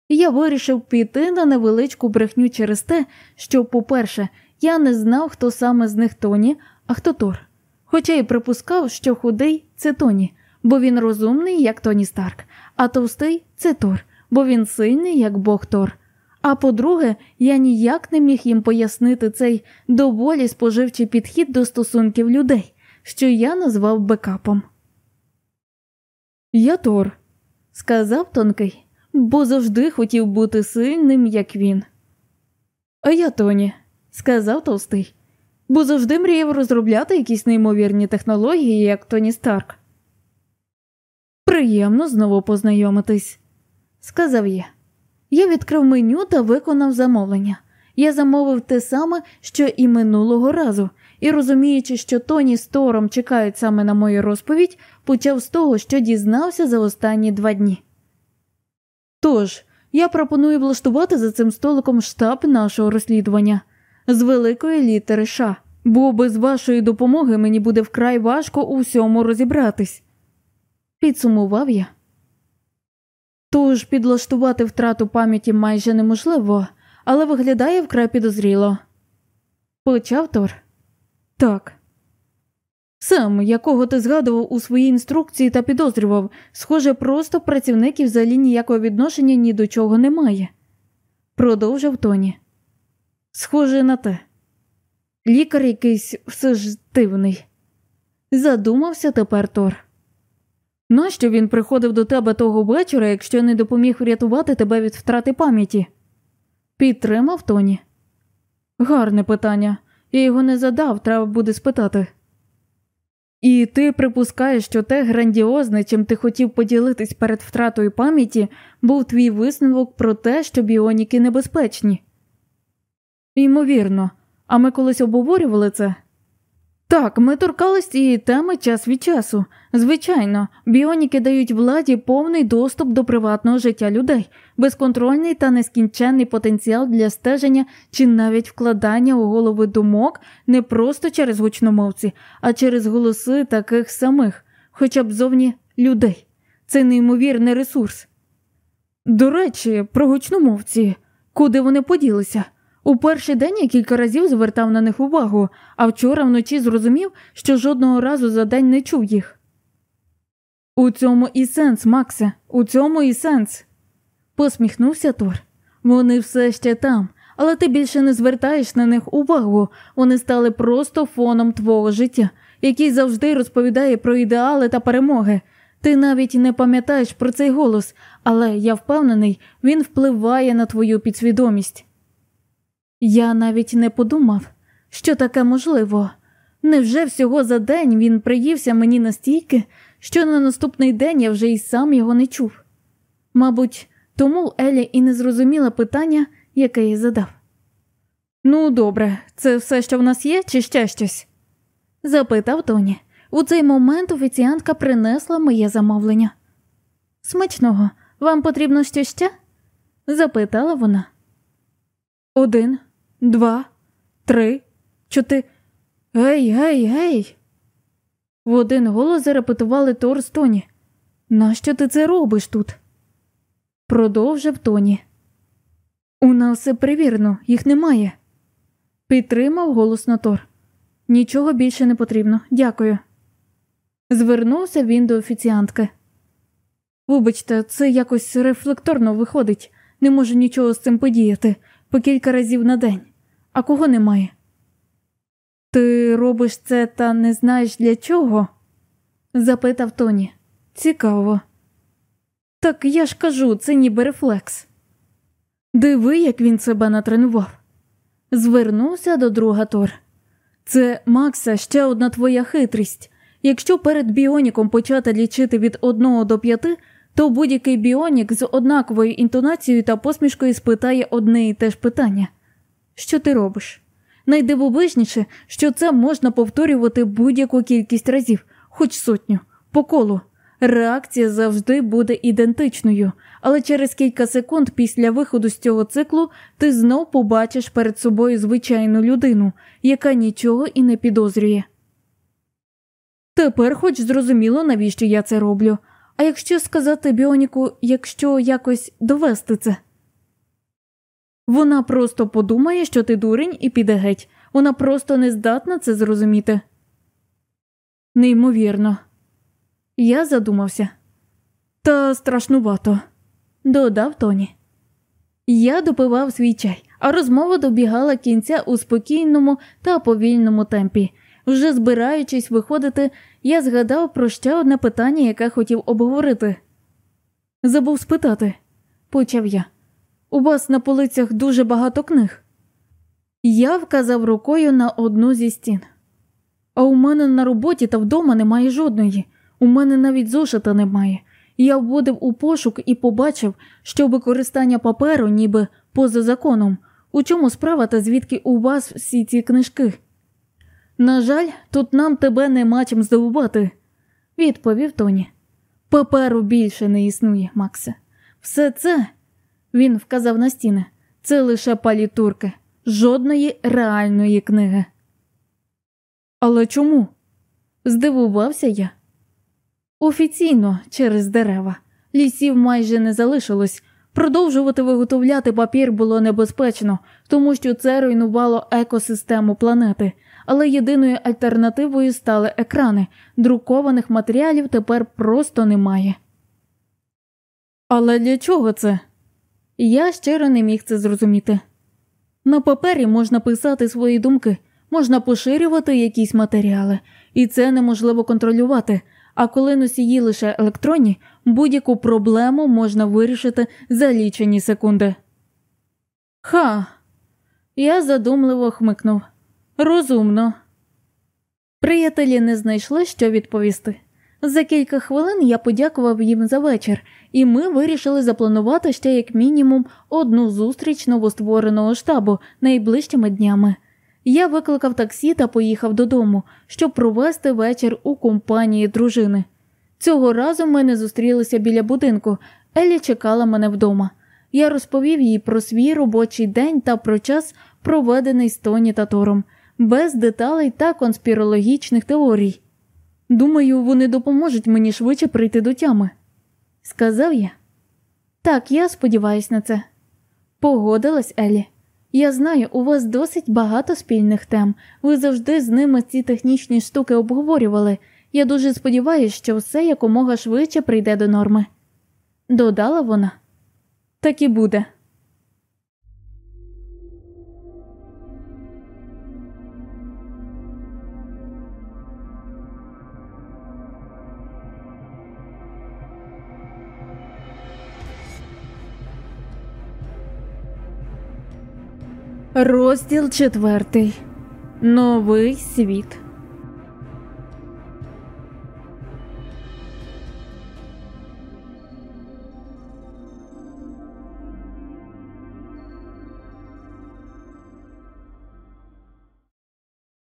Я вирішив піти на невеличку брехню через те, що, по-перше, я не знав, хто саме з них Тоні, а хто Тор. Хоча й припускав, що худий це Тоні, бо він розумний, як Тоні Старк, а товстий це Тор бо він сильний, як Бог Тор. А по-друге, я ніяк не міг їм пояснити цей доволі споживчий підхід до стосунків людей, що я назвав бекапом. Я Тор, сказав тонкий, бо завжди хотів бути сильним, як він. А я Тоні, сказав товстий, бо завжди мріяв розробляти якісь неймовірні технології, як Тоні Старк. Приємно знову познайомитись сказав я. Я відкрив меню та виконав замовлення. Я замовив те саме, що і минулого разу, і розуміючи, що Тоні з Тором чекають саме на мою розповідь, почав з того, що дізнався за останні два дні. Тож, я пропоную влаштувати за цим столиком штаб нашого розслідування з великої літери Ш, бо без вашої допомоги мені буде вкрай важко у всьому розібратись. Підсумував я. Тож підлаштувати втрату пам'яті майже неможливо, але виглядає вкрай підозріло. Почав Тор. Так. Сам, якого ти згадував у своїй інструкції та підозрював, схоже, просто працівників взагалі ніякого відношення ні до чого немає. Продовжив Тоні. Схоже на те. Лікар якийсь все ж дивний. Задумався тепер Тор. Нащо він приходив до тебе того вечора, якщо не допоміг врятувати тебе від втрати пам'яті? Підтримав Тоні. Гарне питання. Я його не задав, треба буде спитати. І ти припускаєш, що те грандіозне, чим ти хотів поділитись перед втратою пам'яті, був твій висновок про те, що біоніки небезпечні. Ймовірно, а ми колись обговорювали це. Так, ми торкались цієї теми час від часу. Звичайно, біоніки дають владі повний доступ до приватного життя людей, безконтрольний та нескінченний потенціал для стеження чи навіть вкладання у голови думок не просто через гучномовці, а через голоси таких самих, хоча б зовні людей. Це неймовірний ресурс. До речі, про гучномовці, куди вони поділися? У перший день я кілька разів звертав на них увагу, а вчора вночі зрозумів, що жодного разу за день не чув їх. У цьому і сенс, Максе, у цьому і сенс. посміхнувся Тор. Вони все ще там, але ти більше не звертаєш на них увагу, вони стали просто фоном твого життя, який завжди розповідає про ідеали та перемоги. Ти навіть не пам'ятаєш про цей голос, але я впевнений, він впливає на твою підсвідомість. Я навіть не подумав, що таке можливо. Невже всього за день він приївся мені настільки, що на наступний день я вже й сам його не чув? Мабуть, тому Елі і не зрозуміла питання, яке я задав. Ну, добре, це все, що в нас є, чи ще щось? запитав Тоні. У цей момент офіціантка принесла моє замовлення. Смачного, вам потрібно ще ще? запитала вона. Один, два, три, чотири. Гей, гей, гей. В один голос зарепетували Тор з Тоні. Нащо ти це робиш тут? Продовжив Тоні. У нас все перевірено, їх немає. Підтримав голосно Тор. Нічого більше не потрібно, дякую. Звернувся він до офіціантки. Вибачте, це якось рефлекторно виходить, не можу нічого з цим подіяти по кілька разів на день, а кого немає. Ти робиш це та не знаєш для чого? запитав Тоні. Цікаво. Так я ж кажу, це ніби рефлекс. Диви, як він себе натренував. Звернувся до друга Тор. Це, Макса, ще одна твоя хитрість. Якщо перед біоніком почати лічити від 1 до 5, то будь-який біонік з однаковою інтонацією та посмішкою спитає одне і те ж питання: Що ти робиш? Найдивовижніше, що це можна повторювати будь-яку кількість разів, хоч сотню, по колу. Реакція завжди буде ідентичною, але через кілька секунд після виходу з цього циклу ти знов побачиш перед собою звичайну людину, яка нічого і не підозрює. Тепер хоч зрозуміло, навіщо я це роблю. А якщо сказати Біоніку, якщо якось довести це, вона просто подумає, що ти дурень, і піде геть. Вона просто не здатна це зрозуміти. Неймовірно. Я задумався. Та страшнувато, додав Тоні. Я допивав свій чай, а розмова добігала кінця у спокійному та повільному темпі. Вже збираючись виходити, я згадав про ще одне питання, яке хотів обговорити. Забув спитати, почав я. У вас на полицях дуже багато книг. Я вказав рукою на одну зі стін. А у мене на роботі та вдома немає жодної. У мене навіть зошита немає. Я вводив у пошук і побачив, що використання паперу ніби поза законом. У чому справа та звідки у вас всі ці книжки? На жаль, тут нам тебе нема чим здивувати, відповів Тоні. Паперу більше не існує, Максе. Все це, він вказав на стіни, це лише палітурки, жодної реальної книги. Але чому? здивувався я. Офіційно через дерева. Лісів майже не залишилось. Продовжувати виготовляти папір було небезпечно, тому що це руйнувало екосистему планети, але єдиною альтернативою стали екрани, друкованих матеріалів тепер просто немає. Але для чого це? Я щиро не міг це зрозуміти. На папері можна писати свої думки, можна поширювати якісь матеріали, і це неможливо контролювати. А коли носії лише електронні, будь-яку проблему можна вирішити за лічені секунди. Ха. Я задумливо хмикнув. Розумно. Приятелі не знайшли, що відповісти. За кілька хвилин я подякував їм за вечір, і ми вирішили запланувати ще як мінімум одну зустріч новоствореного штабу найближчими днями. Я викликав таксі та поїхав додому, щоб провести вечір у компанії дружини. Цього разу ми не зустрілися біля будинку, Елі чекала мене вдома. Я розповів їй про свій робочий день та про час, проведений з Тоні та Тором, без деталей та конспірологічних теорій. Думаю, вони допоможуть мені швидше прийти до тями. Сказав я. Так, я сподіваюся на це. Погодилась Елі. Я знаю, у вас досить багато спільних тем. Ви завжди з ними ці технічні штуки обговорювали. Я дуже сподіваюся, що все якомога швидше прийде до норми. Додала вона. Так і буде. Розділ четвертий. Новий світ.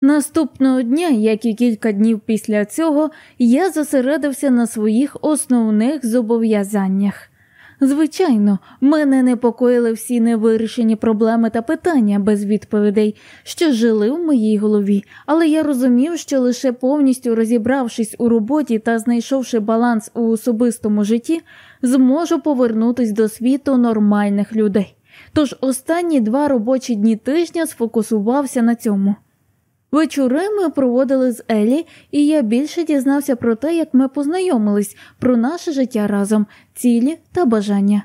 Наступного дня, як і кілька днів після цього, я зосередився на своїх основних зобов'язаннях. Звичайно, мене непокоїли всі невирішені проблеми та питання без відповідей, що жили в моїй голові, але я розумів, що лише повністю розібравшись у роботі та знайшовши баланс у особистому житті, зможу повернутися до світу нормальних людей. Тож останні два робочі дні тижня сфокусувався на цьому. Вечори ми проводили з Елі, і я більше дізнався про те, як ми познайомились, про наше життя разом, цілі та бажання.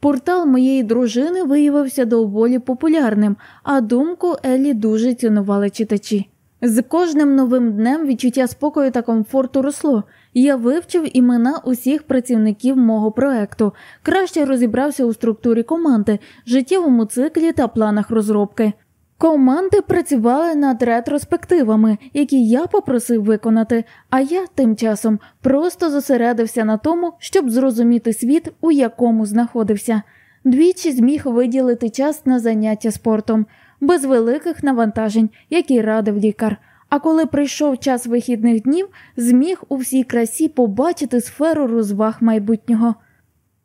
Портал моєї дружини виявився доволі популярним, а думку Елі дуже цінували читачі. З кожним новим днем відчуття спокою та комфорту росло. Я вивчив імена усіх працівників мого проекту, краще розібрався у структурі команди, життєвому циклі та планах розробки. Команди працювали над ретроспективами, які я попросив виконати, а я тим часом просто зосередився на тому, щоб зрозуміти світ, у якому знаходився. Двічі зміг виділити час на заняття спортом, без великих навантажень, які радив лікар. А коли прийшов час вихідних днів, зміг у всій красі побачити сферу розваг майбутнього.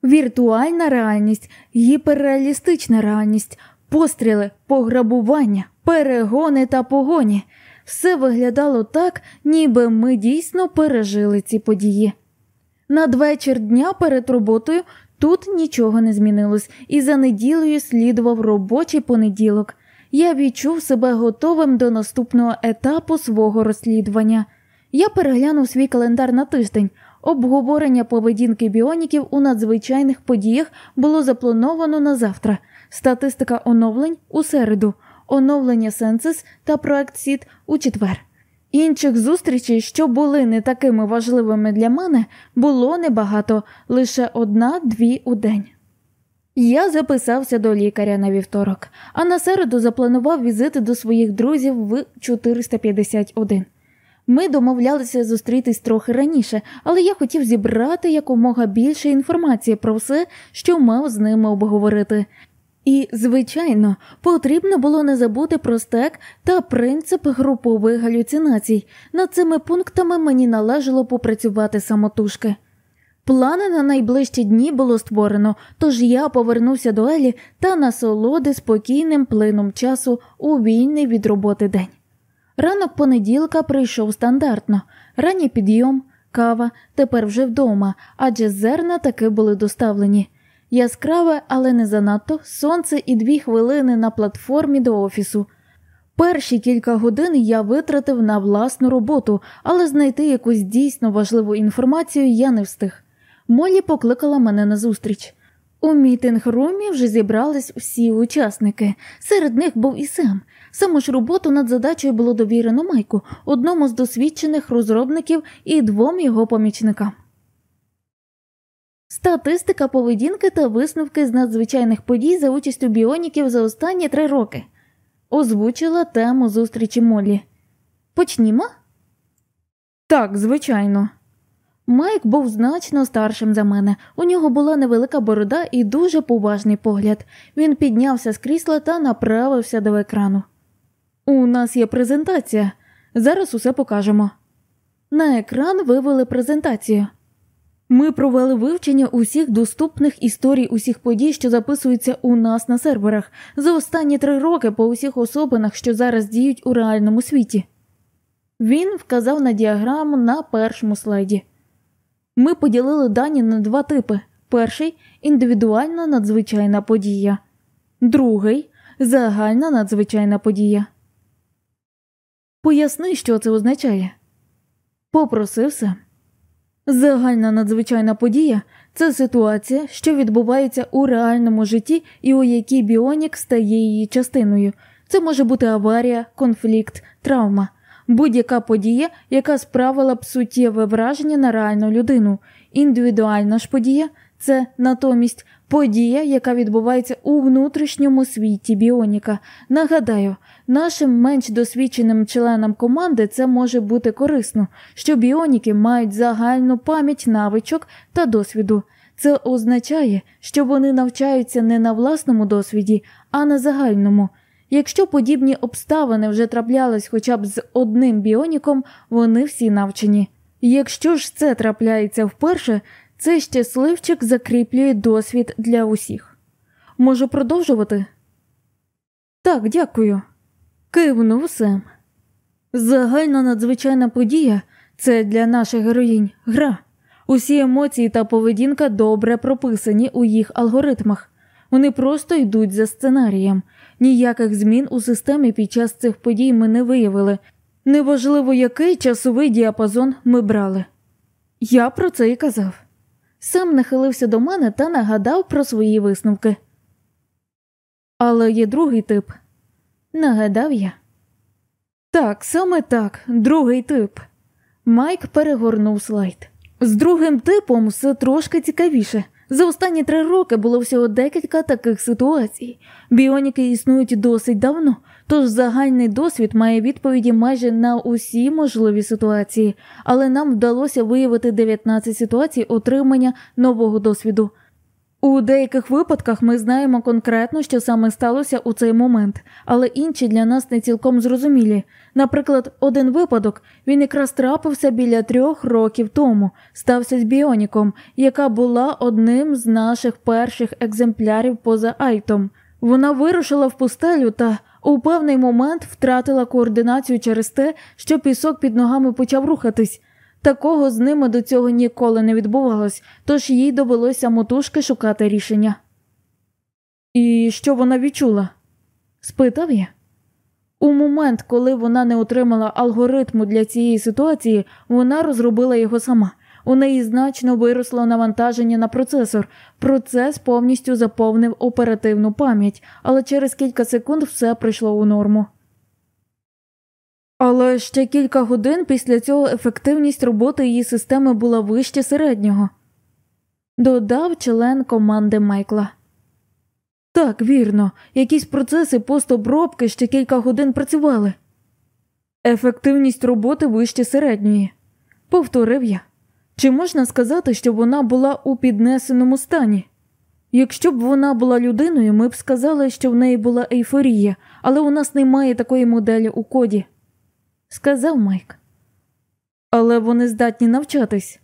Віртуальна реальність, гіперреалістична реальність постріли, пограбування, перегони та погоні. Все виглядало так, ніби ми дійсно пережили ці події. Надвечір дня перед роботою тут нічого не змінилось, і за неділею слідував робочий понеділок. Я відчув себе готовим до наступного етапу свого розслідування. Я переглянув свій календар на тиждень. Обговорення поведінки біоніків у надзвичайних подіях було заплановано на завтра статистика оновлень у середу, оновлення Сенсис та проект Сіт у четвер. Інших зустрічей, що були не такими важливими для мене, було небагато, лише одна-дві у день. Я записався до лікаря на вівторок, а на середу запланував візити до своїх друзів в 451. Ми домовлялися зустрітись трохи раніше, але я хотів зібрати якомога більше інформації про все, що мав з ними обговорити. І, звичайно, потрібно було не забути про стек та принцип групових галюцинацій. Над цими пунктами мені належало попрацювати самотужки. Плани на найближчі дні було створено, тож я повернувся до Елі та насолоди спокійним плином часу у вільний від роботи день. Ранок понеділка прийшов стандартно, ранній підйом, кава, тепер вже вдома, адже зерна таки були доставлені. Яскраве, але не занадто сонце і дві хвилини на платформі до офісу. Перші кілька годин я витратив на власну роботу, але знайти якусь дійсно важливу інформацію я не встиг. Молі покликала мене на зустріч. У мітинг-румі вже зібрались всі учасники. Серед них був і Сем. Саму ж роботу над задачею було довірено Майку, одному з досвідчених розробників і двом його помічникам. Статистика поведінки та висновки з надзвичайних подій за участю біоніків за останні три роки. Озвучила тему зустрічі Моллі. Почнімо? Так, звичайно. Майк був значно старшим за мене. У нього була невелика борода і дуже поважний погляд. Він піднявся з крісла та направився до екрану. У нас є презентація. Зараз усе покажемо. На екран вивели презентацію. Ми провели вивчення усіх доступних історій усіх подій, що записуються у нас на серверах, за останні три роки по усіх особинах, що зараз діють у реальному світі. Він вказав на діаграму на першому слайді. Ми поділили дані на два типи: перший індивідуальна надзвичайна подія, другий загальна надзвичайна подія. Поясни, що це означає. Попросився. Загальна надзвичайна подія це ситуація, що відбувається у реальному житті і у якій біонік стає її частиною. Це може бути аварія, конфлікт, травма, будь-яка подія, яка справила б суттєве враження на реальну людину. Індивідуальна ж подія це натомість подія, яка відбувається у внутрішньому світі біоніка. Нагадаю, нашим менш досвідченим членам команди це може бути корисно, що біоніки мають загальну пам'ять навичок та досвіду. Це означає, що вони навчаються не на власному досвіді, а на загальному. Якщо подібні обставини вже траплялись хоча б з одним біоніком, вони всі навчені. Якщо ж це трапляється вперше, цей щасливчик закріплює досвід для усіх. Можу продовжувати? Так, дякую. Кивнув Сем. Загальна надзвичайна подія це для наших героїнь гра. Усі емоції та поведінка добре прописані у їх алгоритмах. Вони просто йдуть за сценарієм. Ніяких змін у системі під час цих подій ми не виявили. Неважливо, який часовий діапазон ми брали. Я про це і казав. Сам нахилився до мене та нагадав про свої висновки. Але є другий тип. Нагадав я. Так, саме так, другий тип. Майк перегорнув слайд. З другим типом все трошки цікавіше. За останні три роки було всього декілька таких ситуацій. Біоніки існують досить давно, тож загальний досвід має відповіді майже на усі можливі ситуації, але нам вдалося виявити 19 ситуацій отримання нового досвіду. У деяких випадках ми знаємо конкретно, що саме сталося у цей момент, але інші для нас не цілком зрозумілі. Наприклад, один випадок він якраз трапився біля трьох років тому, стався з біоніком, яка була одним з наших перших екземплярів поза Айтом. Вона вирушила в пустелю та у певний момент втратила координацію через те, що пісок під ногами почав рухатись. Такого з ними до цього ніколи не відбувалось, тож їй довелося мотушки шукати рішення. І що вона відчула? спитав я. У момент, коли вона не отримала алгоритму для цієї ситуації, вона розробила його сама. У неї значно виросло навантаження на процесор. Процес повністю заповнив оперативну пам'ять, але через кілька секунд все прийшло у норму. Але ще кілька годин після цього ефективність роботи її системи була вище середнього, додав член команди Майкла. Так, вірно, якісь процеси постобробки ще кілька годин працювали. Ефективність роботи вище середньої, повторив я. Чи можна сказати, що вона була у піднесеному стані? Якщо б вона була людиною, ми б сказали, що в неї була ейфорія, але у нас немає такої моделі у коді сказав Майк. Але вони здатні навчатись,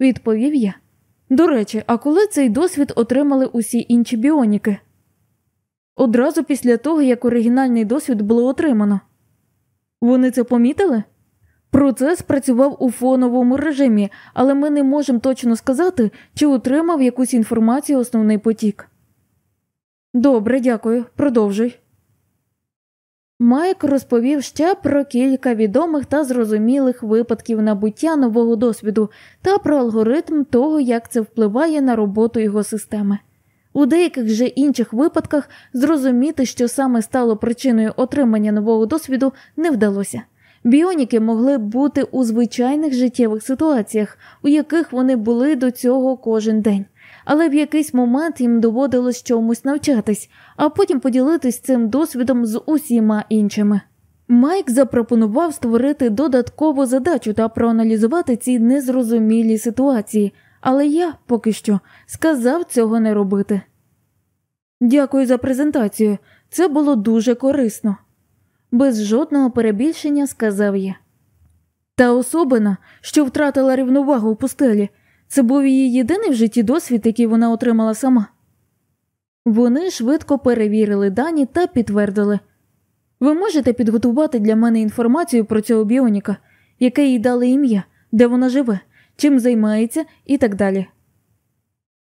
відповів я. До речі, а коли цей досвід отримали усі інші біоніки? Одразу після того, як оригінальний досвід було отримано. Вони це помітили? Процес працював у фоновому режимі, але ми не можемо точно сказати, чи отримав якусь інформацію основний потік. Добре, дякую, продовжуй. Майк розповів ще про кілька відомих та зрозумілих випадків набуття нового досвіду та про алгоритм того, як це впливає на роботу його системи. У деяких же інших випадках зрозуміти, що саме стало причиною отримання нового досвіду, не вдалося. Біоніки могли бути у звичайних життєвих ситуаціях, у яких вони були до цього кожен день але в якийсь момент їм доводилось чомусь навчатись, а потім поділитись цим досвідом з усіма іншими. Майк запропонував створити додаткову задачу та проаналізувати ці незрозумілі ситуації, але я поки що сказав цього не робити. Дякую за презентацію. Це було дуже корисно. Без жодного перебільшення сказав я. Та особина, що втратила рівновагу у пустелі, це був її єдиний в житті досвід, який вона отримала сама. Вони швидко перевірили дані та підтвердили ви можете підготувати для мене інформацію про цього біоніка, яке їй дали ім'я, де вона живе, чим займається і так далі.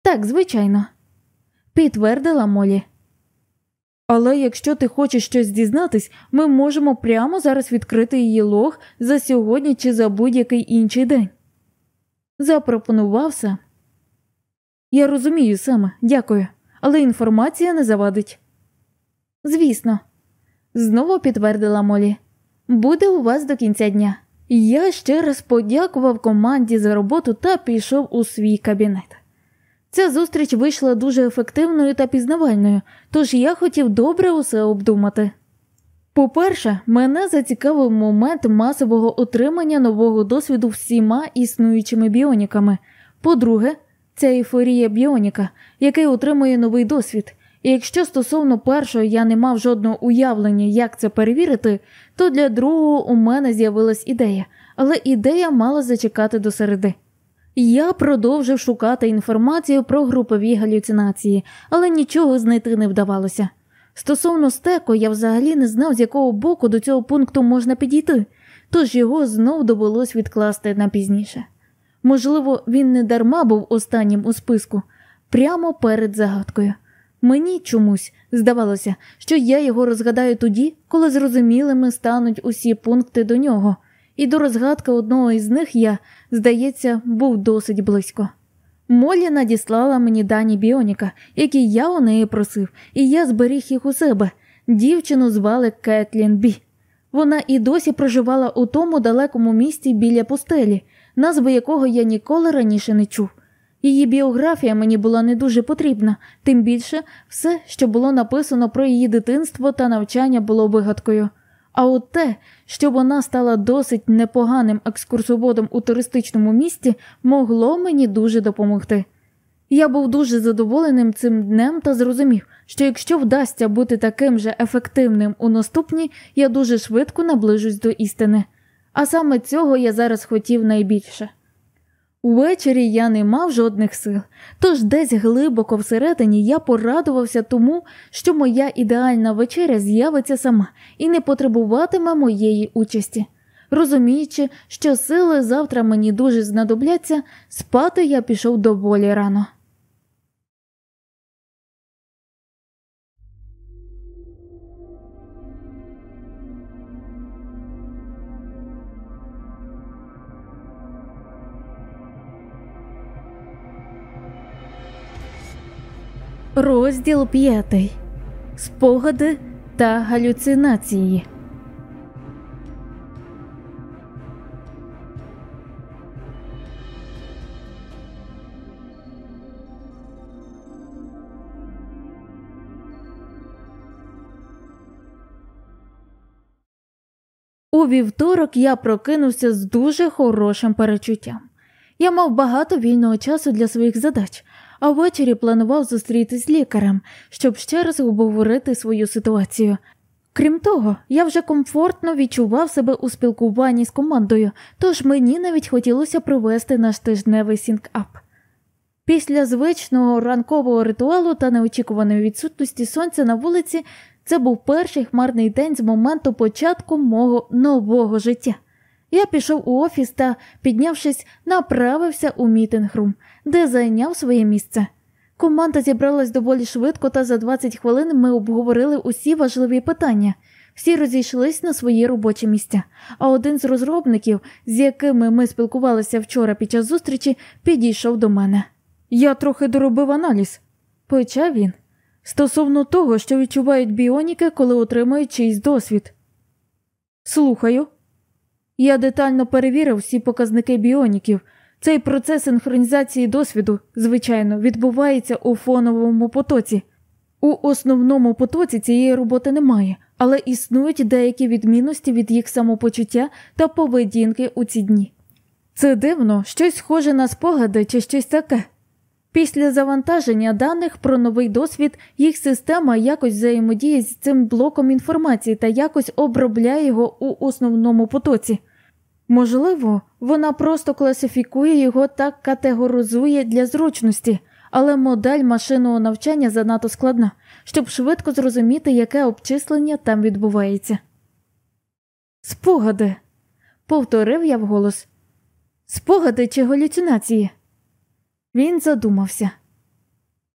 Так, звичайно, підтвердила Молі. Але якщо ти хочеш щось дізнатись, ми можемо прямо зараз відкрити її лог за сьогодні чи за будь-який інший день запропонувався. Я розумію, Семе, дякую, але інформація не завадить. Звісно, знову підтвердила Молі. Буде у вас до кінця дня. Я ще раз подякував команді за роботу та пішов у свій кабінет. Ця зустріч вийшла дуже ефективною та пізнавальною, тож я хотів добре усе обдумати. По-перше, мене зацікавив момент масового отримання нового досвіду всіма існуючими біоніками. По-друге, ця ейфорія біоніка, який отримує новий досвід, І якщо стосовно першого я не мав жодного уявлення, як це перевірити, то для другого у мене з'явилась ідея, але ідея мала зачекати до середи. Я продовжив шукати інформацію про групові галюцинації, але нічого знайти не вдавалося. Стосовно стеко, я взагалі не знав, з якого боку до цього пункту можна підійти, тож його знов довелось відкласти на пізніше. Можливо, він не дарма був останнім у списку, прямо перед загадкою. Мені чомусь здавалося, що я його розгадаю тоді, коли зрозумілими стануть усі пункти до нього, і до розгадки одного із них я, здається, був досить близько. Молі надіслала мені дані Біоніка, які я у неї просив, і я зберіг їх у себе. Дівчину звали Кетлін Бі. Вона і досі проживала у тому далекому місті біля пустелі, назви якого я ніколи раніше не чув. Її біографія мені була не дуже потрібна, тим більше все, що було написано про її дитинство та навчання, було вигадкою. А от те, що вона стала досить непоганим екскурсоводом у туристичному місті, могло мені дуже допомогти. Я був дуже задоволеним цим днем та зрозумів, що якщо вдасться бути таким же ефективним у наступній, я дуже швидко наближусь до істини. А саме цього я зараз хотів найбільше. Увечері я не мав жодних сил, тож десь глибоко всередині я порадувався тому, що моя ідеальна вечеря з'явиться сама і не потребуватиме моєї участі. Розуміючи, що сили завтра мені дуже знадобляться, спати я пішов доволі рано. Розділ п'ятий Спогади та галюцинації. У вівторок я прокинувся з дуже хорошим передчуттям. Я мав багато вільного часу для своїх задач, а ввечері планував зустрітись з лікарем, щоб ще раз обговорити свою ситуацію. Крім того, я вже комфортно відчував себе у спілкуванні з командою, тож мені навіть хотілося провести наш тижневий sync-up. Після звичного ранкового ритуалу та неочікуваної відсутності сонця на вулиці це був перший хмарний день з моменту початку мого нового життя. Я пішов у офіс та, піднявшись, направився у мітинг-рум, де зайняв своє місце. Команда зібралась доволі швидко, та за 20 хвилин ми обговорили усі важливі питання. Всі розійшлись на свої робочі місця, а один з розробників, з якими ми спілкувалися вчора під час зустрічі, підійшов до мене. Я трохи доробив аналіз, почав він, стосовно того, що відчувають біоніки, коли отримують чийсь досвід. Слухаю. Я детально перевірив всі показники біоніків. Цей процес синхронізації досвіду, звичайно, відбувається у фоновому потоці. У основному потоці цієї роботи немає, але існують деякі відмінності від їх самопочуття та поведінки у ці дні. Це дивно, щось схоже на спогади чи щось таке. Після завантаження даних про новий досвід їх система якось взаємодіє з цим блоком інформації та якось обробляє його у основному потоці. Можливо, вона просто класифікує його та категоризує для зручності, але модель машинного навчання занадто складна, щоб швидко зрозуміти, яке обчислення там відбувається. Спогади, повторив я вголос. Спогади чи галюцинації? Він задумався.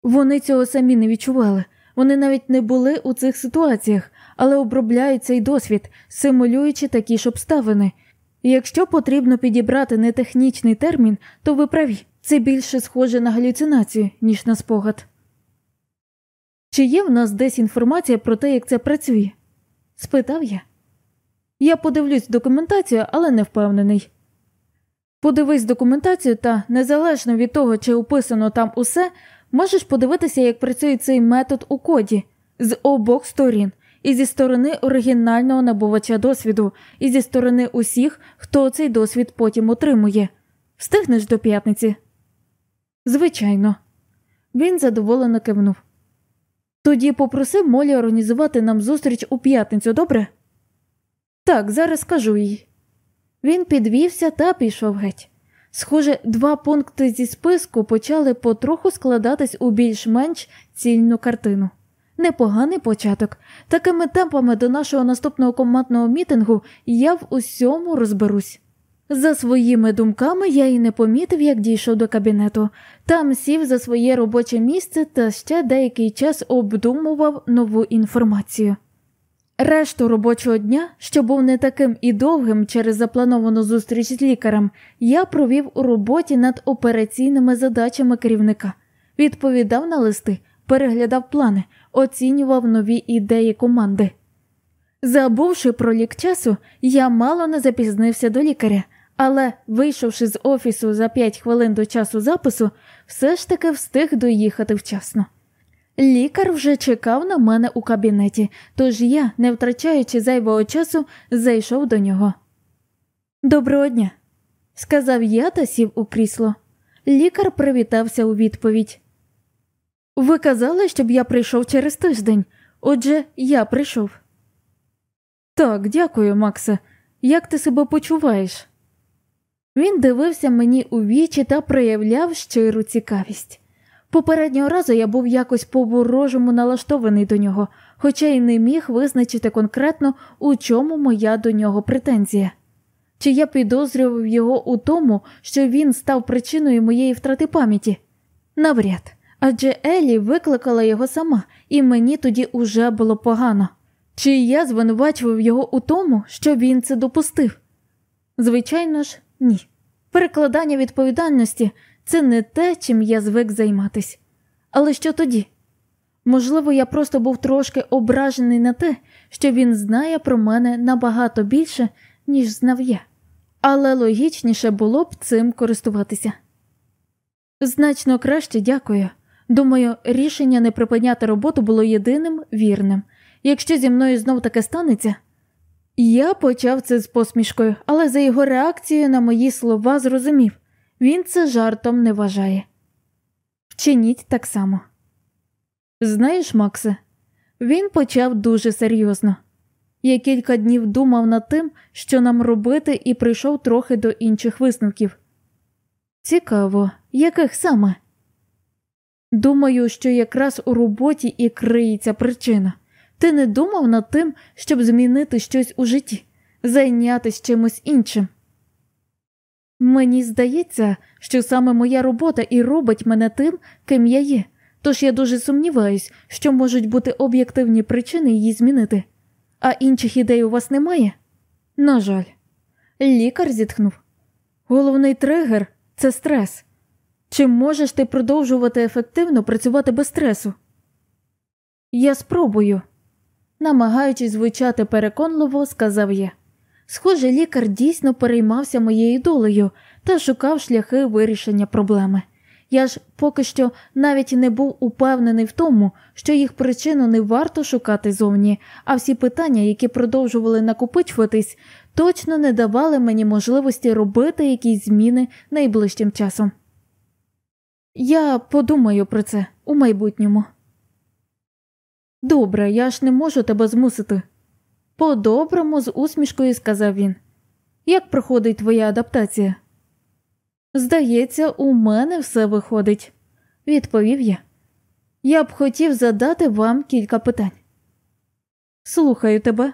Вони цього самі не відчували, вони навіть не були у цих ситуаціях, але обробляють цей досвід, симулюючи такі ж обставини. Якщо потрібно підібрати нетехнічний термін, то ви праві, це більше схоже на галюцинацію, ніж на спогад. Чи є в нас десь інформація про те, як це працює? спитав я. Я подивлюсь документацію, але не впевнений. Подивись документацію, та незалежно від того, чи описано там усе, можеш подивитися, як працює цей метод у коді з обох сторін і зі сторони оригінального набувача досвіду, і зі сторони усіх, хто цей досвід потім отримує. Встигнеш до п'ятниці? Звичайно, він задоволено кивнув. Тоді попросив Молі організувати нам зустріч у п'ятницю, добре? Так, зараз скажу їй. Він підвівся та пішов геть. Схоже, два пункти зі списку почали потроху складатись у більш-менш цільну картину. Непоганий початок. Такими темпами до нашого наступного командного мітингу я в усьому розберусь. За своїми думками я і не помітив, як дійшов до кабінету. Там сів за своє робоче місце та ще деякий час обдумував нову інформацію. Решту робочого дня, що був не таким і довгим через заплановану зустріч з лікарем, я провів у роботі над операційними задачами керівника, відповідав на листи, переглядав плани, оцінював нові ідеї команди. Забувши про лік часу, я мало не запізнився до лікаря, але, вийшовши з офісу за 5 хвилин до часу запису, все ж таки встиг доїхати вчасно. Лікар вже чекав на мене у кабінеті, тож я, не втрачаючи зайвого часу, зайшов до нього. Доброго дня, сказав я та сів у крісло. Лікар привітався у відповідь. Ви казали, щоб я прийшов через тиждень, отже, я прийшов. Так, дякую, Максе. Як ти себе почуваєш? Він дивився мені у вічі та проявляв щиру цікавість. Попереднього разу я був якось по ворожому налаштований до нього, хоча й не міг визначити конкретно, у чому моя до нього претензія. Чи я підозрював його у тому, що він став причиною моєї втрати пам'яті? Навряд, адже Елі викликала його сама, і мені тоді уже було погано. Чи я звинувачував його у тому, що він це допустив? Звичайно ж, ні. Перекладання відповідальності це не те, чим я звик займатись. Але що тоді? Можливо, я просто був трошки ображений на те, що він знає про мене набагато більше, ніж знав я, але логічніше було б цим користуватися. Значно краще дякую. Думаю, рішення не припиняти роботу було єдиним вірним. Якщо зі мною знов таке станеться. Я почав це з посмішкою, але за його реакцією на мої слова зрозумів він це жартом не вважає. Вчиніть так само. Знаєш, Максе, він почав дуже серйозно. Я кілька днів думав над тим, що нам робити, і прийшов трохи до інших висновків. Цікаво, яких саме? Думаю, що якраз у роботі і криється причина. Ти не думав над тим, щоб змінити щось у житті, зайнятися чимось іншим. Мені здається, що саме моя робота і робить мене тим, ким я є, тож я дуже сумніваюсь, що можуть бути об'єктивні причини її змінити. А інших ідей у вас немає? На жаль, лікар зітхнув. Головний тригер це стрес. Чи можеш ти продовжувати ефективно працювати без стресу? Я спробую, намагаючись звучати переконливо, сказав я. Схоже, лікар дійсно переймався моєю долею та шукав шляхи вирішення проблеми. Я ж поки що навіть не був упевнений в тому, що їх причину не варто шукати зовні, а всі питання, які продовжували накопичуватись, точно не давали мені можливості робити якісь зміни найближчим часом. Я подумаю про це у майбутньому. Добре, я ж не можу тебе змусити. По доброму з усмішкою сказав він. Як проходить твоя адаптація? Здається, у мене все виходить, відповів я. Я б хотів задати вам кілька питань. Слухаю тебе.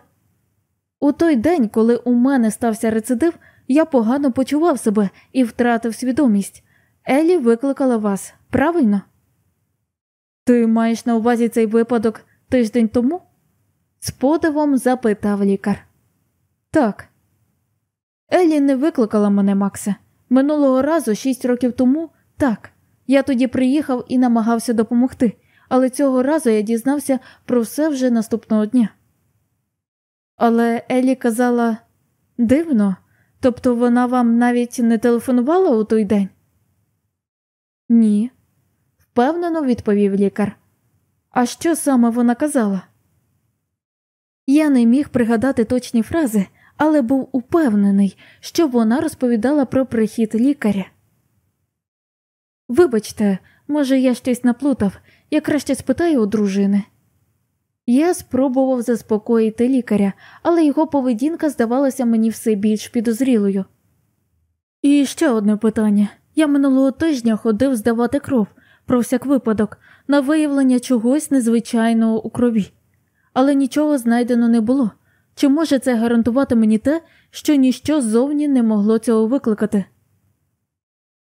У той день, коли у мене стався рецидив, я погано почував себе і втратив свідомість. Елі викликала вас, правильно? Ти маєш на увазі цей випадок тиждень тому? з подивом запитав лікар. Так. Елі не викликала мене, Макса. Минулого разу, шість років тому, так. Я тоді приїхав і намагався допомогти, але цього разу я дізнався про все вже наступного дня. Але Елі казала дивно, тобто вона вам навіть не телефонувала у той день? Ні, впевнено відповів лікар. А що саме вона казала? Я не міг пригадати точні фрази, але був упевнений, що вона розповідала про прихід лікаря. Вибачте, може, я щось наплутав, я краще спитаю у дружини. Я спробував заспокоїти лікаря, але його поведінка здавалася мені все більш підозрілою. І ще одне питання я минулого тижня ходив здавати кров про всяк випадок на виявлення чогось незвичайного у крові, але нічого знайдено не було. Чи може це гарантувати мені те, що ніщо ззовні не могло цього викликати?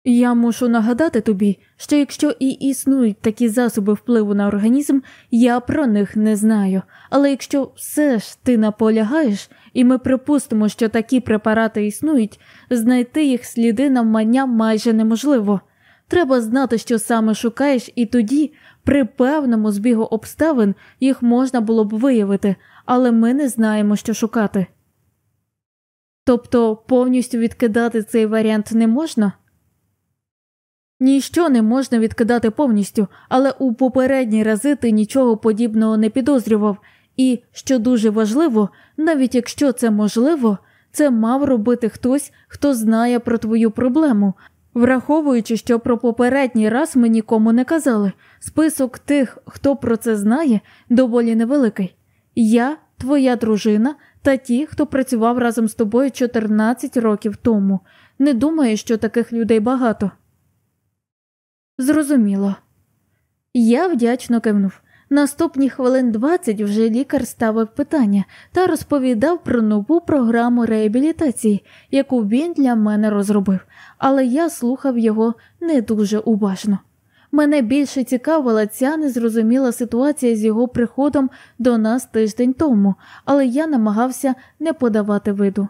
Я мушу нагадати тобі, що якщо і існують такі засоби впливу на організм, я про них не знаю. Але якщо все ж ти наполягаєш, і ми припустимо, що такі препарати існують, знайти їх сліди навмання майже неможливо. Треба знати, що саме шукаєш, і тоді, при певному збігу обставин, їх можна було б виявити, але ми не знаємо, що шукати. Тобто повністю відкидати цей варіант не можна? Ніщо не можна відкидати повністю, але у попередні рази ти нічого подібного не підозрював, і, що дуже важливо, навіть якщо це можливо, це мав робити хтось, хто знає про твою проблему. Враховуючи, що про попередній раз ми нікому не казали, список тих, хто про це знає, доволі невеликий. Я, твоя дружина та ті, хто працював разом з тобою 14 років тому. Не думаю, що таких людей багато. Зрозуміло. Я вдячно кивнув. Наступні хвилин 20 вже лікар ставив питання та розповідав про нову програму реабілітації, яку він для мене розробив, але я слухав його не дуже уважно. Мене більше цікавила ця незрозуміла ситуація з його приходом до нас тиждень тому, але я намагався не подавати виду.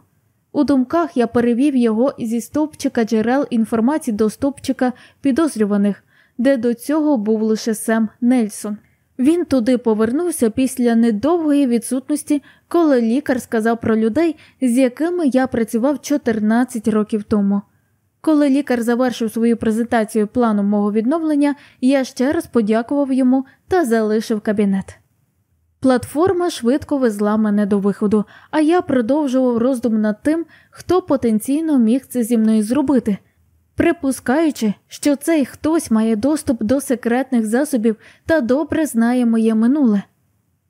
У думках я перевів його зі стовпчика джерел інформації до стовпчика підозрюваних, де до цього був лише Сем Нельсон. Він туди повернувся після недовгої відсутності, коли лікар сказав про людей, з якими я працював 14 років тому. Коли лікар завершив свою презентацію плану мого відновлення, я ще раз подякував йому та залишив кабінет. Платформа швидко везла мене до виходу, а я продовжував роздум над тим, хто потенційно міг це зі мною зробити, припускаючи, що цей хтось має доступ до секретних засобів та добре знає моє минуле.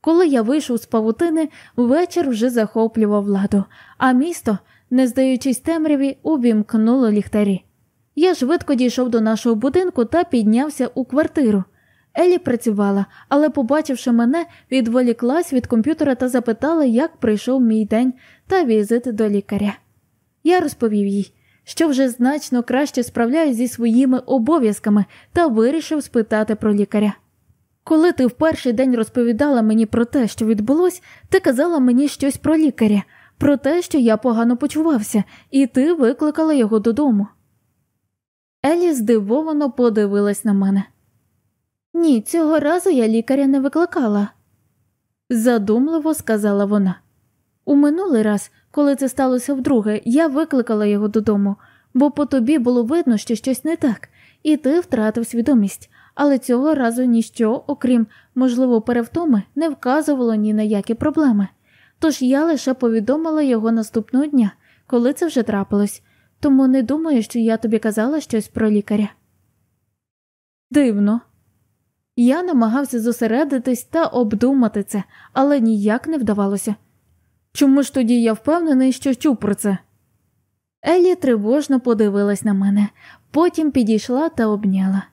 Коли я вийшов з павутини, вечір вже захоплював владу, а місто, не здаючись темряві, увімкнуло ліхтарі. Я швидко дійшов до нашого будинку та піднявся у квартиру. Елі працювала, але, побачивши мене, відволіклась від комп'ютера та запитала, як прийшов мій день та візит до лікаря. Я розповів їй, що вже значно краще справляюсь зі своїми обов'язками та вирішив спитати про лікаря. Коли ти в перший день розповідала мені про те, що відбулось, ти казала мені щось про лікаря, про те, що я погано почувався, і ти викликала його додому. Елі здивовано подивилась на мене. Ні, цього разу я лікаря не викликала, задумливо сказала вона. У минулий раз, коли це сталося вдруге, я викликала його додому, бо по тобі було видно, що щось не так, і ти втратив свідомість, але цього разу ніщо, окрім, можливо, перевтоми, не вказувало ні на які проблеми. Тож я лише повідомила його наступного дня, коли це вже трапилось, тому не думаю, що я тобі казала щось про лікаря. Дивно. Я намагався зосередитись та обдумати це, але ніяк не вдавалося. Чому ж тоді я впевнений, що чув про це? Елі тривожно подивилась на мене, потім підійшла та обняла.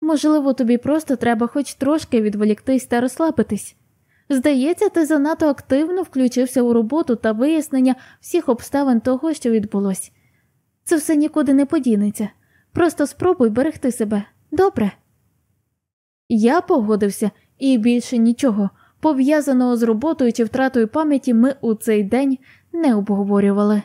Можливо, тобі просто треба хоч трошки відволіктись та розслабитись. Здається, ти занадто активно включився у роботу та вияснення всіх обставин того, що відбулось. Це все нікуди не подінеться. Просто спробуй берегти себе, добре? Я погодився і більше нічого, пов'язаного з роботою чи втратою пам'яті ми у цей день не обговорювали.